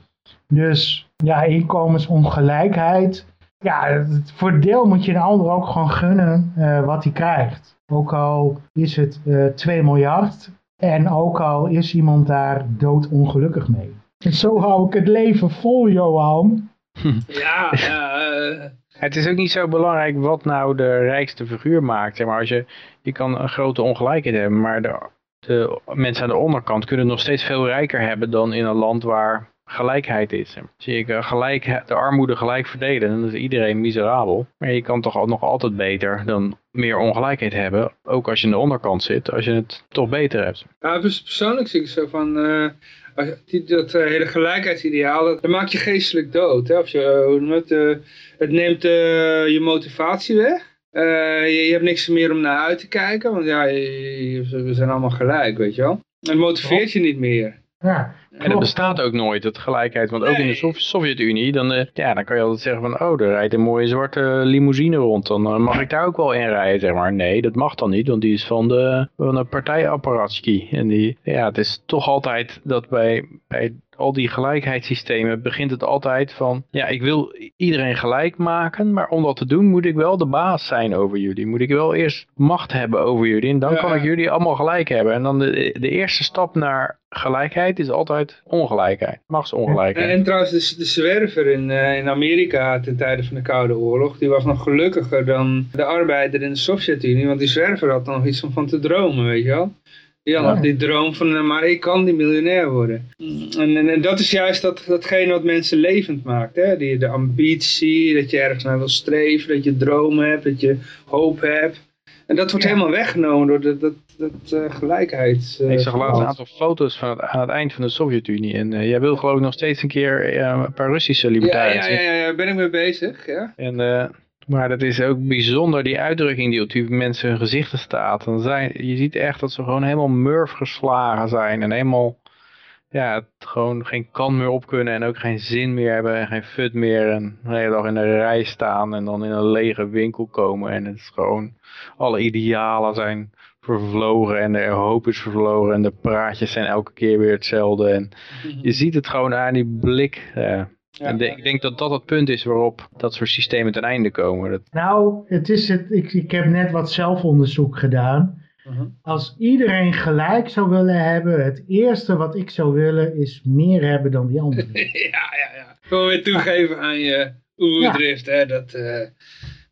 Dus ja, inkomensongelijkheid. Ja, het voordeel moet je een ander ook gewoon gunnen uh, wat hij krijgt. Ook al is het uh, eh, 2 miljard en ook al is iemand daar doodongelukkig mee. En zo hou ik het leven vol, Johan. Ja, ja uh... Het is ook niet zo belangrijk wat nou de rijkste figuur maakt. Maar als je, je kan een grote ongelijkheid hebben, maar de de mensen aan de onderkant kunnen nog steeds veel rijker hebben dan in een land waar gelijkheid is. Zie ik gelijk, de armoede gelijk verdelen, dan is iedereen miserabel. Maar je kan toch nog altijd beter dan meer ongelijkheid hebben, ook als je aan de onderkant zit, als je het toch beter hebt. Ja, persoonlijk zie ik zo van, uh, dat uh, hele gelijkheidsideaal, dat, maakt je geestelijk dood. Hè? Of je, uh, het neemt je motivatie weg. Uh, je, je, hebt niks meer om naar uit te kijken, want ja, we zijn allemaal gelijk, weet je wel. Het motiveert je niet meer. Ja, en dat bestaat ook nooit, dat gelijkheid. Want ook in de Sovjet-Unie, dan, uh, ja, dan kan je altijd zeggen van... oh, er rijdt een mooie zwarte limousine rond. Dan uh, mag ik daar ook wel in rijden, zeg maar. Nee, dat mag dan niet, want die is van de, van de partijapparatski. En die, ja, het is toch altijd dat bij, bij al die gelijkheidssystemen begint het altijd van, ja, ik wil iedereen gelijk maken, maar om dat te doen moet ik wel de baas zijn over jullie. Moet ik wel eerst macht hebben over jullie en dan kan ik jullie allemaal gelijk hebben. En dan de, de eerste stap naar gelijkheid is altijd ongelijkheid, machtsongelijkheid. En, en trouwens, de, de zwerver in, uh, in Amerika ten tijde van de Koude Oorlog, die was nog gelukkiger dan de arbeider in de Sovjet-Unie, want die zwerver had nog iets om van te dromen, weet je wel. Ja, ja. die droom van, eh, maar ik kan die miljonair worden. En, en, en, dat is juist dat, datgene wat mensen levend maakt. Hè? Die, de ambitie, dat je ergens naar wil streven, dat je dromen hebt, dat je hoop hebt. En dat wordt helemaal weggenomen door dat, dat, dat uh, gelijkheid. Uh, ik zag laatst een aantal foto's van het, aan het eind van de Sovjet-Unie. En uh, jij wil geloof ik nog steeds een keer een paar Russische libertariërs. Ja, ja, ja, ja, ben ik mee bezig. Ja. En maar dat is ook bijzonder, die uitdrukking die op die mensen hun gezichten staat. Dan zijn, je ziet echt dat ze gewoon helemaal murf geslagen zijn. En helemaal, ja, gewoon geen kan meer op kunnen. En ook geen zin meer hebben en geen fut meer. En de hele dag in een rij staan en dan in een lege winkel komen. En het is gewoon, alle idealen zijn vervlogen en de hoop is vervlogen. En de praatjes zijn elke keer weer hetzelfde. En je ziet het gewoon aan die blik. Ja en ik denk dat dat het punt is waarop dat soort systemen ten einde komen. Dat... Nou, het is het, ik, ik heb net wat zelfonderzoek gedaan. Uh Als iedereen gelijk zou willen hebben, het eerste wat ik zou willen is meer hebben dan die anderen. ja, ja, ja. Gewoon weer toegeven aan je oerdrift, hè, dat... Uh...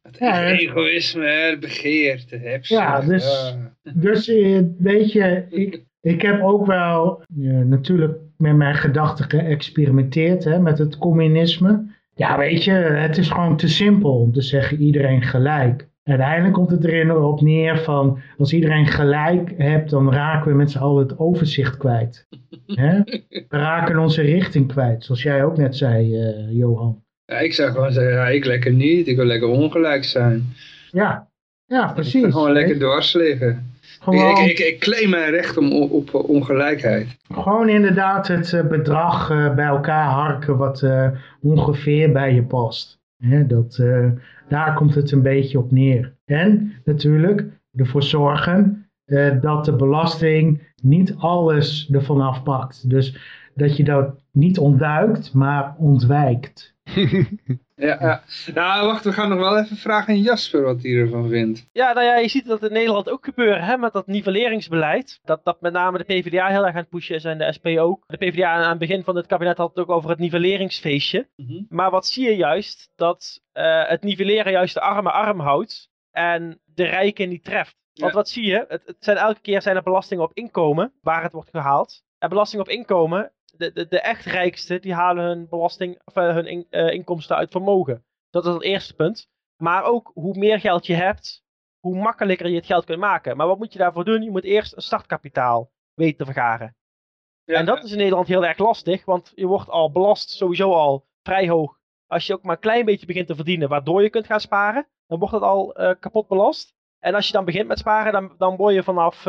Het egoïsme, het heb Ja, dus, dus uh, weet je, ik, ik heb ook wel natuurlijk met mijn gedachten geëxperimenteerd hè, met het communisme. Ja, weet je, het is gewoon te simpel om te zeggen iedereen gelijk. Uiteindelijk komt het erin op neer van als iedereen gelijk hebt, dan raken we met z'n allen het overzicht kwijt. We raken onze richting kwijt, zoals jij ook net zei, uh, Johan. Ja, ik zou gewoon zeggen, ja, ik lekker niet, ik wil lekker ongelijk zijn. Ja, ja precies. gewoon lekker dwars liggen. Gewoon, Ik, ik, ik claim mijn recht om, op, op ongelijkheid. gewoon inderdaad het eh, bedrag eh, bij elkaar harken wat eh, ongeveer bij je past. Dat, eh, daar komt het een beetje op neer. En natuurlijk ervoor zorgen eh, dat de belasting niet alles ervan afpakt. Dus dat je dat niet ontduikt, maar ontwijkt. Ja, ja. Nou, wacht, we gaan nog wel even vragen aan Jasper wat hij ervan vindt. Ja, nou ja, je ziet dat in Nederland ook gebeuren hè, met dat nivelleringsbeleid. Dat, dat met name de PvdA heel erg aan het pushen is en de SP ook. De PvdA aan het begin van het kabinet had het ook over het nivelleringsfeestje. Maar wat zie je juist? Dat eh, het nivelleren juist de armen arm houdt en de rijken niet treft. Want Ja. wat zie je? Het, het zijn elke keer zijn er belastingen op inkomen waar het wordt gehaald. En belasting op inkomen, de, de, de echt rijkste, die halen hun belasting, of eh, hun in- eh, inkomsten uit vermogen. Dat is het eerste punt. Maar ook hoe meer geld je hebt, hoe makkelijker je het geld kunt maken. Maar wat moet je daarvoor doen? Je moet eerst een startkapitaal weten te vergaren. Ja, en dat is in Nederland heel erg lastig, want je wordt al belast sowieso al vrij hoog. Als je ook maar een klein beetje begint te verdienen, waardoor je kunt gaan sparen, dan wordt dat al eh, kapot belast. En als je dan begint met sparen, dan, dan word je vanaf,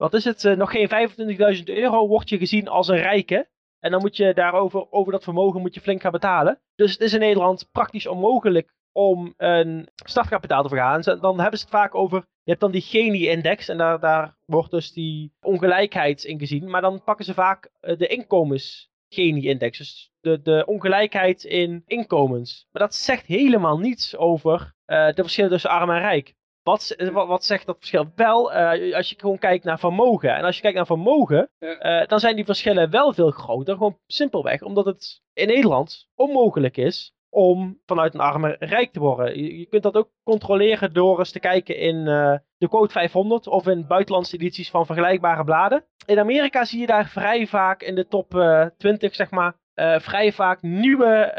wat is het, eh, nog geen 25.000 euro, word je gezien als een rijke. En dan moet je daarover, over dat vermogen moet je flink gaan betalen. Dus het is in Nederland praktisch onmogelijk om een startkapitaal te vergaan. Dan hebben ze het vaak over, je hebt dan die Gini-index en daar, daar wordt dus die ongelijkheid in gezien. Maar dan pakken ze vaak eh, de inkomens Gini-index, dus de, de ongelijkheid in inkomens. Maar dat zegt helemaal niets over eh, de verschillen tussen arm en rijk. Wat, wat, wat zegt dat verschil? Wel, eh, als je gewoon kijkt naar vermogen. En als je kijkt naar vermogen, Ja. eh, dan zijn die verschillen wel veel groter. Gewoon simpelweg omdat het in Nederland onmogelijk is om vanuit een arme rijk te worden. Je, je kunt dat ook controleren door eens te kijken in eh, de Code 500 of in buitenlandse edities van vergelijkbare bladen. In Amerika zie je daar vrij vaak in de top eh, 20, zeg maar, vrij vaak nieuwe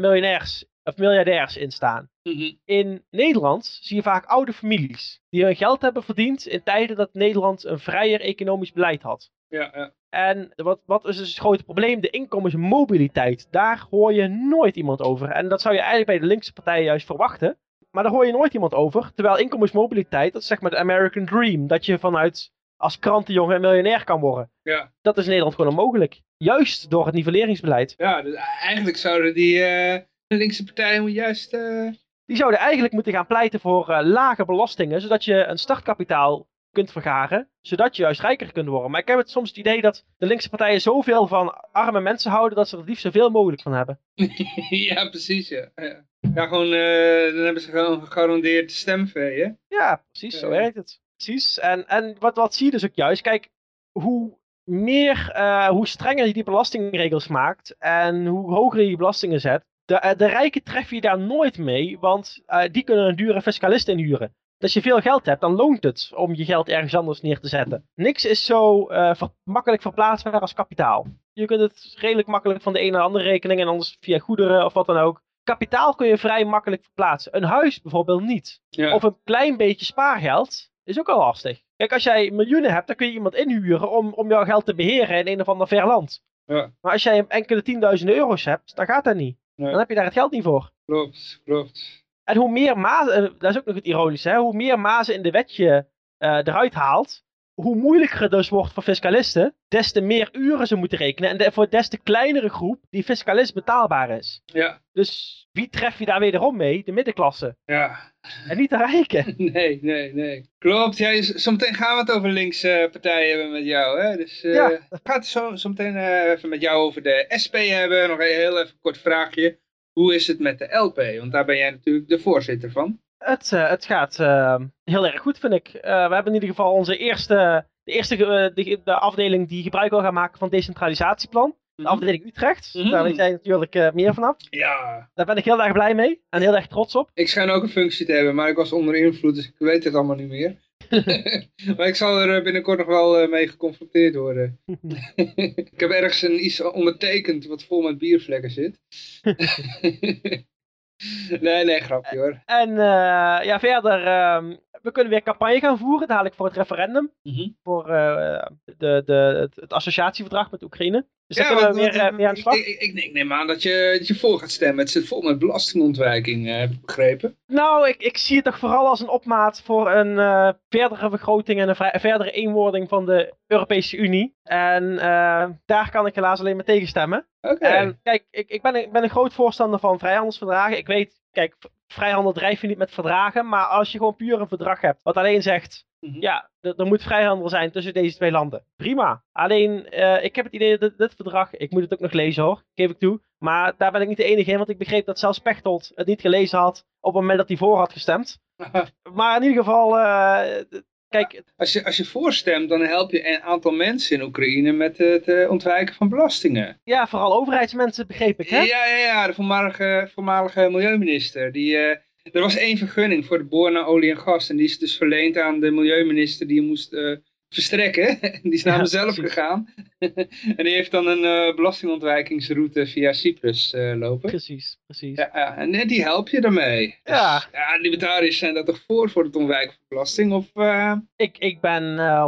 miljonairs of miljardairs in staan. Mhm. In Nederland zie je vaak oude families die hun geld hebben verdiend in tijden dat Nederland een vrijer economisch beleid had. ja, ja. En wat, wat is dus het grote probleem? De inkomensmobiliteit. Daar hoor je nooit iemand over. En dat zou je eigenlijk bij de linkse partijen juist verwachten. Maar daar hoor je nooit iemand over. Terwijl inkomensmobiliteit, dat is zeg maar de American Dream. Dat je vanuit als krantenjongen een miljonair kan worden. Ja. Dat is in Nederland gewoon onmogelijk. Juist door het nivelleringsbeleid. ja dus eigenlijk zouden die eh, linkse partijen moet juist... eh, Die zouden eigenlijk moeten gaan pleiten voor eh, lage belastingen. Zodat je een startkapitaal kunt vergaren. Zodat je juist rijker kunt worden. Maar ik heb het soms het idee dat de linkse partijen zoveel van arme mensen houden. Dat ze er het liefst zoveel mogelijk van hebben. ja, precies, ja. Ja, ja gewoon, eh, dan hebben ze gewoon gegarandeerd stemvee, hè? Ja, precies, zo werkt het. Precies. En, en wat, wat zie je dus ook juist? Kijk, hoe meer, eh, hoe strenger je die belastingregels maakt en hoe hoger je die belastingen zet, de, eh, de rijken tref je daar nooit mee, want eh, die kunnen een dure fiscalist inhuren. Als je veel geld hebt, dan loont het om je geld ergens anders neer te zetten. Niks is zo eh, ver- makkelijk verplaatsbaar als kapitaal. Je kunt het redelijk makkelijk van de ene naar de andere rekening en anders via goederen of wat dan ook. Kapitaal kun je vrij makkelijk verplaatsen. Een huis bijvoorbeeld niet. Ja. Of een klein beetje spaargeld is ook al lastig. Kijk, als jij miljoenen hebt, dan kun je iemand inhuren om, om jouw geld te beheren in een of ander ver land. Ja. Maar als jij enkele tienduizenden euro's hebt, dan gaat dat niet. Nee. Dan heb je daar het geld niet voor. Klopt, klopt. En hoe meer mazen, eh, dat is ook nog het ironische, hè? hoe meer mazen in de wetje eh, eruit haalt, hoe moeilijker het dus wordt voor fiscalisten, des te meer uren ze moeten rekenen en de- voor des te kleinere groep die fiscalist betaalbaar is. Ja, Dus wie tref je daar wederom mee? De middenklasse. ja. En niet de rijken. Nee, nee, nee. Klopt, ja, zometeen gaan we het over linkse partijen hebben met jou, hè. Dus eh Ja. we gaan het zo, zometeen eh, even met jou over de SP hebben. Nog een heel even kort vraagje. Hoe is het met de LP? Want daar ben jij natuurlijk de voorzitter van. Het, eh, het gaat eh, heel erg goed, vind ik. Eh, we hebben in ieder geval onze eerste, de eerste eh, de, de afdeling die gebruik wil gaan maken van het decentralisatieplan. De afdeling Utrecht. Mhm. Daar weet jij natuurlijk eh, meer vanaf. Ja, Daar ben ik heel erg blij mee en heel erg trots op. ik schijn ook een functie te hebben, maar ik was onder invloed, dus ik weet het allemaal niet meer. maar ik zal er binnenkort nog wel mee geconfronteerd worden. ik heb ergens een iets ondertekend wat vol met biervlekken zit. Nee, nee, grapje hoor. En eh, ja, verder, ehm, we kunnen weer campagne gaan voeren, dadelijk voor het referendum. Mhm. Voor eh, de, de, het, het associatieverdrag met Oekraïne. Dus kunnen we weer, eh, weer aan de slag. Ik, ik, neem aan dat je, dat je voor gaat stemmen. Het zit vol met belastingontwijking, eh, heb ik begrepen. Nou, ik, ik zie het toch vooral als een opmaat voor een eh, verdere vergroting en een verdere eenwording van de Europese Unie. En eh, daar kan ik helaas alleen maar tegen stemmen. Oké. En kijk, ik, ik, ben, een- ik ben een groot voorstander van vrijhandelsverdragen. Ik weet, kijk, vrijhandel drijf je niet met verdragen. Maar als je gewoon puur een verdrag hebt, wat alleen zegt, Mhm. ja, er moet vrijhandel zijn tussen deze twee landen. Prima. Alleen, eh, ik heb het idee dat dit, verdrag, ik moet het ook nog lezen hoor, geef ik toe. Maar daar ben ik niet de enige in, want ik begreep dat zelfs Pechtold het niet gelezen had op het moment dat hij voor had gestemd. Maar in ieder geval, eh, kijk, Als je, als je voorstemt, dan help je een aantal mensen in Oekraïne met het eh, ontwijken van belastingen. ja, vooral overheidsmensen begreep ik, hè? Ja, ja, ja, de voormalige, voormalige milieuminister. Die, er was één vergunning voor de boor naar olie en gas. En die is dus verleend aan de milieuminister die moest eh, verstrekken. die is naar Ja, hem zelf precies. gegaan. en die heeft dan een eh, belastingontwijkingsroute via Cyprus eh, lopen. Precies, precies. Ja, ja, en eh, die help je daarmee. Dus, Ja. ja, libertariërs zijn daar toch voor, voor het ontwijken van belasting? Of, Ik, ik ben eh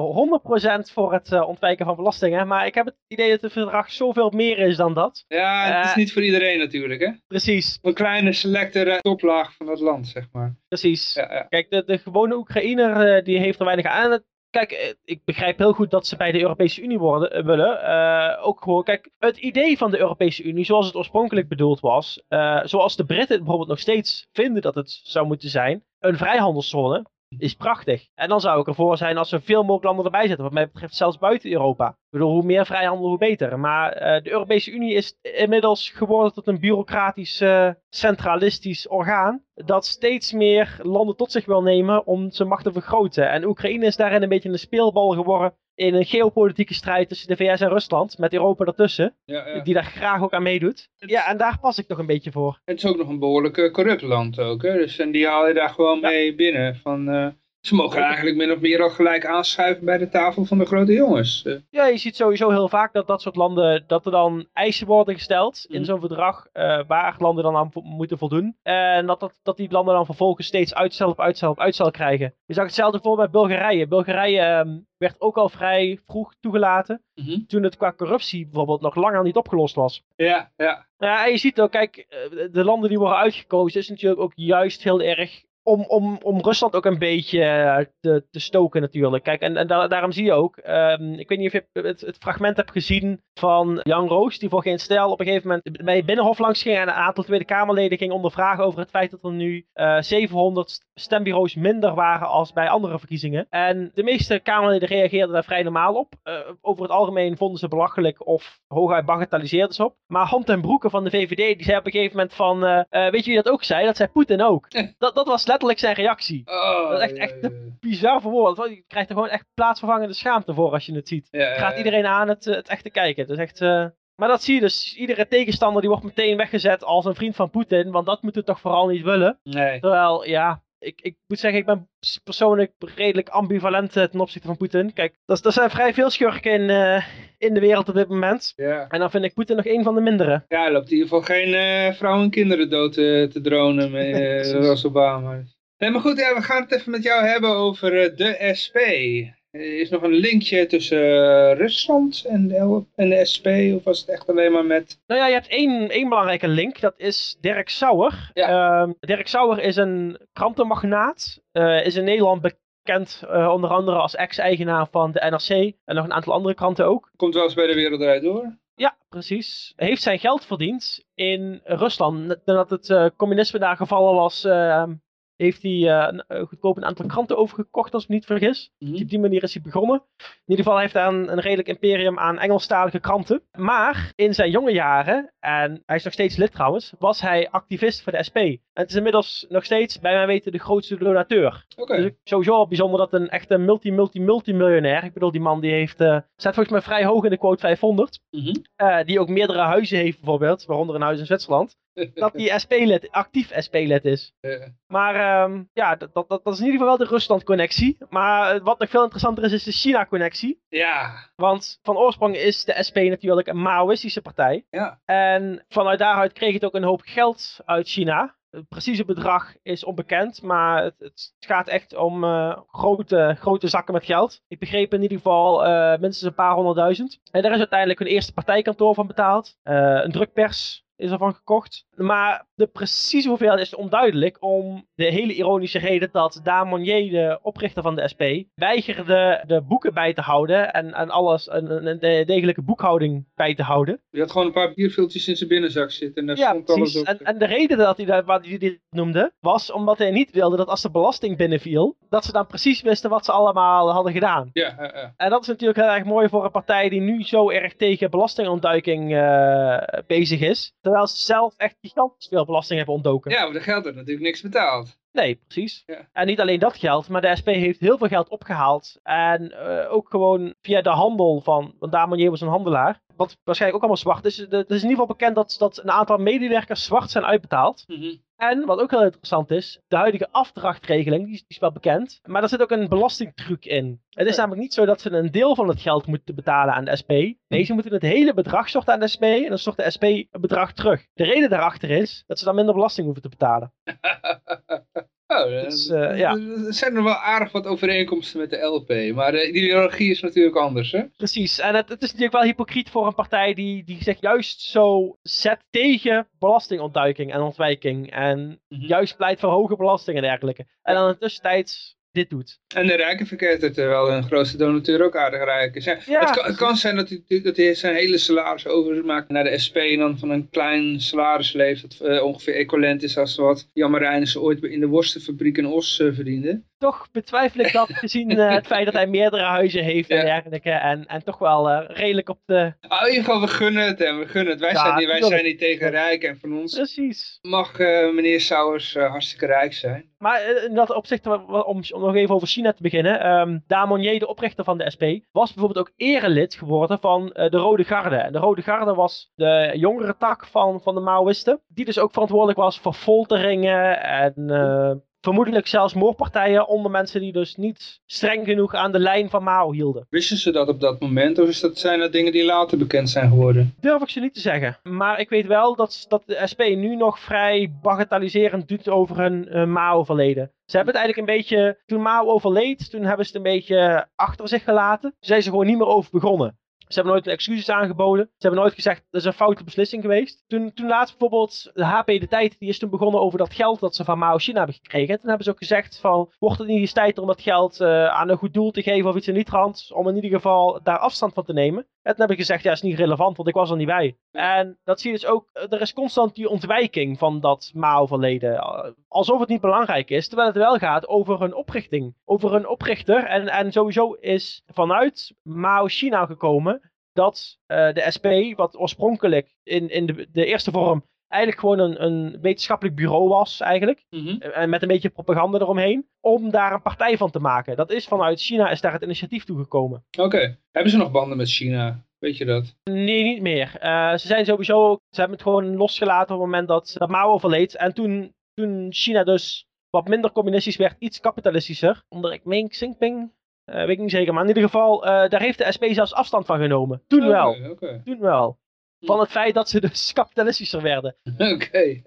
100% voor het ontwijken van belastingen, maar ik heb het idee dat het verdrag zoveel meer is dan dat. ja, het is niet voor iedereen natuurlijk, hè? Precies, Een kleine selecte toplaag van het land, zeg maar. precies. Ja, ja. Kijk, de, de gewone Oekraïner die heeft er weinig aan. Het- Kijk, eh, ik begrijp heel goed dat ze bij de Europese Unie worden, eh, willen. Eh, ook gewoon, kijk, het idee van de Europese Unie, zoals het oorspronkelijk bedoeld was, zoals de Britten bijvoorbeeld nog steeds vinden dat het zou moeten zijn, een vrijhandelszone, is prachtig. En dan zou ik ervoor zijn als er veel mogelijk landen erbij zitten, wat mij betreft zelfs buiten Europa. Ik bedoel, hoe meer vrijhandel, hoe beter. Maar eh, de Europese Unie is inmiddels geworden tot een bureaucratisch, eh, centralistisch orgaan. Dat steeds meer landen tot zich wil nemen om zijn macht te vergroten. En Oekraïne is daarin een beetje een speelbal geworden in een geopolitieke strijd tussen de VS en Rusland. Met Europa ertussen, Ja, ja. die daar graag ook aan meedoet. Ja, en daar pas ik toch een beetje voor. Het is ook nog een behoorlijk eh, corrupt land ook. Hè? Dus, en die haal je daar gewoon mee binnen. Van, eh, ze mogen eigenlijk min of meer al gelijk aanschuiven bij de tafel van de grote jongens. Eh, Ja, je ziet sowieso heel vaak dat dat soort landen, dat er dan eisen worden gesteld in Mhm. zo'n verdrag, eh, waar landen dan aan vo- moeten voldoen. En dat, dat, dat die landen dan vervolgens steeds uitstel op uitstel op uitstel krijgen. Je zag hetzelfde bijvoorbeeld bij Bulgarije. Bulgarije ehm, werd ook al vrij vroeg toegelaten, Mhm. toen het qua corruptie bijvoorbeeld nog langer niet opgelost was. Ja, ja. Ja, en je ziet ook, kijk, eh, de landen die worden uitgekozen is natuurlijk ook juist heel erg om, om, om Rusland ook een beetje eh, te, te stoken natuurlijk. Kijk, en, en da- daarom zie je ook, ehm, ik weet niet of je het, het fragment hebt gezien van Jan Roos, die voor geen stijl op een gegeven moment bij Binnenhof langs ging en een aantal Tweede Kamerleden ging ondervragen over het feit dat er nu eh 700 stembureaus minder waren als bij andere verkiezingen. En de meeste Kamerleden reageerden daar vrij normaal op. Eh, over het algemeen vonden ze belachelijk of hooguit bagatelliseerden ze op. Maar Hand en Broeke van de VVD, die zei op een gegeven moment van, eh, eh, weet je wie dat ook zei? Dat zei Poetin ook. Dat, dat was letterlijk zijn reactie. Oh, Dat is echt- echt ja, Bizar verwoord. Je krijgt er gewoon echt plaatsvervangende schaamte voor als je het ziet. Gaat iedereen aan het, eh, het echt te kijken. Het is echt... eh, Maar dat zie je dus. Iedere tegenstander die wordt meteen weggezet als een vriend van Poetin. Want dat moeten we toch vooral niet willen. Nee. Terwijl, ja, ik, ik moet zeggen, ik ben persoonlijk redelijk ambivalent eh, ten opzichte van Poetin. Kijk, dat, er zijn vrij veel schurken in, eh, in de wereld op dit moment. Ja. En dan vind ik Poetin nog een van de mindere. ja, hij loopt in ieder geval geen eh, vrouwen en kinderen dood te, te dronen met, zoals Obama. Nee, maar goed, ja, we gaan het even met jou hebben over de SP. Er is nog een linkje tussen eh, Rusland en de, en de SP, of was het echt alleen maar met... Nou ja, je hebt één, één belangrijke link. Dat is Dirk Sauer. Ehm, Dirk Sauer is een krantenmagnaat. eh, is in Nederland bekend eh, onder andere als ex-eigenaar van de NRC. En nog een aantal andere kranten ook. Komt wel eens bij de Wereld Door. Ja, precies. Hij heeft zijn geld verdiend in Rusland. Nadat het eh, communisme daar gevallen was, eh, heeft hij een, eh, goedkoop een aantal kranten overgekocht, als ik me niet vergis. Mhm. Op die manier is hij begonnen. In ieder geval heeft hij een, een redelijk imperium aan Engelstalige kranten. Maar in zijn jonge jaren, en hij is nog steeds lid trouwens, was hij activist voor de SP. En het is inmiddels nog steeds, bij mijn weten, de grootste donateur. Dus sowieso al bijzonder dat een echte multi, multi, multimiljonair, ik bedoel die man die heeft, staat volgens mij vrij hoog in de quote 500. Mhm. die ook meerdere huizen heeft bijvoorbeeld, waaronder een huis in Zwitserland. Dat die SP-lid, actief SP-lid is. Ja. Maar ehm, ja, dat, dat, dat is in ieder geval wel de Rusland-connectie. Maar eh, wat nog veel interessanter is, is de China-connectie. ja. Want van oorsprong is de SP natuurlijk een Maoïstische partij. Ja. En vanuit daaruit kreeg het ook een hoop geld uit China. Het precieze bedrag is onbekend, maar het, het gaat echt om uh, grote, grote zakken met geld. Ik begreep in ieder geval uh, minstens een paar honderdduizend. En daar is uiteindelijk een eerste partijkantoor van betaald. Uh, een drukpers is ervan gekocht. Maar de precieze hoeveelheid is onduidelijk om de hele ironische reden dat Daan Monnier, de oprichter van de SP, weigerde de boeken bij te houden en, en alles, een, een, degelijke boekhouding bij te houden. Die had gewoon een paar bierviltjes in zijn binnenzak zitten en daar ja, stond alles op. En, en de reden dat hij, dat, wat hij dit noemde, was omdat hij niet wilde dat als de belasting binnenviel, dat ze dan precies wisten wat ze allemaal hadden gedaan. Ja, uh, uh. En dat is natuurlijk heel erg mooi voor een partij die nu zo erg tegen belastingontduiking uh, bezig is. Terwijl ze zelf echt gigantisch veel belasting hebben ontdoken. Ja, maar de geld heeft natuurlijk niks betaald. Nee, precies. Ja. En niet alleen dat geld, maar de SP heeft heel veel geld opgehaald. En uh, ook gewoon via de handel van, want Damonier was een handelaar. Wat waarschijnlijk ook allemaal zwart is. Het is in ieder geval bekend dat, dat een aantal medewerkers zwart zijn uitbetaald. Mm -hmm. En wat ook heel interessant is, de huidige afdrachtregeling, die is, die is wel bekend. Maar er zit ook een belastingtruc in. Het is namelijk niet zo dat ze een deel van het geld moeten betalen aan de SP. Nee, ze moeten het hele bedrag storten aan de SP en dan stort de SP een bedrag terug. De reden daarachter is dat ze dan minder belasting hoeven te betalen. Oh, Dus, uh, ja. Er zijn er wel aardig wat overeenkomsten met de LP, maar de ideologie is natuurlijk anders, hè? Precies, en het, het is natuurlijk wel hypocriet voor een partij die, die zich juist zo zet tegen belastingontduiking en ontwijking. En Mhm. juist pleit voor hoge belasting en dergelijke. En dan in de tussentijd dit doet. En de rijken verkeert het, terwijl hun grootste donateur ook aardig rijk is. Ja, Ja, het, kan, het kan zijn dat hij, dat hij zijn hele salaris overmaakt naar de SP en dan van een klein salaris leeft dat eh, ongeveer equivalent is als wat Jan Marijnissen ooit in de worstenfabriek in Os eh, verdiende. Toch betwijfel ik dat gezien eh, het feit dat hij meerdere huizen heeft en Ja. dergelijke. En, en toch wel eh, redelijk op de... Ah, in ieder geval, we gunnen het en we gunnen het. Wij, Ja, zijn, niet, wij zijn niet tegen rijk en van ons Precies. mag eh, meneer Sauers hartstikke rijk zijn. Maar in dat opzicht, om, om nog even over China te beginnen. ehm Daan Monnier, de oprichter van de SP, was bijvoorbeeld ook erelid geworden van de Rode Garde. En de Rode Garde was de jongere tak van, van de Maoïsten. Die dus ook verantwoordelijk was voor folteringen en vermoedelijk zelfs moordpartijen onder mensen die dus niet streng genoeg aan de lijn van Mao hielden. Wisten ze dat op dat moment of is dat, zijn dat dingen die later bekend zijn geworden? Durf ik ze niet te zeggen. Maar ik weet wel dat, dat de SP nu nog vrij bagatelliserend doet over hun eh, Mao-verleden. Ze hebben het eigenlijk een beetje, toen Mao overleed, toen hebben ze het een beetje achter zich gelaten. Toen zijn ze gewoon niet meer over begonnen. Ze hebben nooit excuses aangeboden. Ze hebben nooit gezegd, dat is een foute beslissing geweest. Toen, toen laatst bijvoorbeeld, de HP De Tijd, die is toen begonnen over dat geld dat ze van Mao China hebben gekregen. En toen hebben ze ook gezegd van, wordt het niet eens tijd om dat geld eh, aan een goed doel te geven of iets in die trant, om in ieder geval daar afstand van te nemen. En toen heb ik gezegd, ja, is niet relevant, want ik was er niet bij. En dat zie je dus ook, eh, er is constant die ontwijking van dat Mao-verleden. eh, Alsof het niet belangrijk is, terwijl het wel gaat over een oprichting. Over een oprichter. En, en sowieso is vanuit Mao-China gekomen dat eh, de SP, wat oorspronkelijk in, in de, de eerste vorm eigenlijk gewoon een, een wetenschappelijk bureau was eigenlijk. En met een beetje propaganda eromheen. Om daar een partij van te maken. Dat is vanuit China is daar het initiatief toegekomen. Oké, hebben ze nog banden met China? Weet je dat? Nee, niet meer. Eh, ze zijn sowieso, ze hebben het gewoon losgelaten op het moment dat, dat Mao overleed. En toen, toen China dus wat minder communistisch werd, iets kapitalistischer. Onder, ik meen Xi Jinping, eh, weet ik niet zeker. Maar in ieder geval, eh, daar heeft de SP zelfs afstand van genomen. Toen wel, Oké. toen wel. Van het feit dat ze dus kapitalistischer werden. Oké.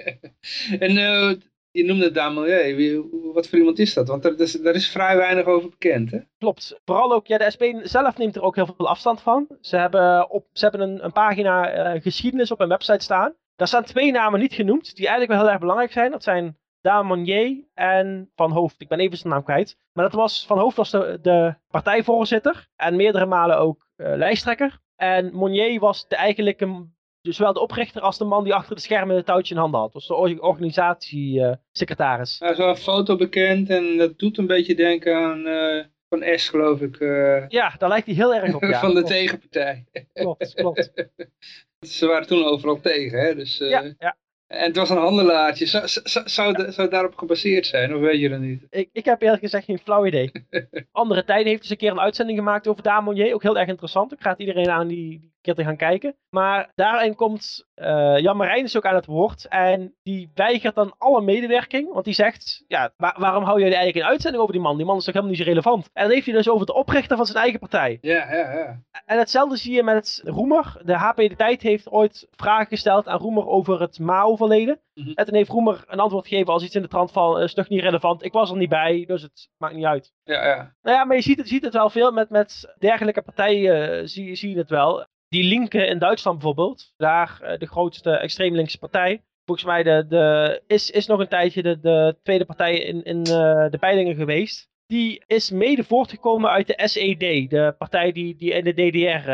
En eh, je noemde Damelier. Wie- Wat voor iemand is dat? Want daar is, daar is vrij weinig over bekend, hè? Klopt. Vooral ook, ja, de SP zelf neemt er ook heel veel afstand van. Ze hebben, op, ze hebben een, een pagina eh, geschiedenis op hun website staan. Daar staan twee namen niet genoemd, die eigenlijk wel heel erg belangrijk zijn. Dat zijn Daan Monnier en Van Hoofd. Ik ben even zijn naam kwijt. Maar dat was, Van Hoofd was de, de partijvoorzitter en meerdere malen ook eh, lijsttrekker. En Monnier was de, eigenlijk een, dus zowel de oprichter als de man die achter de schermen het touwtje in handen had. Dus de or- organisatiesecretaris. Er is wel een foto bekend en dat doet een beetje denken aan eh, Van S, geloof ik. eh, ja, daar lijkt hij heel erg op. Ja. van de Klopt, tegenpartij. Klopt, klopt. Ze waren toen overal tegen, hè? Dus, eh, Ja, ja. En het was een handelaartje. Zou, zou, daarop gebaseerd zijn, of weet je dat niet? Ik, ik heb eerlijk gezegd geen flauw idee. Andere Tijden heeft dus een keer een uitzending gemaakt over Daan Monnier. Ook heel erg interessant. Ik raad iedereen aan die keer te gaan kijken. Maar daarin komt uh, Jan Marijn is ook aan het woord. En die weigert dan alle medewerking. Want die zegt, ja, waarom hou jullie eigenlijk een uitzending over die man? Die man is toch helemaal niet zo relevant? En dan heeft hij dus over het oprichten van zijn eigen partij. Ja, ja, ja. En hetzelfde zie je met Roemer. De HP De Tijd heeft ooit vragen gesteld aan Roemer over het Mao-verleden. Mhm. En toen heeft Roemer een antwoord gegeven als iets in de trant van, is toch niet relevant? Ik was er niet bij, dus het maakt niet uit. Ja, ja. Nou ja, maar je ziet het, ziet het wel veel met, met dergelijke partijen, uh, zie, zie je het wel. Die linken in Duitsland bijvoorbeeld, daar uh, de grootste extreem linkse partij. Volgens mij de, de, is, is nog een tijdje de, de tweede partij in, in uh, de peilingen geweest. Die is mede voortgekomen uit de SED, de partij die, die in de DDR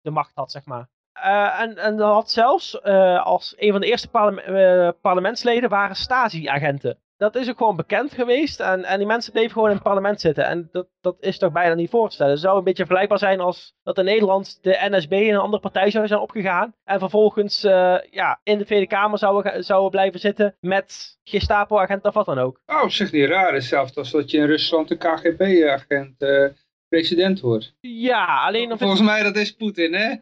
de macht had, zeg maar. En, en dat had zelfs als een van de eerste parlement, parlementsleden waren Stasi-agenten dat is ook gewoon bekend geweest. En, en die mensen bleven gewoon in het parlement zitten. En dat, dat is toch bijna niet voor te stellen. Het zou een beetje vergelijkbaar zijn als dat in Nederland de NSB in een andere partij zou zijn opgegaan. En vervolgens uh, ja, in de Tweede Kamer zouden, zouden blijven zitten met Gestapo-agenten of wat dan ook. Oh, op zich niet raar. Hetzelfde als dat je in Rusland een KGB-agent... Uh president wordt. Ja, alleen... Of Volgens mij dat is Poetin, hè?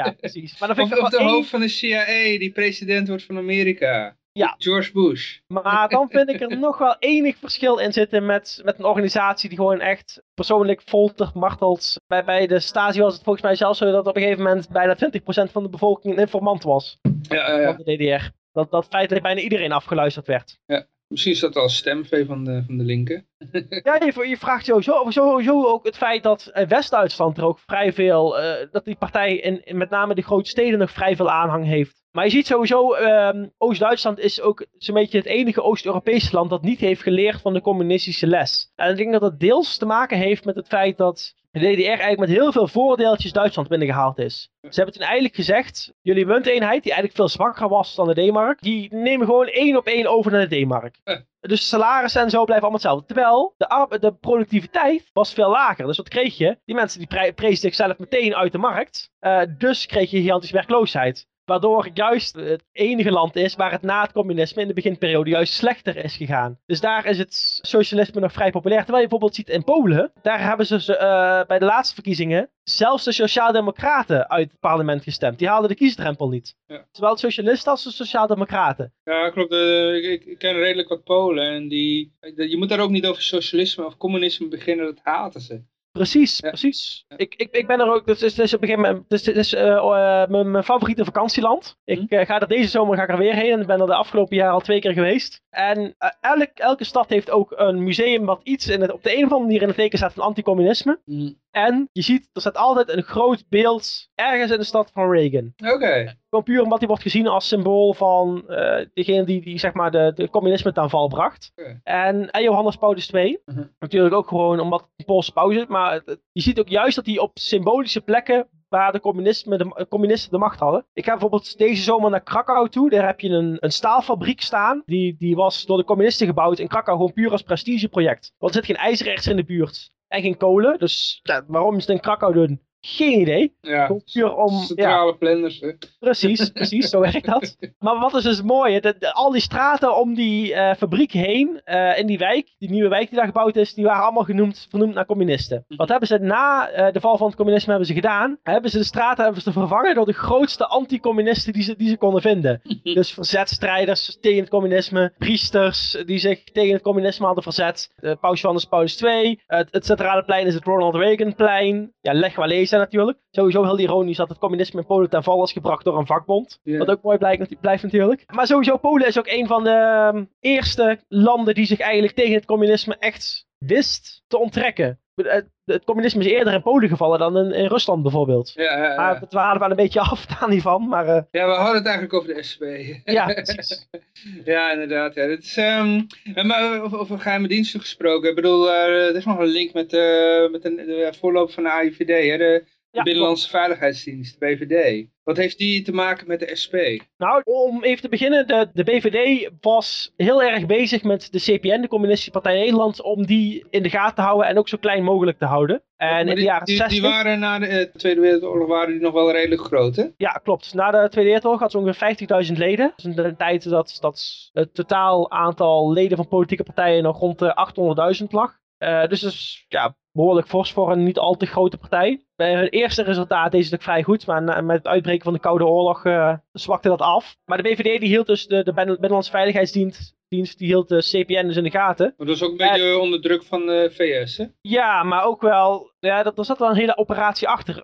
ja, precies. Maar dan vind of, of de hoofd van de CIA die president wordt van Amerika. Ja. George Bush. Maar dan vind ik er nog wel enig verschil in zitten met, met een organisatie die gewoon echt persoonlijk foltert, martelt. Bij, bij de Stasi was het volgens mij zelfs zo dat op een gegeven moment bijna 20% van de bevolking een informant was. Ja, ja. Van de DDR. Dat, dat feitelijk bijna iedereen afgeluisterd werd. Ja. Misschien is dat al stemvee van de, van de linken. ja, je, vraagt sowieso, sowieso ook het feit dat West-Duitsland er ook vrij veel, uh, dat die partij in, met name de grote steden nog vrij veel aanhang heeft. Maar je ziet sowieso, um, Oost-Duitsland is ook zo'n beetje het enige Oost-Europese land dat niet heeft geleerd van de communistische les. En ik denk dat dat deels te maken heeft met het feit dat de DDR eigenlijk met heel veel voordeeltjes Duitsland binnengehaald is. Ze hebben toen eigenlijk gezegd, jullie munteenheid, die eigenlijk veel zwakker was dan de D-mark, die nemen gewoon één op één over naar de D-mark. Dus salarissen en zo blijven allemaal hetzelfde. Terwijl de, de, productiviteit was veel lager. Dus wat kreeg je? Die mensen die prezen zichzelf meteen uit de markt. Uh, dus kreeg je gigantische werkloosheid. Waardoor juist het enige land is waar het na het communisme in de beginperiode juist slechter is gegaan. Dus daar is het socialisme nog vrij populair. Terwijl je bijvoorbeeld ziet in Polen, daar hebben ze uh, bij de laatste verkiezingen zelfs de Sociaaldemocraten uit het parlement gestemd. Die haalden de kiesdrempel niet. Ja. Zowel de socialisten als de Sociaaldemocraten. Ja, klopt. Uh, ik, ik, ken redelijk wat Polen. En die, je moet daar ook niet over socialisme of communisme beginnen, dat haten ze. Precies, precies. Ik, ik, ik ben er ook, dus is, is op een gegeven moment, dus, is uh, uh, mijn, mijn, favoriete vakantieland. Ik uh, ga er deze zomer ga ik er weer heen en ben er de afgelopen jaar al twee keer geweest. En elk, elke stad heeft ook een museum wat iets in het, op de een of andere manier in het teken staat van anticommunisme. Mm. En je ziet, er staat altijd een groot beeld ergens in de stad van Reagan. Oké. Okay. Gewoon puur omdat hij wordt gezien als symbool van uh, degene die, die zeg maar de, de communisme ten val bracht. Okay. En, en Johannes Paulus II. Uh -huh. Natuurlijk ook gewoon omdat het een Poolse pauze is. Maar je ziet ook juist dat hij op symbolische plekken waar de, communisme de communisten de macht hadden. Ik ga bijvoorbeeld deze zomer naar Krakau toe. Daar heb je een, een staalfabriek staan. Die, die was door de communisten gebouwd in Krakau gewoon puur als prestigeproject. Want er zit geen ijzer in de buurt en geen kolen. Dus ja, waarom ze het in Krakau doen, geen idee. Ja, puur om, centrale ja. planners. Hè? Precies, precies, zo werkt dat. Maar wat is dus? De, de, al die straten om die uh, fabriek heen, uh, in die wijk, die nieuwe wijk die daar gebouwd is, die waren allemaal genoemd, vernoemd naar communisten. Wat hebben ze na uh, de val van het communisme hebben ze gedaan? Hebben ze de straten hebben ze vervangen door de grootste anti-communisten die ze, die ze konden vinden. dus verzetstrijders tegen het communisme, priesters die zich tegen het communisme hadden verzet. Paus Johannes Paulus II. Het, het centrale plein is het Ronald Reagan plein. Ja, Lech Natuurlijk. Sowieso heel ironisch dat het communisme in Polen ten val is gebracht door een vakbond. Yeah. Wat ook mooi blijkt, blijft natuurlijk. Maar sowieso Polen is ook een van de um, eerste landen die zich eigenlijk tegen het communisme echt wist te onttrekken. Het, het communisme is eerder in Polen gevallen dan in, in Rusland bijvoorbeeld. Ja, ja, ja. Maar we waren wel een beetje af daar niet van. Maar, uh... Ja, we hadden het eigenlijk over de SP. ja, precies. ja, inderdaad. Ja. Dit is, um, maar over, over geheime diensten gesproken. Ik bedoel, uh, er is nog een link met, uh, met de voorloop van de AIVD. Hè? De, de Binnenlandse. Veiligheidsdienst, de BVD. Wat heeft die te maken met de SP? Nou, om even te beginnen, de, de BVD was heel erg bezig met de CPN, de Communistische Partij Nederland, om die in de gaten te houden en ook zo klein mogelijk te houden. En in de jaren die, 60... die waren na de uh, Tweede Wereldoorlog waren die nog wel redelijk groot, hè? Ja, klopt. Na de Tweede Wereldoorlog had ze ongeveer 50.000 leden. Dus in de tijd dat, dat het totaal aantal leden van politieke partijen nog rond de 800.000 lag. Uh, dus dat is ja, behoorlijk fors voor een niet al te grote partij. Bij hun eerste resultaat deed ze het ook vrij goed, maar met het uitbreken van de Koude Oorlog eh, zwakte dat af. Maar de BVD die hield dus de, de Binnen- Binnenlandse Veiligheidsdienst dienst, die hield de CPN dus in de gaten. Maar dat is ook een beetje onder druk van de VS, hè? Ja, maar ook wel, ja, dat, er zat wel een hele operatie achter.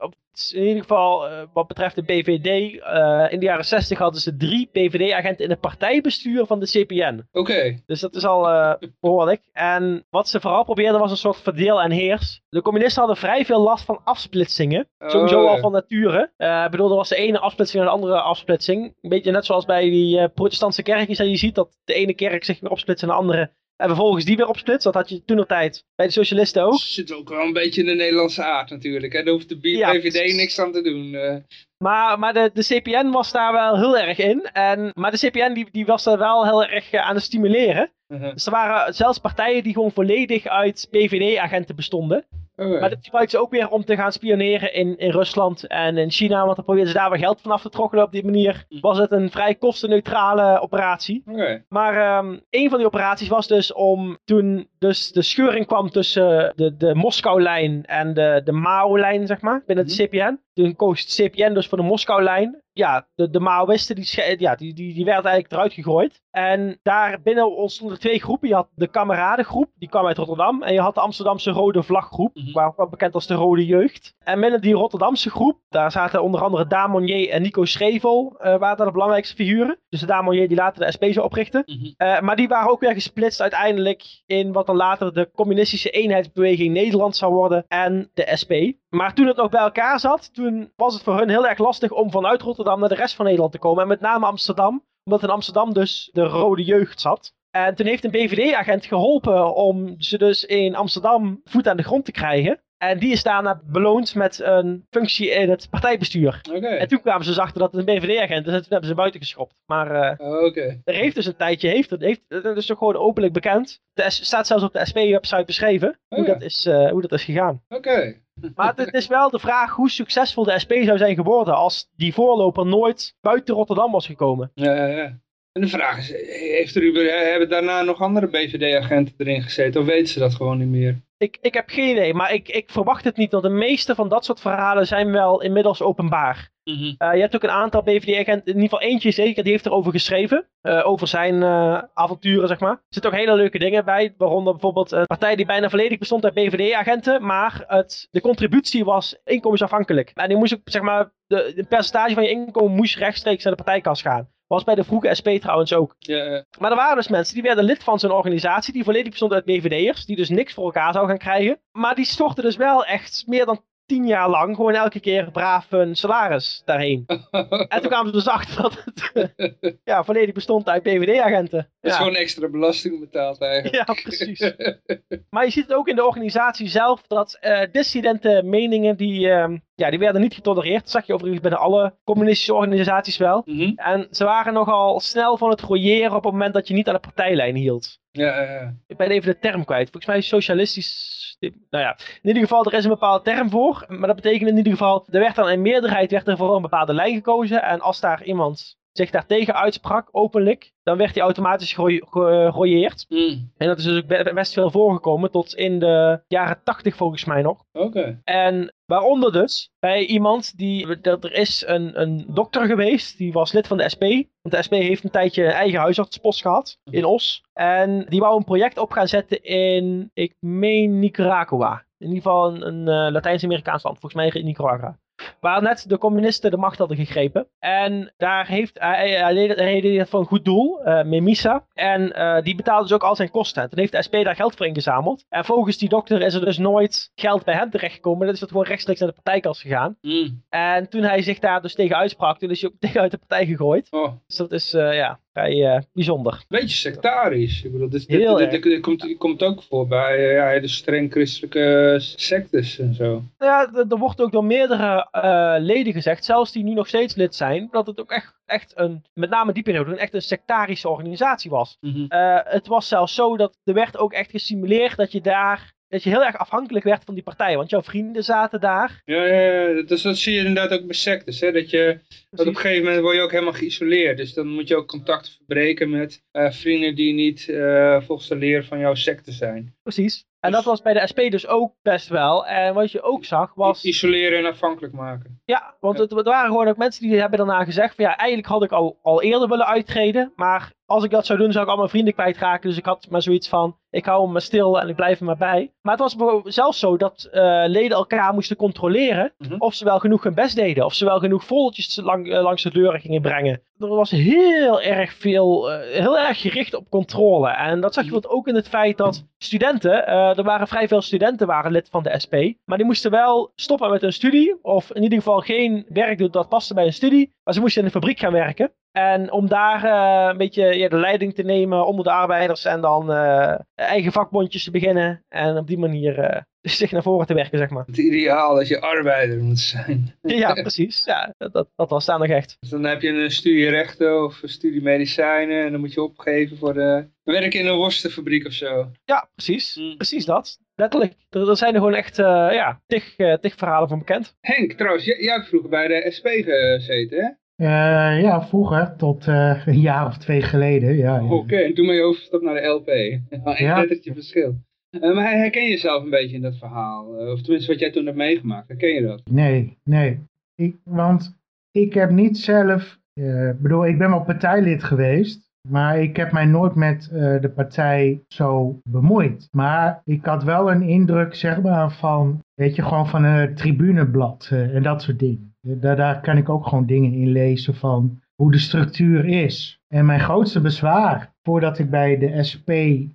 In ieder geval, eh, wat betreft de BVD, eh, in de jaren 60 hadden ze drie BVD-agenten in het partijbestuur van de CPN. Oké. Dus dat is al eh, behoorlijk. En wat ze vooral probeerden was een soort verdeel en heers. De communisten hadden vrij veel last van afsplitsingen. Sowieso Oh, al van nature. Eh, Ik bedoel, er was de ene afsplitsing en de andere afsplitsing. Een beetje net zoals bij die eh, protestantse kerkjes. Dat je ziet dat de ene kerk zich weer opsplitst en de andere... En vervolgens die weer opsplitst. Dat had je toen nog tijd bij de socialisten ook. Zit ook wel een beetje in de Nederlandse aard natuurlijk. Hè? Daar hoeft de Ja, BVD niks aan te doen. eh. Maar, maar de, de CPN was daar wel heel erg in. En, maar de CPN die, die was daar wel heel erg eh, aan het stimuleren. Uh-huh. Dus er waren zelfs partijen die gewoon volledig uit BVD-agenten bestonden. Maar dat gebruikten ze ook weer om te gaan spioneren in, in Rusland en in China. Want dan probeerden ze daar weer geld vanaf te trokkelen. Op die manier Hm. was het een vrij kostenneutrale operatie. Maar ehm, een van die operaties was dus om toen dus de scheuring kwam tussen de, de Moskou-lijn en de, de Mao-lijn, zeg maar, binnen de CPN. Toen koos CPN dus voor de Moskou-lijn. Ja, de, de Maoïsten die, ja, die, die, die werden eigenlijk eruit gegooid. En daar binnen ontstonden twee groepen. Je had de kameradengroep, die kwam uit Rotterdam. En je had de Amsterdamse Rode Vlaggroep, Mhm. waar ook wel bekend als de Rode Jeugd. En binnen die Rotterdamse groep, daar zaten onder andere Daan Monnier en Nico Schrevel, eh waren daar de belangrijkste figuren. Dus de Daan die later de SP zou oprichten. Mhm. Eh, maar die waren ook weer gesplitst uiteindelijk in wat dan later de communistische eenheidsbeweging Nederland zou worden en de SP. Maar toen het nog bij elkaar zat, toen was het voor hun heel erg lastig om vanuit Rotterdam naar de rest van Nederland te komen. En met name Amsterdam, omdat in Amsterdam dus de rode jeugd zat. En toen heeft een BVD-agent geholpen om ze dus in Amsterdam voet aan de grond te krijgen. En die is daarna beloond met een functie in het partijbestuur. Oké. En toen kwamen ze dus achter dat het een BVD-agent is en toen hebben ze buiten geschopt. Maar Oh, Oké. er heeft dus een tijdje, heeft het, heeft, het is ook gewoon openlijk bekend. S- staat zelfs op de SP-website beschreven hoe, Oh ja. dat is, eh, hoe dat is gegaan. Oké. Maar het, is wel de vraag hoe succesvol de SP zou zijn geworden als die voorloper nooit buiten Rotterdam was gekomen. Ja, ja, ja. En de vraag is, heeft er, hebben daarna nog andere BVD-agenten erin gezeten? Of weten ze dat gewoon niet meer? Ik, ik heb geen idee, maar ik, ik verwacht het niet, want de meeste van dat soort verhalen zijn wel inmiddels openbaar. Mhm. Eh, je hebt ook een aantal BVD-agenten, in ieder geval eentje zeker, die heeft erover geschreven. eh, over zijn eh, avonturen, zeg maar. Er zitten ook hele leuke dingen bij, waaronder bijvoorbeeld een partij die bijna volledig bestond uit BVD-agenten, maar het, de contributie was inkomensafhankelijk. En die moest ook, zeg maar, de, de percentage van je inkomen moest rechtstreeks naar de partijkas gaan. Was bij de vroege SP trouwens ook. Ja. Maar er waren dus mensen die werden lid van zo'n organisatie, die volledig bestond uit BVD'ers, die dus niks voor elkaar zou gaan krijgen. Maar die stortten dus wel echt meer dan tien jaar lang gewoon elke keer braaf hun salaris daarheen. En toen kwamen ze dus achter dat het ja, volledig bestond uit BVD-agenten. Dat is Ja. gewoon extra belasting betaald eigenlijk. ja, precies. Maar je ziet het ook in de organisatie zelf dat eh, dissidente meningen die, ehm, ja, die werden niet getolereerd. Dat zag je overigens bij alle communistische organisaties wel. Mhm. En ze waren nogal snel van het royeren op het moment dat je niet aan de partijlijn hield. Ja, ja, ja. Ik ben even de term kwijt. Volgens mij socialistisch. Nou ja, in ieder geval, er is een bepaalde term voor. Maar dat betekent in ieder geval, er werd dan in meerderheid werd er voor een bepaalde lijn gekozen. En als daar iemand zich daartegen uitsprak, openlijk, dan werd hij automatisch gerooieerd. Mm. En dat is dus ook be- best veel voorgekomen, tot in de jaren tachtig volgens mij nog. Oké. En waaronder dus bij iemand die. Er er is een, een dokter geweest, die was lid van de SP. Want de SP heeft een tijdje een eigen huisartspost gehad in Os. En die wou een project op gaan zetten in, ik meen Nicaragua. In ieder geval een, een eh, Latijns-Amerikaans land, volgens mij in Nicaragua. Waar net de communisten de macht hadden gegrepen. En daar heeft hij, hij deed, hij deed het voor een goed doel, eh, Memisa. En eh, die betaalde dus ook al zijn kosten. En toen heeft de SP daar geld voor ingezameld. En volgens die dokter is er dus nooit geld bij hem terechtgekomen. Dat is het gewoon rechtstreeks naar de partijkas gegaan. Mm. En toen hij zich daar dus tegen uitsprak, toen is hij ook tegen uit de partij gegooid. Oh, Dus dat is eh, ja, vrij eh, bijzonder. beetje sectarisch. Ik bedoel, dit, dit, Heel dit, erg. dit komt, komt ook voor bij eh, ja, hele streng christelijke sectes en zo. Ja, er wordt ook door meerdere eh, leden gezegd, zelfs die nu nog steeds lid zijn, dat het ook echt, echt een, met name die periode, een echt een sectarische organisatie was. Mhm. Eh, het was zelfs zo dat er werd ook echt gesimuleerd dat je daar, dat je heel erg afhankelijk werd van die partij. Want jouw vrienden zaten daar. Ja, ja, ja. Dat, zie je inderdaad ook bij sectes. Hè? Dat, je, dat op een gegeven moment word je ook helemaal geïsoleerd. Dus dan moet je ook contacten verbreken met eh, vrienden die niet eh, volgens de leer van jouw secte zijn. Precies. En dat was bij de SP dus ook best wel. En wat je ook zag was... Isoleren en afhankelijk maken. Ja, want het, het waren gewoon ook mensen die hebben daarna gezegd van ja, eigenlijk had ik al, al eerder willen uittreden. Maar als ik dat zou doen, zou ik al mijn vrienden kwijtraken. Dus ik had maar zoiets van, ik hou hem maar stil en ik blijf er maar bij. Maar het was zelfs zo dat uh, leden elkaar moesten controleren Mhm. of ze wel genoeg hun best deden. Of ze wel genoeg foldertjes lang, eh, langs de deuren gingen brengen. Er was heel erg veel, eh, heel erg gericht op controle. En dat zag je bijvoorbeeld ook in het feit dat studenten, eh, er waren vrij veel studenten waren lid van de SP. Maar die moesten wel stoppen met hun studie. Of in ieder geval geen werk doen dat paste bij hun studie. Maar ze moesten in de fabriek gaan werken. En om daar eh, een beetje ja, de leiding te nemen onder de arbeiders en dan eh, eigen vakbondjes te beginnen. En op die manier eh, zich naar voren te werken, zeg maar. Het ideaal dat je arbeider moet zijn. Ja, precies. Ja, dat, dat, was daar nog echt. Dus dan heb je een studie rechten of een studie medicijnen en dan moet je opgeven voor de... werk in een worstenfabriek of zo. Ja, precies. Mm. Precies dat. Letterlijk. Er, er zijn er gewoon echt, ja, tig, tig verhalen van bekend. Henk, trouwens, jij, jij hebt vroeger bij de SP gezeten, hè? Eh, ja, vroeger, tot eh, een jaar of twee geleden. Ja, ja. Oké, en toen ben je overgestapt naar de LP. Een Ja. lettertje verschil. Eh, maar herken je jezelf een beetje in dat verhaal? Of tenminste wat jij toen hebt meegemaakt, herken je dat? Nee, nee. Ik, want ik heb niet zelf, ik bedoel, ik ben wel partijlid geweest. Maar ik heb mij nooit met de partij zo bemoeid. Maar ik had wel een indruk, zeg maar, van, weet je, gewoon van een tribuneblad en dat soort dingen. Daar, daar kan ik ook gewoon dingen in lezen van hoe de structuur is. En mijn grootste bezwaar voordat ik bij de SP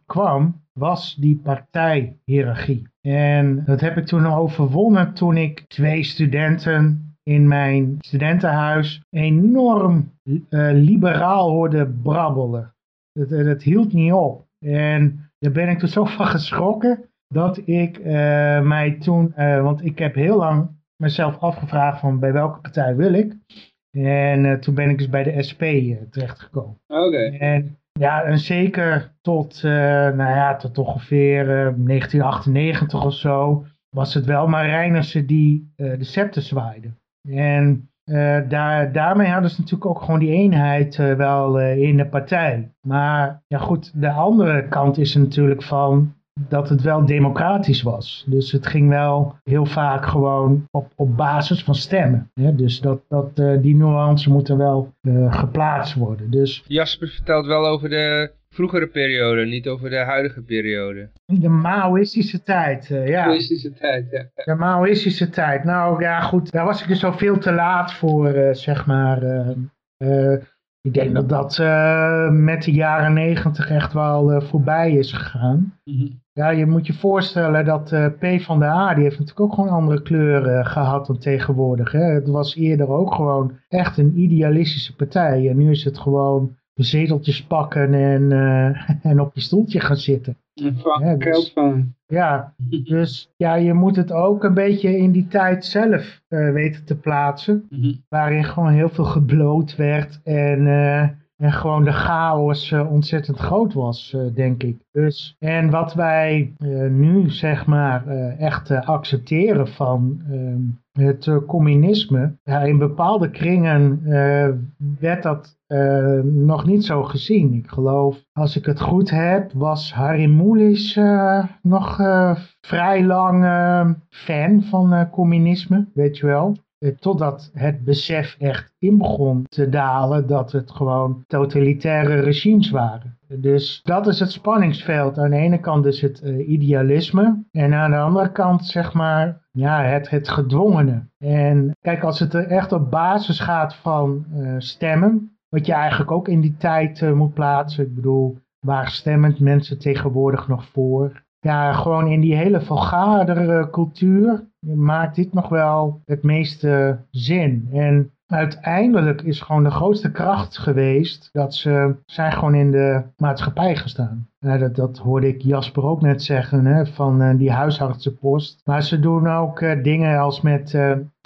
kwam, was die partijhierarchie. En dat heb ik toen overwonnen toen ik twee studenten in mijn studentenhuis enorm eh, liberaal hoorde brabbelen. Dat, eh, dat hield niet op. En daar ben ik toen zo van geschrokken dat ik eh, mij toen, want ik heb heel lang mezelf afgevraagd van bij welke partij wil ik. En eh, toen ben ik dus bij de SP eh, terechtgekomen. Oké. En ja, en zeker tot, eh, nou ja, tot ongeveer eh, 1998 of zo was het wel Marijnissen die de scepter zwaaide. En daar, daarmee hadden ze natuurlijk ook gewoon die eenheid wel in de partij. Maar ja goed, de andere kant is er natuurlijk van dat het wel democratisch was. Dus het ging wel heel vaak gewoon op, op basis van stemmen. Hè? Dus dat, dat, eh, die nuance moet er wel eh, geplaatst worden. Dus Jasper vertelt wel over de vroegere periode, niet over de huidige periode. de Maoïstische tijd, eh, ja. Communistische tijd, ja. De Maoïstische tijd. Nou ja, goed, daar was ik dus al veel te laat voor, zeg maar. Ik denk dat dat eh, met de jaren negentig echt wel eh, voorbij is gegaan. Mhm. Ja, je moet je voorstellen dat eh, P van de A, die heeft natuurlijk ook gewoon andere kleur eh, gehad dan tegenwoordig. Hè? Het was eerder ook gewoon echt een idealistische partij. En nu is het gewoon zeteltjes pakken en, eh, en op je stoeltje gaan zitten. Ja, dus- geld van. Ja, dus ja, je moet het ook een beetje in die tijd zelf eh, weten te plaatsen. Mhm. Waarin gewoon heel veel gebloot werd en, eh, en gewoon de chaos eh, ontzettend groot was, eh, denk ik. Dus, en wat wij eh, nu zeg maar eh, echt eh, accepteren van ehm, het communisme. Ja, in bepaalde kringen eh, werd dat eh, nog niet zo gezien. Ik geloof, als ik het goed heb, was Harry Mulisch eh, nog eh, vrij lang fan van communisme, weet je wel. Totdat het besef echt in begon te dalen dat het gewoon totalitaire regimes waren. Dus dat is het spanningsveld. Aan de ene kant dus het idealisme en aan de andere kant zeg maar ja, het, het gedwongene. En kijk, als het er echt op basis gaat van stemmen, wat je eigenlijk ook in die tijd eh, moet plaatsen. Ik bedoel, waar stemmen mensen tegenwoordig nog voor? Ja, gewoon in die hele vergaderde cultuur maakt dit nog wel het meeste zin. En uiteindelijk is gewoon de grootste kracht geweest dat ze zijn gewoon in de maatschappij gestaan. Dat, dat hoorde ik Jasper ook net zeggen, hè, van eh, die huisartsenpost. Maar ze doen ook eh, dingen als met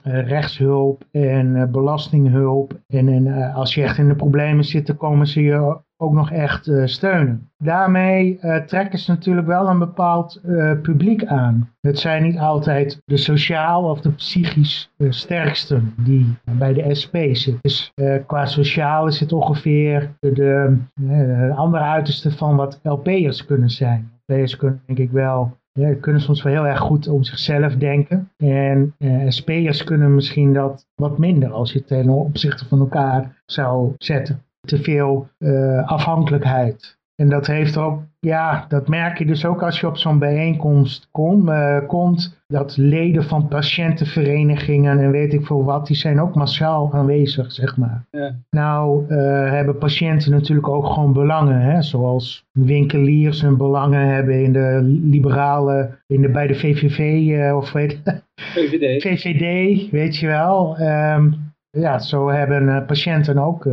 rechtshulp en eh, belastinghulp. En, en eh, als je echt in de problemen zit, dan komen ze je ook nog echt eh, steunen. Daarmee eh, trekken ze natuurlijk wel een bepaald eh, publiek aan. Het zijn niet altijd de sociaal of de psychisch eh, sterksten die bij de SP zitten. Dus eh, qua sociaal is het ongeveer de, eh, de andere uiterste van wat LP'ers kunnen zijn. LP'ers kunnen denk ik wel kunnen soms wel heel erg goed om zichzelf denken. En uh, SP'ers kunnen misschien dat wat minder als je het ten opzichte van elkaar zou zetten. Te veel uh, afhankelijkheid. En dat heeft ook, ja, dat merk je dus ook als je op zo'n bijeenkomst kom, uh, komt. Dat leden van patiëntenverenigingen en weet ik veel wat, die zijn ook massaal aanwezig, zeg maar. Ja. Nou uh, hebben patiënten natuurlijk ook gewoon belangen, hè? zoals winkeliers hun belangen hebben in de liberale, in de, bij de VVV uh, of weet VVD. VVD, weet je wel. Um, ja, zo hebben patiënten ook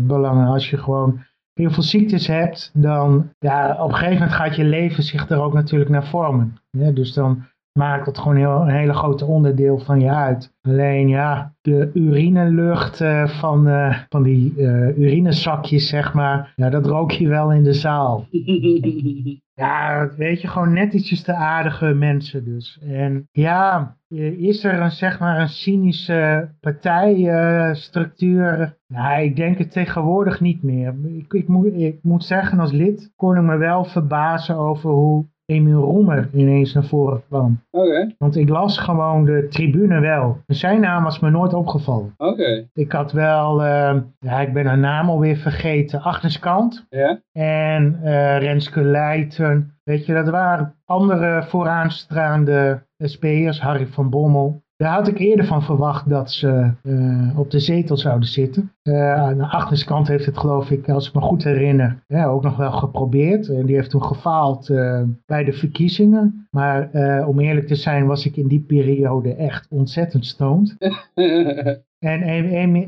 belangen als je gewoon heel veel ziektes hebt, dan ja, op een gegeven moment gaat je leven zich er ook natuurlijk naar vormen. Dus dan maakt het gewoon heel, een hele grote onderdeel van je uit. Alleen ja, de urinelucht uh, van, uh, van die uh, urinezakjes, zeg maar, ja, dat rook je wel in de zaal. ja, weet je, gewoon net ietsjes te aardige mensen dus. En ja, is er een, zeg maar een cynische partijstructuur? nou, ik denk het tegenwoordig niet meer. Ik, ik, moet, ik moet zeggen, als lid kon ik me wel verbazen over hoe Emiel Roemer ineens naar voren kwam. Oké. Okay. Want ik las gewoon de tribune wel. Zijn naam was me nooit opgevallen. Oké. Okay. Ik had wel, uh, ja, ik ben haar naam alweer vergeten, Agnes Kant. Ja. En uh, Renske Leijten. Weet je, dat waren andere vooraanstaande SP'ers, Harry van Bommel. Daar had ik eerder van verwacht dat ze uh, op de zetel zouden zitten. Uh, aan de achterkant heeft het geloof ik, als ik me goed herinner, ja, ook nog wel geprobeerd. En die heeft toen gefaald uh, bij de verkiezingen. Maar om eerlijk te zijn was ik in die periode echt ontzettend stoned. en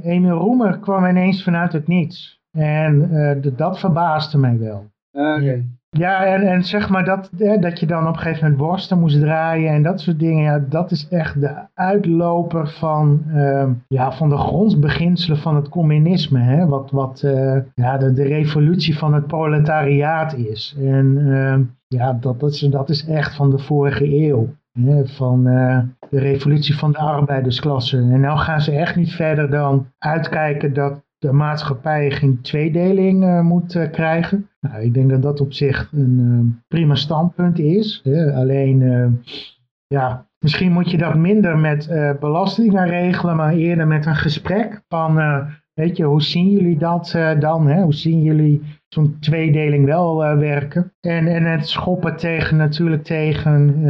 Emiel Roemer kwam ineens vanuit het niets. En dat verbaasde mij wel. Okay. Ja, en, en zeg maar dat, dat je dan op een gegeven moment worsten moest draaien en dat soort dingen. Ja, dat is echt de uitloper van, uh, ja, van de grondbeginselen van het communisme. Hè? Wat, wat uh, ja, de, de revolutie van het proletariaat is. En uh, ja, dat, dat, is, dat is echt van de vorige eeuw. Hè? Van uh, de revolutie van de arbeidersklasse. En nou gaan ze echt niet verder dan uitkijken dat de maatschappij geen tweedeling uh, moet krijgen. Nou, ik denk dat dat op zich een uh, prima standpunt is. Alleen, ja, misschien moet je dat minder met belastingen regelen, maar eerder met een gesprek van, weet je, hoe zien jullie dat dan? Hè? Hoe zien jullie zo'n tweedeling wel werken? En, en het schoppen tegen natuurlijk tegen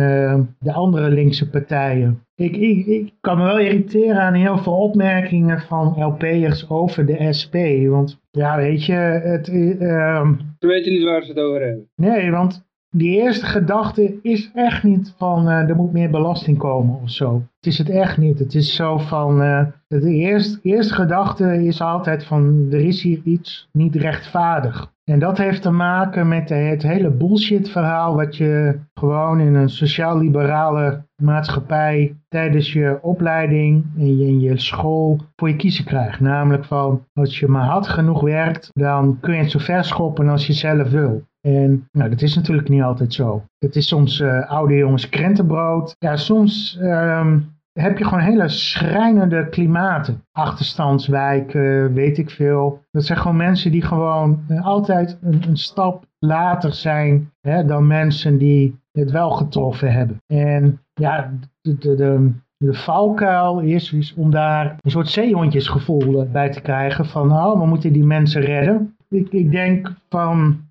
de andere linkse partijen. Ik, ik, ik, kan me wel irriteren aan heel veel opmerkingen van LP'ers over de SP. Want ja, weet je, het... Uh, Ze weten niet waar ze het over hebben. Nee, want die eerste gedachte is echt niet van uh, er moet meer belasting komen of zo. Het is het echt niet. Het is zo van, uh, de eerste, eerste gedachte is altijd van er is hier iets niet rechtvaardig. En dat heeft te maken met het hele bullshit verhaal wat je gewoon in een sociaal-liberale maatschappij tijdens je opleiding in je, in je school voor je kiezen krijgt. Namelijk van als je maar hard genoeg werkt, dan kun je het zo ver schoppen als je zelf wil. En nou, dat is natuurlijk niet altijd zo. Het is soms uh, oude jongens krentenbrood. Ja, soms um, heb je gewoon hele schrijnende klimaten. Achterstandswijken, weet ik veel. Dat zijn gewoon mensen die gewoon uh, altijd een, een, stap later zijn hè, dan mensen die het wel getroffen hebben. En ja, de, de, de, de valkuil is, is om daar een soort zeehondjesgevoel bij te krijgen van, oh, we moeten die mensen redden. Ik, ik denk van,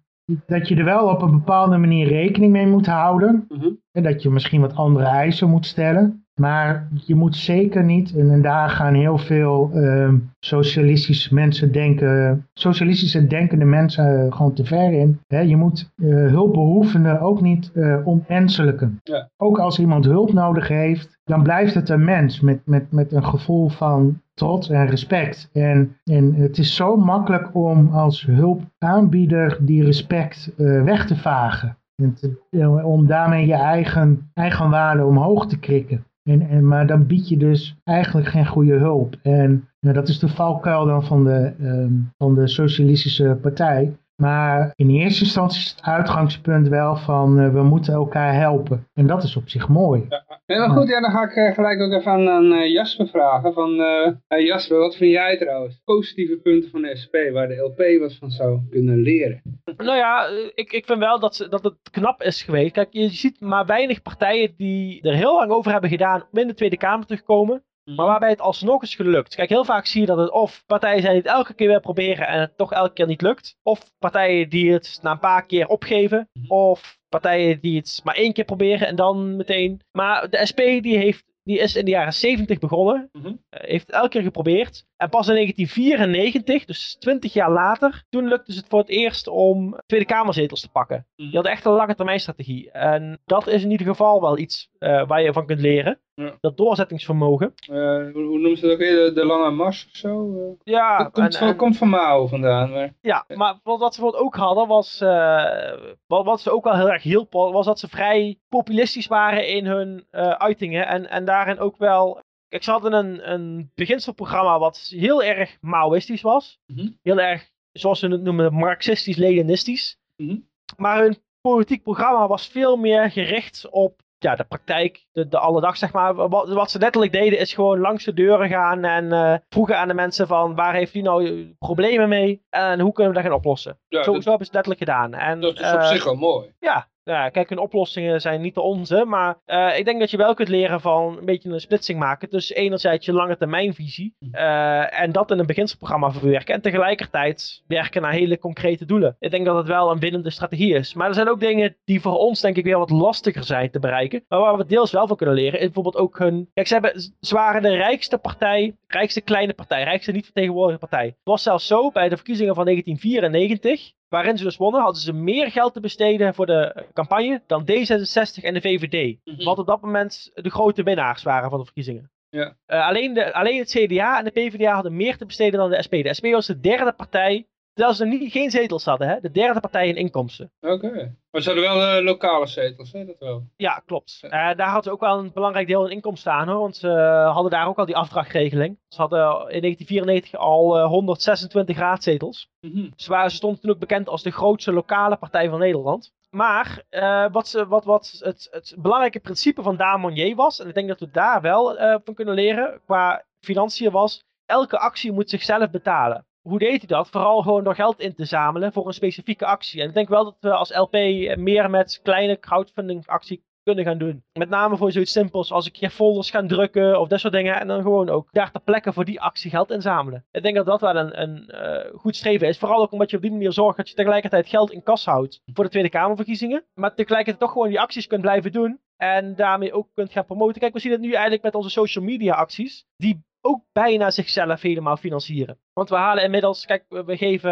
dat je er wel op een bepaalde manier rekening mee moet houden. Mm -hmm. En dat je misschien wat andere eisen moet stellen. Maar je moet zeker niet, en daar gaan heel veel uh, socialistische mensen denken, socialistische denkende mensen gewoon te ver in. Hè? Je moet uh, hulpbehoevenden ook niet uh, ontmenselijken. Ja. Ook als iemand hulp nodig heeft, dan blijft het een mens met, met, met een gevoel van trots en respect. En, en het is zo makkelijk om als hulpaanbieder die respect uh, weg te vagen. En te, om daarmee je eigen, eigen waarde omhoog te krikken. En, en, maar dan bied je dus eigenlijk geen goede hulp. En nou, dat is de valkuil dan van de, um, van de socialistische partij. Maar in eerste instantie is het uitgangspunt wel van uh, we moeten elkaar helpen. En dat is op zich mooi. Ja, maar goed, ja, dan ga ik uh, gelijk ook even aan, aan uh, Jasper vragen. Van, Jasper, wat vind jij trouwens? Positieve punten van de SP, waar de LP wat van zou kunnen leren? Nou ja, ik, ik vind wel dat, dat het knap is geweest. Kijk, je ziet maar weinig partijen die er heel lang over hebben gedaan om in de Tweede Kamer te komen. Maar mhm. waarbij het alsnog is gelukt. Kijk, heel vaak zie je dat het of partijen zijn die het elke keer weer proberen en het toch elke keer niet lukt. Of partijen die het na een paar keer opgeven. Mhm. Of partijen die het maar één keer proberen en dan meteen. Maar de SP die heeft die is in de jaren 70 begonnen. Mm -hmm. heeft het elke keer geprobeerd. En pas in 1994, dus 20 jaar later, toen lukte het voor het eerst om Tweede Kamerzetels te pakken. Mm Die hadden echt een lange termijn strategie. En dat is in ieder geval wel iets uh, waar je van kunt leren. Ja. Dat doorzettingsvermogen. Uh, hoe, hoe noemen ze dat ook weer? De, lange mars of zo? Uh, ja. Dat komt, van, komt van Mao vandaan. Maar... Ja, maar wat ze bijvoorbeeld ook hadden was, wat, wat, ze ook wel heel erg hielp, was dat ze vrij populistisch waren in hun uitingen. En, en daarin ook wel Kijk, ze hadden een, een beginselprogramma wat heel erg Maoïstisch was. Mhm. Heel erg, zoals ze het noemen, marxistisch-leninistisch. Mhm. Maar hun politiek programma was veel meer gericht op ja, de praktijk, de, de alledag, zeg maar. Wat, wat ze letterlijk deden is gewoon langs de deuren gaan en uh, vroegen aan de mensen van waar heeft u nou problemen mee en hoe kunnen we dat gaan oplossen. zo, zo hebben ze het letterlijk gedaan. En, dat is op uh, zich wel mooi. Ja, ja, kijk, hun oplossingen zijn niet de onze, maar uh, ik denk dat je wel kunt leren van een beetje een splitsing maken tussen enerzijds je lange termijnvisie uh, en dat in een beginselprogramma verwerken en tegelijkertijd werken naar hele concrete doelen. Ik denk dat het wel een winnende strategie is. Maar er zijn ook dingen die voor ons denk ik weer wat lastiger zijn te bereiken, maar waar we deels wel van kunnen leren is bijvoorbeeld ook hun... Kijk, ze, hebben, ze waren de rijkste partij, rijkste kleine partij, rijkste niet vertegenwoordigde partij. Het was zelfs zo bij de verkiezingen van 1994 waarin ze dus wonnen, hadden ze meer geld te besteden voor de campagne dan D66 en de VVD. Mhm. Wat op dat moment de grote winnaars waren van de verkiezingen. Ja. Uh, alleen, de, alleen het CDA en de PvdA hadden meer te besteden dan de SP. De SP was de derde partij Terwijl ze niet, geen zetels hadden, hè? de derde partij in inkomsten. Oké. Maar ze hadden wel uh, lokale zetels, hè? dat wel. Ja, klopt. Uh, daar hadden ze ook wel een belangrijk deel in inkomsten aan, hoor, want ze hadden daar ook al die afdrachtregeling. Ze hadden in 1994 al 126 raadzetels. Mm -hmm. ze, waren, ze stonden toen ook bekend als de grootste lokale partij van Nederland. Maar uh, wat, ze, wat, wat het, het, belangrijke principe van Daan Monnier was, en ik denk dat we daar wel uh, van kunnen leren qua financiën was, elke actie moet zichzelf betalen hoe deed hij dat? Vooral gewoon door geld in te zamelen voor een specifieke actie. En ik denk wel dat we als LP meer met kleine crowdfunding actie kunnen gaan doen. Met name voor zoiets simpels als een keer folders gaan drukken of dat soort dingen. En dan gewoon ook daar ter plekke voor die actie geld inzamelen. Ik denk dat dat wel een, een uh, goed streven is. Vooral ook omdat je op die manier zorgt dat je tegelijkertijd geld in kas houdt voor de Tweede Kamerverkiezingen. Maar tegelijkertijd toch gewoon die acties kunt blijven doen. En daarmee ook kunt gaan promoten. Kijk, we zien het nu eigenlijk met onze social media acties. Die ook bijna zichzelf helemaal financieren. Want we halen inmiddels, kijk, we geven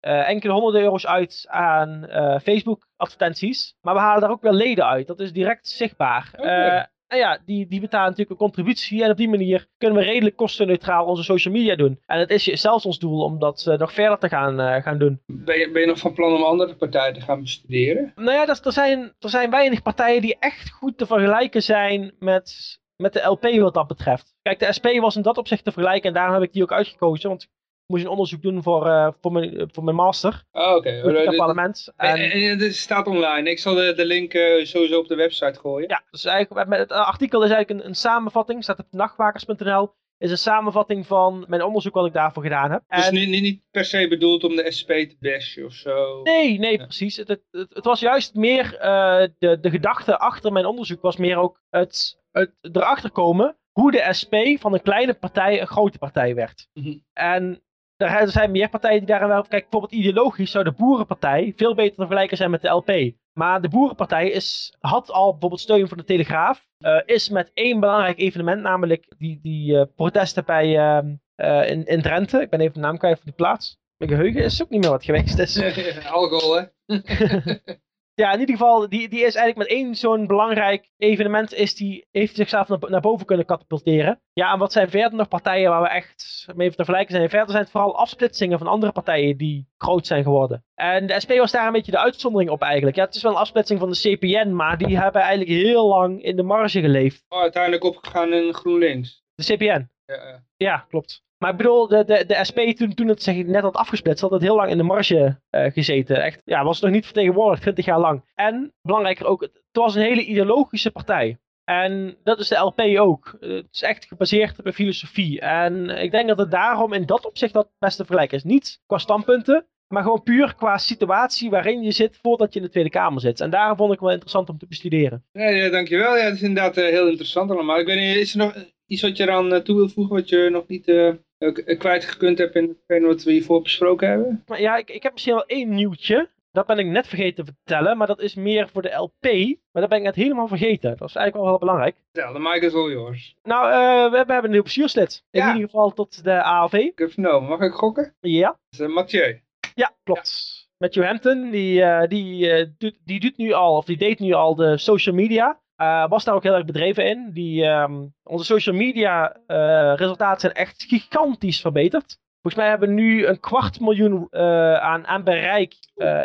uh, enkele honderden euro's uit aan uh, Facebook advertenties. Maar we halen daar ook wel leden uit. Dat is direct zichtbaar. Okay. Uh, en ja, die, die betalen natuurlijk een contributie. En op die manier kunnen we redelijk kostenneutraal onze social media doen. En het is zelfs ons doel om dat nog verder te gaan, gaan doen. Ben je, ben je nog van plan om andere partijen te gaan bestuderen? Nou ja, dat, er, zijn, er zijn weinig partijen die echt goed te vergelijken zijn met met de LP wat dat betreft. Kijk, de SP was in dat opzicht te vergelijken en daarom heb ik die ook uitgekozen. Want ik moest een onderzoek doen voor, uh, voor, mijn, voor mijn master. Oh, oké. Okay. Het parlement. En, en, het staat online. Ik zal de, de link uh, sowieso op de website gooien. Ja, dus eigenlijk, het artikel is eigenlijk een, een samenvatting. Staat op nachtwakers.nl is een samenvatting van mijn onderzoek wat ik daarvoor gedaan heb. Dus niet, niet, niet, per se bedoeld om de SP te bashen of zo? Nee, nee, precies. Het, het, het, was juist meer, uh, de, de gedachte achter mijn onderzoek was meer ook het het erachter komen hoe de SP van een kleine partij een grote partij werd. Mm En er zijn meer partijen die daarin wel... Kijk, bijvoorbeeld ideologisch zou de Boerenpartij veel beter te vergelijken zijn met de LP. Maar de Boerenpartij is, had al bijvoorbeeld steun van de Telegraaf. Uh, is met één belangrijk evenement, namelijk die, die uh, protesten bij, uh, in, in Drenthe. Ik ben even de naam kwijt van die plaats. Mijn geheugen is ook niet meer wat geweest is. Alcohol, hè? ja, in ieder geval, die, die is eigenlijk met één zo'n belangrijk evenement, is die, heeft zichzelf naar, naar, boven kunnen katapulteren. Ja, en wat zijn verder nog partijen waar we echt mee te vergelijken zijn? Verder zijn het vooral afsplitsingen van andere partijen die groot zijn geworden. En de SP was daar een beetje de uitzondering op eigenlijk. Ja, het is wel een afsplitsing van de CPN, maar die hebben eigenlijk heel lang in de marge geleefd. Oh, uiteindelijk opgegaan in GroenLinks. De CPN? Ja, Ja, klopt. Maar ik bedoel, de, de, de SP toen, toen het zich net had afgesplitst, had het heel lang in de marge eh, gezeten. Echt, ja, was nog niet vertegenwoordigd, 20 jaar lang. En, belangrijker ook, het was een hele ideologische partij. En dat is de LP ook. Het is echt gebaseerd op een filosofie. En ik denk dat het daarom in dat opzicht dat het beste vergelijken is. Niet qua standpunten, maar gewoon puur qua situatie waarin je zit voordat je in de Tweede Kamer zit. En daarom vond ik wel interessant om te bestuderen. ja, ja, dankjewel. Ja, het is inderdaad eh, heel interessant allemaal. Ik weet niet, is er nog iets wat je eraan eh, toe wil voegen wat je nog niet k- kwijtgekund hebt in hetgeen wat we hiervoor besproken hebben? Maar ja, ik, ik heb misschien wel één nieuwtje. Dat ben ik net vergeten te vertellen, maar dat is meer voor de LP. Maar dat ben ik net helemaal vergeten. Dat is eigenlijk wel heel belangrijk. Ja, de mic is all yours. Nou, we, we hebben een nieuw bestuurslid. In Ja. ieder geval tot de ALV. Ik heb vernomen. Mag ik gokken? Ja, Dat is eh, Mathieu. ja klopt. Matthew Hampton, die, die, doet, die doet nu al, of die deed nu al de social media. Eh, was daar ook heel erg bedreven in. Die, ehm, onze social media eh, resultaten zijn echt gigantisch verbeterd. Volgens mij hebben we nu een kwart miljoen eh, aan, aan bereik.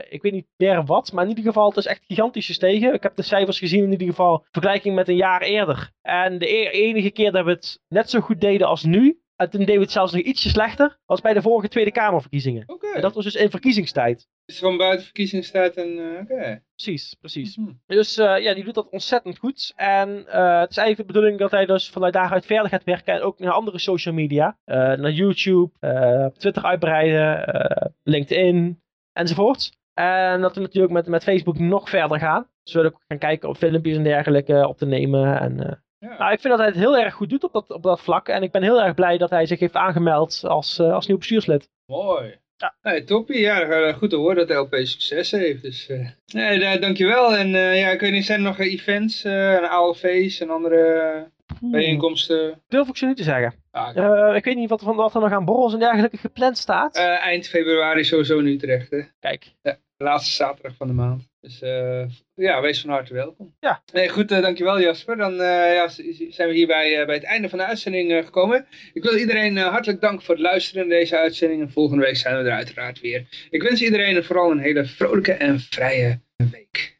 Ik weet niet per wat, maar in ieder geval, het is echt gigantisch gestegen. Ik heb de cijfers gezien in ieder geval, in vergelijking met een jaar eerder. En de e- enige keer dat we het net zo goed deden als nu, en toen deden we het zelfs nog ietsje slechter, was bij de vorige Tweede Kamerverkiezingen. Oké. En dat was dus in verkiezingstijd. Is gewoon buiten verkiezingstijd en eh, oké. Precies, precies. Mhm. Dus eh, ja, die doet dat ontzettend goed. En eh, het is eigenlijk de bedoeling dat hij dus vanuit daaruit verder gaat werken. En ook naar andere social media. Naar YouTube, Twitter uitbreiden, LinkedIn enzovoort. En dat we natuurlijk met, met Facebook nog verder gaan. Dus we willen ook gaan kijken op filmpjes en dergelijke op te nemen. En, Ja. nou, ik vind dat hij het heel erg goed doet op dat, op dat vlak. En ik ben heel erg blij dat hij zich heeft aangemeld als, eh, als nieuw bestuurslid. Mooi. Ja. Nee, toppie. Ja, goed te horen dat de LP succes heeft. Dus, eh nee, da- dankjewel. En eh, ja, ik weet niet, zijn er nog events, en ALV's en andere Oeh, bijeenkomsten? durf ik zo niet te zeggen. Ah, ik weet niet wat, er nog aan borrels en dergelijke gepland staat. eind februari sowieso in Utrecht, hè. Kijk. De laatste zaterdag van de maand. Dus eh, ja, wees van harte welkom. Ja. Nee, goed, eh, dankjewel Jasper. Dan eh, ja, zijn we hierbij eh, bij het einde van de uitzending gekomen. Ik wil iedereen hartelijk danken voor het luisteren naar deze uitzending. En volgende week zijn we er uiteraard weer. Ik wens iedereen vooral een hele vrolijke en vrije week.